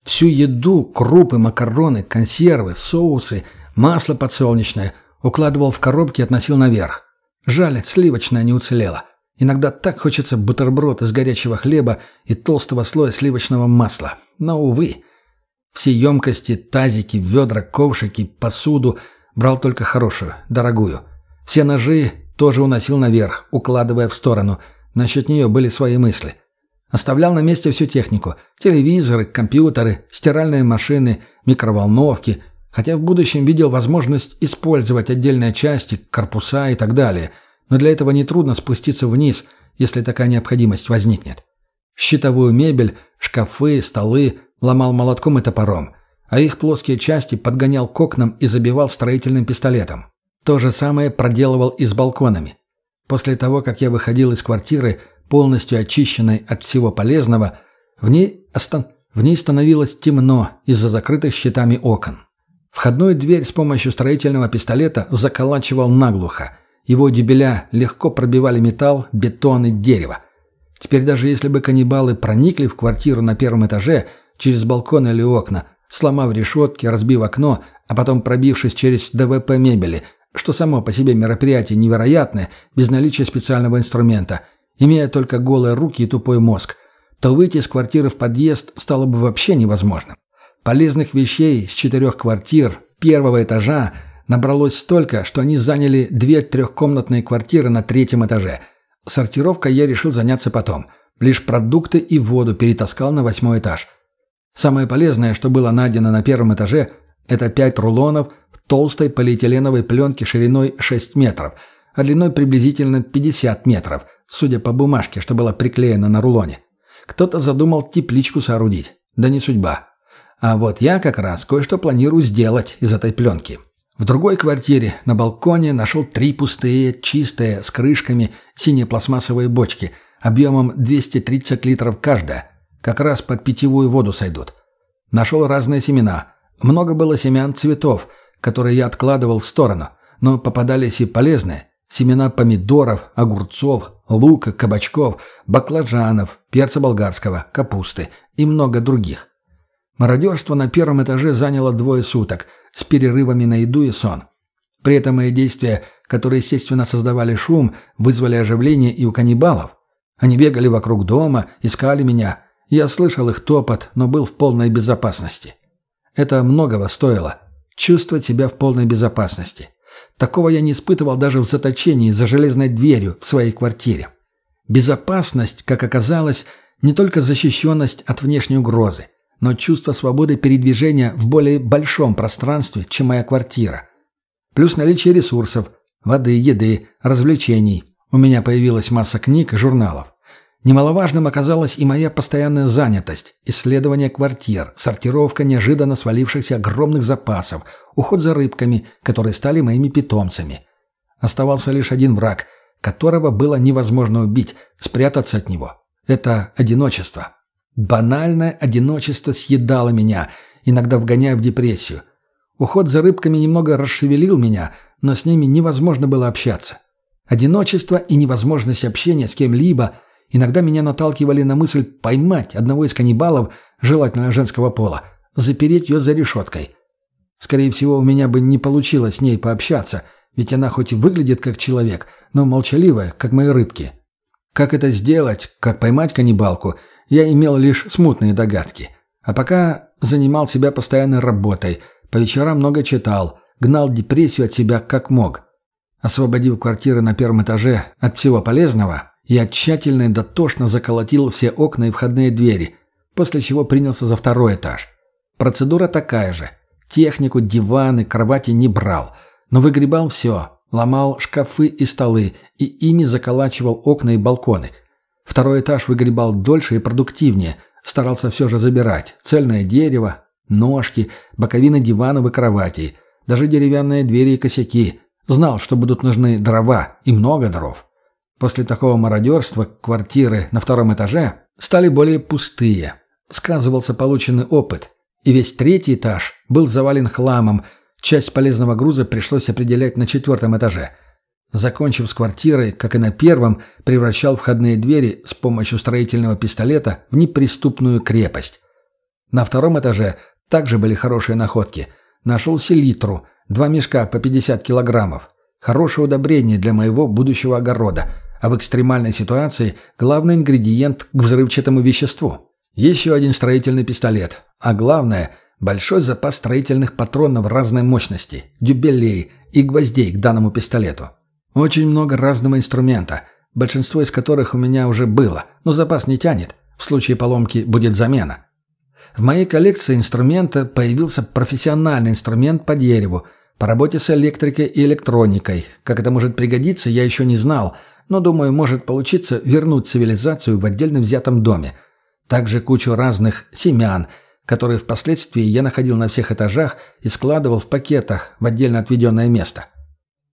Всю еду, крупы, макароны, консервы, соусы, масло подсолнечное укладывал в коробки и относил наверх. Жаль, сливочное не уцелело. Иногда так хочется бутерброд из горячего хлеба и толстого слоя сливочного масла. Но, увы, все емкости, тазики, ведра, ковшики, посуду Брал только хорошую, дорогую. Все ножи тоже уносил наверх, укладывая в сторону. Насчет нее были свои мысли. Оставлял на месте всю технику. Телевизоры, компьютеры, стиральные машины, микроволновки. Хотя в будущем видел возможность использовать отдельные части, корпуса и так далее. Но для этого нетрудно спуститься вниз, если такая необходимость возникнет. Щитовую мебель, шкафы, столы ломал молотком и топором, а их плоские части подгонял к окнам и забивал строительным пистолетом. То же самое проделывал и с балконами. После того, как я выходил из квартиры, полностью очищенной от всего полезного, в ней, остан... в ней становилось темно из-за закрытых щитами окон. Входную дверь с помощью строительного пистолета заколачивал наглухо. Его дюбеля легко пробивали металл, бетон и дерево. Теперь даже если бы каннибалы проникли в квартиру на первом этаже через балкон или окна, сломав решетки, разбив окно, а потом пробившись через ДВП мебели, что само по себе мероприятие невероятное, без наличия специального инструмента – Имея только голые руки и тупой мозг, то выйти из квартиры в подъезд стало бы вообще невозможно. Полезных вещей с четырех квартир первого этажа набралось столько, что они заняли две трехкомнатные квартиры на третьем этаже. Сортировкой я решил заняться потом. Лишь продукты и воду перетаскал на восьмой этаж. Самое полезное, что было найдено на первом этаже, это пять рулонов толстой полиэтиленовой пленки шириной 6 метров, а длиной приблизительно 50 метров – судя по бумажке, что была приклеена на рулоне. Кто-то задумал тепличку соорудить. Да не судьба. А вот я как раз кое-что планирую сделать из этой пленки. В другой квартире на балконе нашел три пустые, чистые, с крышками, синие пластмассовые бочки, объемом 230 литров каждая. Как раз под питьевую воду сойдут. Нашел разные семена. Много было семян цветов, которые я откладывал в сторону, но попадались и полезные. Семена помидоров, огурцов, лука, кабачков, баклажанов, перца болгарского, капусты и много других. Мародерство на первом этаже заняло двое суток, с перерывами на еду и сон. При этом мои действия, которые, естественно, создавали шум, вызвали оживление и у каннибалов. Они бегали вокруг дома, искали меня. Я слышал их топот, но был в полной безопасности. Это многого стоило. Чувствовать себя в полной безопасности. Такого я не испытывал даже в заточении за железной дверью в своей квартире. Безопасность, как оказалось, не только защищенность от внешней угрозы, но чувство свободы передвижения в более большом пространстве, чем моя квартира. Плюс наличие ресурсов, воды, еды, развлечений. У меня появилась масса книг и журналов. Немаловажным оказалась и моя постоянная занятость, исследование квартир, сортировка неожиданно свалившихся огромных запасов, уход за рыбками, которые стали моими питомцами. Оставался лишь один враг, которого было невозможно убить, спрятаться от него. Это одиночество. Банальное одиночество съедало меня, иногда вгоняя в депрессию. Уход за рыбками немного расшевелил меня, но с ними невозможно было общаться. Одиночество и невозможность общения с кем-либо – Иногда меня наталкивали на мысль поймать одного из каннибалов, желательно женского пола, запереть ее за решеткой. Скорее всего, у меня бы не получилось с ней пообщаться, ведь она хоть и выглядит как человек, но молчаливая, как мои рыбки. Как это сделать, как поймать каннибалку, я имел лишь смутные догадки. А пока занимал себя постоянной работой, по вечерам много читал, гнал депрессию от себя как мог. Освободив квартиры на первом этаже от всего полезного, я тщательно и дотошно заколотил все окна и входные двери, после чего принялся за второй этаж. Процедура такая же. Технику, диваны, кровати не брал, но выгребал все, ломал шкафы и столы и ими заколачивал окна и балконы. Второй этаж выгребал дольше и продуктивнее, старался все же забирать цельное дерево, ножки, боковины диванов и кроватей, даже деревянные двери и косяки. Знал, что будут нужны дрова и много дров. После такого мародерства квартиры на втором этаже стали более пустые. Сказывался полученный опыт. И весь третий этаж был завален хламом. Часть полезного груза пришлось определять на четвертом этаже. Закончив с квартирой, как и на первом, превращал входные двери с помощью строительного пистолета в неприступную крепость. На втором этаже также были хорошие находки. Нашел селитру, два мешка по 50 килограммов. Хорошее удобрение для моего будущего огорода – а в экстремальной ситуации главный ингредиент к взрывчатому веществу. Еще один строительный пистолет, а главное – большой запас строительных патронов разной мощности, дюбелей и гвоздей к данному пистолету. Очень много разного инструмента, большинство из которых у меня уже было, но запас не тянет. В случае поломки будет замена. В моей коллекции инструмента появился профессиональный инструмент по дереву, по работе с электрикой и электроникой. Как это может пригодиться, я еще не знал, но, думаю, может получиться вернуть цивилизацию в отдельно взятом доме. Также кучу разных семян, которые впоследствии я находил на всех этажах и складывал в пакетах в отдельно отведенное место.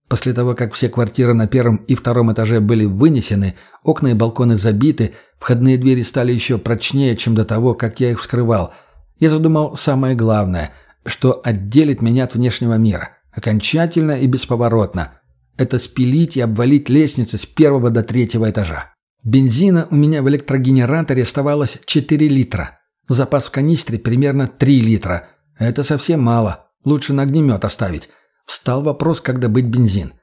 После того, как все квартиры на первом и втором этаже были вынесены, окна и балконы забиты, входные двери стали еще прочнее, чем до того, как я их вскрывал, я задумал самое главное, что отделит меня от внешнего мира, окончательно и бесповоротно. Это спилить и обвалить лестницы с первого до третьего этажа. Бензина у меня в электрогенераторе оставалось 4 литра. Запас в канистре примерно 3 литра. Это совсем мало. Лучше на огнемет оставить. Встал вопрос, как добыть бензин.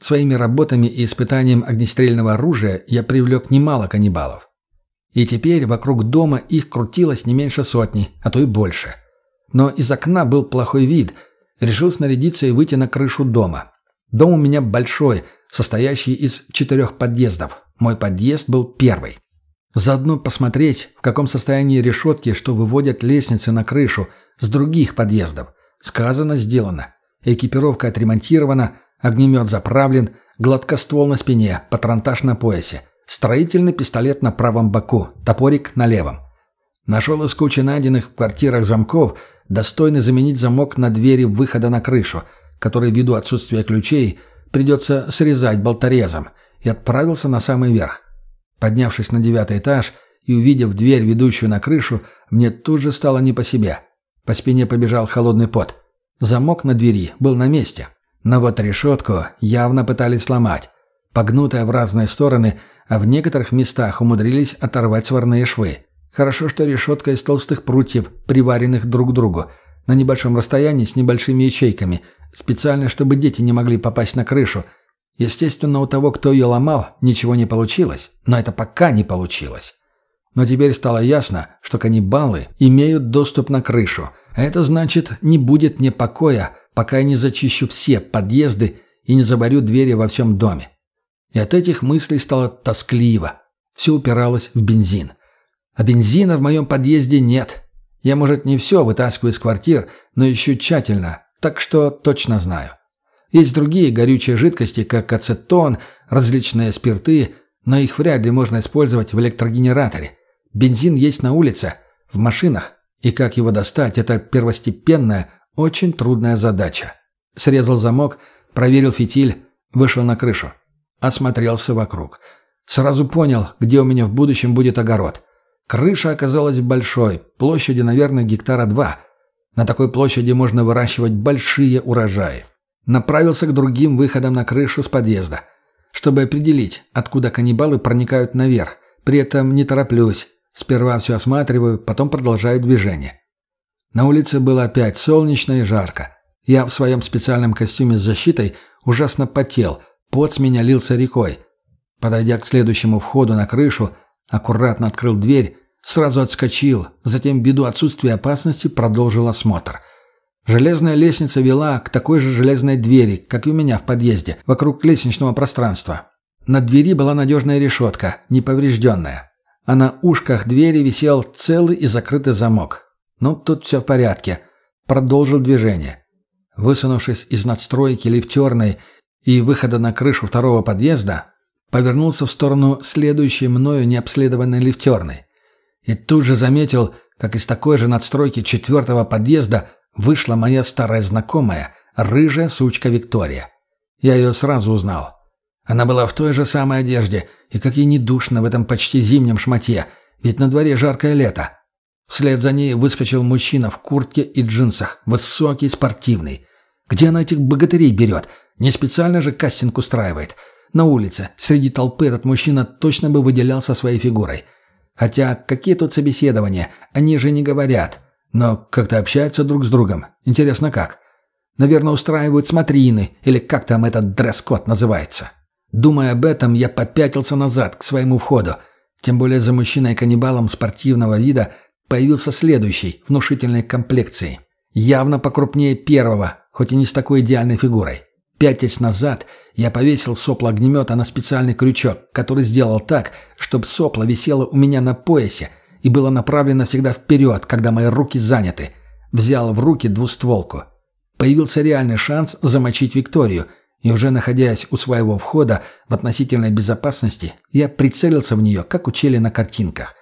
Своими работами и испытанием огнестрельного оружия я привлек немало каннибалов. И теперь вокруг дома их крутилось не меньше сотни, а то и больше. Но из окна был плохой вид. Решил снарядиться и выйти на крышу дома. Дом у меня большой, состоящий из четырех подъездов. Мой подъезд был первый. Заодно посмотреть, в каком состоянии решетки, что выводят лестницы на крышу с других подъездов. Сказано, сделано. Экипировка отремонтирована, огнемет заправлен, гладкоствол на спине, патронтаж на поясе, строительный пистолет на правом боку, топорик на левом. Нашел из кучи найденных в квартирах замков, достойный заменить замок на двери выхода на крышу, который ввиду отсутствия ключей придется срезать болторезом, и отправился на самый верх. Поднявшись на девятый этаж и увидев дверь, ведущую на крышу, мне тут же стало не по себе. По спине побежал холодный пот. Замок на двери был на месте. Но вот решетку явно пытались сломать. Погнутая в разные стороны, а в некоторых местах умудрились оторвать сварные швы. Хорошо, что решетка из толстых прутьев, приваренных друг к другу, на небольшом расстоянии с небольшими ячейками, специально, чтобы дети не могли попасть на крышу. Естественно, у того, кто ее ломал, ничего не получилось, но это пока не получилось. Но теперь стало ясно, что каннибалы имеют доступ на крышу, а это значит, не будет мне покоя, пока я не зачищу все подъезды и не заборю двери во всем доме. И от этих мыслей стало тоскливо. Все упиралось в бензин. А бензина в моем подъезде нет. Я, может, не все вытаскиваю из квартир, но еще тщательно, так что точно знаю. Есть другие горючие жидкости, как ацетон, различные спирты, но их вряд ли можно использовать в электрогенераторе. Бензин есть на улице, в машинах, и как его достать – это первостепенная, очень трудная задача. Срезал замок, проверил фитиль, вышел на крышу. Осмотрелся вокруг. Сразу понял, где у меня в будущем будет огород. Крыша оказалась большой, площадью, наверное, гектара два. На такой площади можно выращивать большие урожаи. Направился к другим выходам на крышу с подъезда, чтобы определить, откуда каннибалы проникают наверх. При этом не тороплюсь, Сперва все осматриваю, потом продолжаю движение. На улице было опять солнечно и жарко. Я в своем специальном костюме с защитой ужасно потел, пот с меня лился рекой. Подойдя к следующему входу на крышу, аккуратно открыл дверь, сразу отскочил, затем, ввиду отсутствия опасности, продолжил осмотр. Железная лестница вела к такой же железной двери, как и у меня в подъезде, вокруг лестничного пространства. На двери была надежная решетка, неповрежденная а на ушках двери висел целый и закрытый замок. Ну, тут все в порядке. Продолжил движение. Высунувшись из надстройки лифтерной и выхода на крышу второго подъезда, повернулся в сторону следующей мною необследованной лифтерной. И тут же заметил, как из такой же надстройки четвертого подъезда вышла моя старая знакомая, рыжая сучка Виктория. Я ее сразу узнал. Она была в той же самой одежде, и как ей не душно в этом почти зимнем шматье, ведь на дворе жаркое лето. Вслед за ней выскочил мужчина в куртке и джинсах, высокий, спортивный. Где она этих богатырей берет? Не специально же кастинг устраивает. На улице, среди толпы этот мужчина точно бы выделялся своей фигурой. Хотя, какие тут собеседования, они же не говорят. Но как-то общаются друг с другом. Интересно как? Наверное, устраивают смотрины, или как там этот дресс-код называется. Думая об этом, я попятился назад, к своему входу. Тем более за мужчиной-каннибалом спортивного вида появился следующий, внушительной комплекции. Явно покрупнее первого, хоть и не с такой идеальной фигурой. Пятясь назад, я повесил сопло огнемета на специальный крючок, который сделал так, чтобы сопло висело у меня на поясе и было направлено всегда вперед, когда мои руки заняты. Взял в руки двустволку. Появился реальный шанс замочить Викторию, и уже находясь у своего входа в относительной безопасности, я прицелился в нее, как учили на картинках.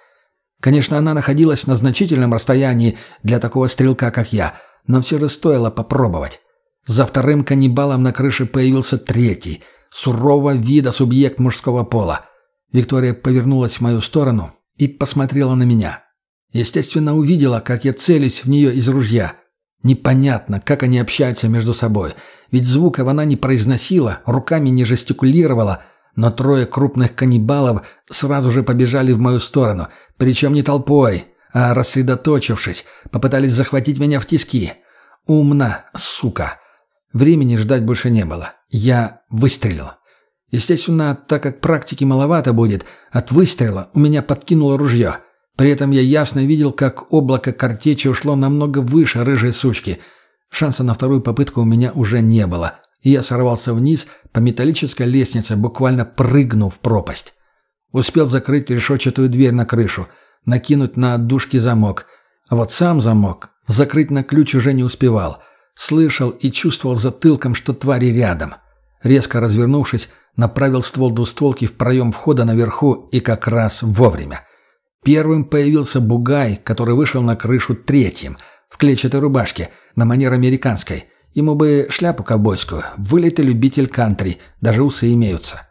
Конечно, она находилась на значительном расстоянии для такого стрелка, как я, но все же стоило попробовать. За вторым каннибалом на крыше появился третий, сурового вида субъект мужского пола. Виктория повернулась в мою сторону и посмотрела на меня. Естественно, увидела, как я целюсь в нее из ружья. Непонятно, как они общаются между собой, ведь звуков она не произносила, руками не жестикулировала, но трое крупных каннибалов сразу же побежали в мою сторону, причем не толпой, а рассредоточившись, попытались захватить меня в тиски. Умно, сука. Времени ждать больше не было. Я выстрелил. Естественно, так как практики маловато будет, от выстрела у меня подкинуло ружье. При этом я ясно видел, как облако картечи ушло намного выше рыжей сучки. Шанса на вторую попытку у меня уже не было, и я сорвался вниз по металлической лестнице, буквально прыгнув в пропасть. Успел закрыть решетчатую дверь на крышу, накинуть на отдушки замок. А вот сам замок закрыть на ключ уже не успевал. Слышал и чувствовал затылком, что твари рядом. Резко развернувшись, направил ствол двустволки в проем входа наверху и как раз вовремя. Первым появился бугай, который вышел на крышу третьим, в клетчатой рубашке, на манер американской. Ему бы шляпу ковбойскую, вылитый любитель кантри, даже усы имеются.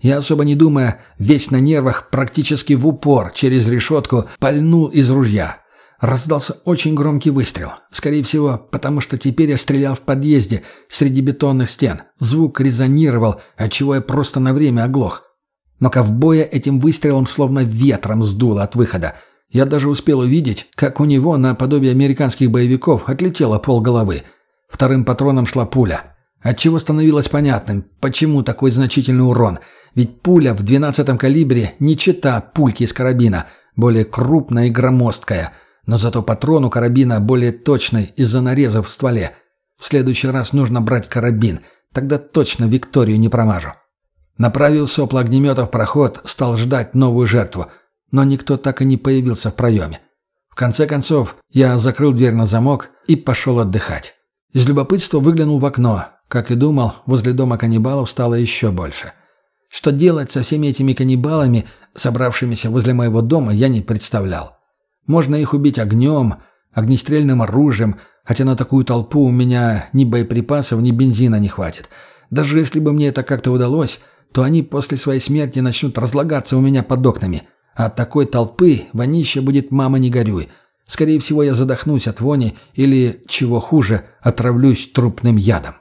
Я, особо не думая, весь на нервах, практически в упор, через решетку, пальнул из ружья. Раздался очень громкий выстрел. Скорее всего, потому что теперь я стрелял в подъезде, среди бетонных стен. Звук резонировал, отчего я просто на время оглох. Но ковбоя этим выстрелом словно ветром сдуло от выхода. Я даже успел увидеть, как у него, наподобие американских боевиков, отлетело пол головы. Вторым патроном шла пуля. Отчего становилось понятным, почему такой значительный урон. Ведь пуля в 12-м калибре не чита пульки из карабина, более крупная и громоздкая – но зато патрон у карабина более точный из-за нарезов в стволе. В следующий раз нужно брать карабин, тогда точно Викторию не промажу. Направил сопло огнемета в проход, стал ждать новую жертву, но никто так и не появился в проеме. В конце концов, я закрыл дверь на замок и пошел отдыхать. Из любопытства выглянул в окно. Как и думал, возле дома каннибалов стало еще больше. Что делать со всеми этими каннибалами, собравшимися возле моего дома, я не представлял. Можно их убить огнем, огнестрельным оружием, хотя на такую толпу у меня ни боеприпасов, ни бензина не хватит. Даже если бы мне это как-то удалось, то они после своей смерти начнут разлагаться у меня под окнами. А от такой толпы вонище будет «мама, не горюй». Скорее всего, я задохнусь от вони или, чего хуже, отравлюсь трупным ядом.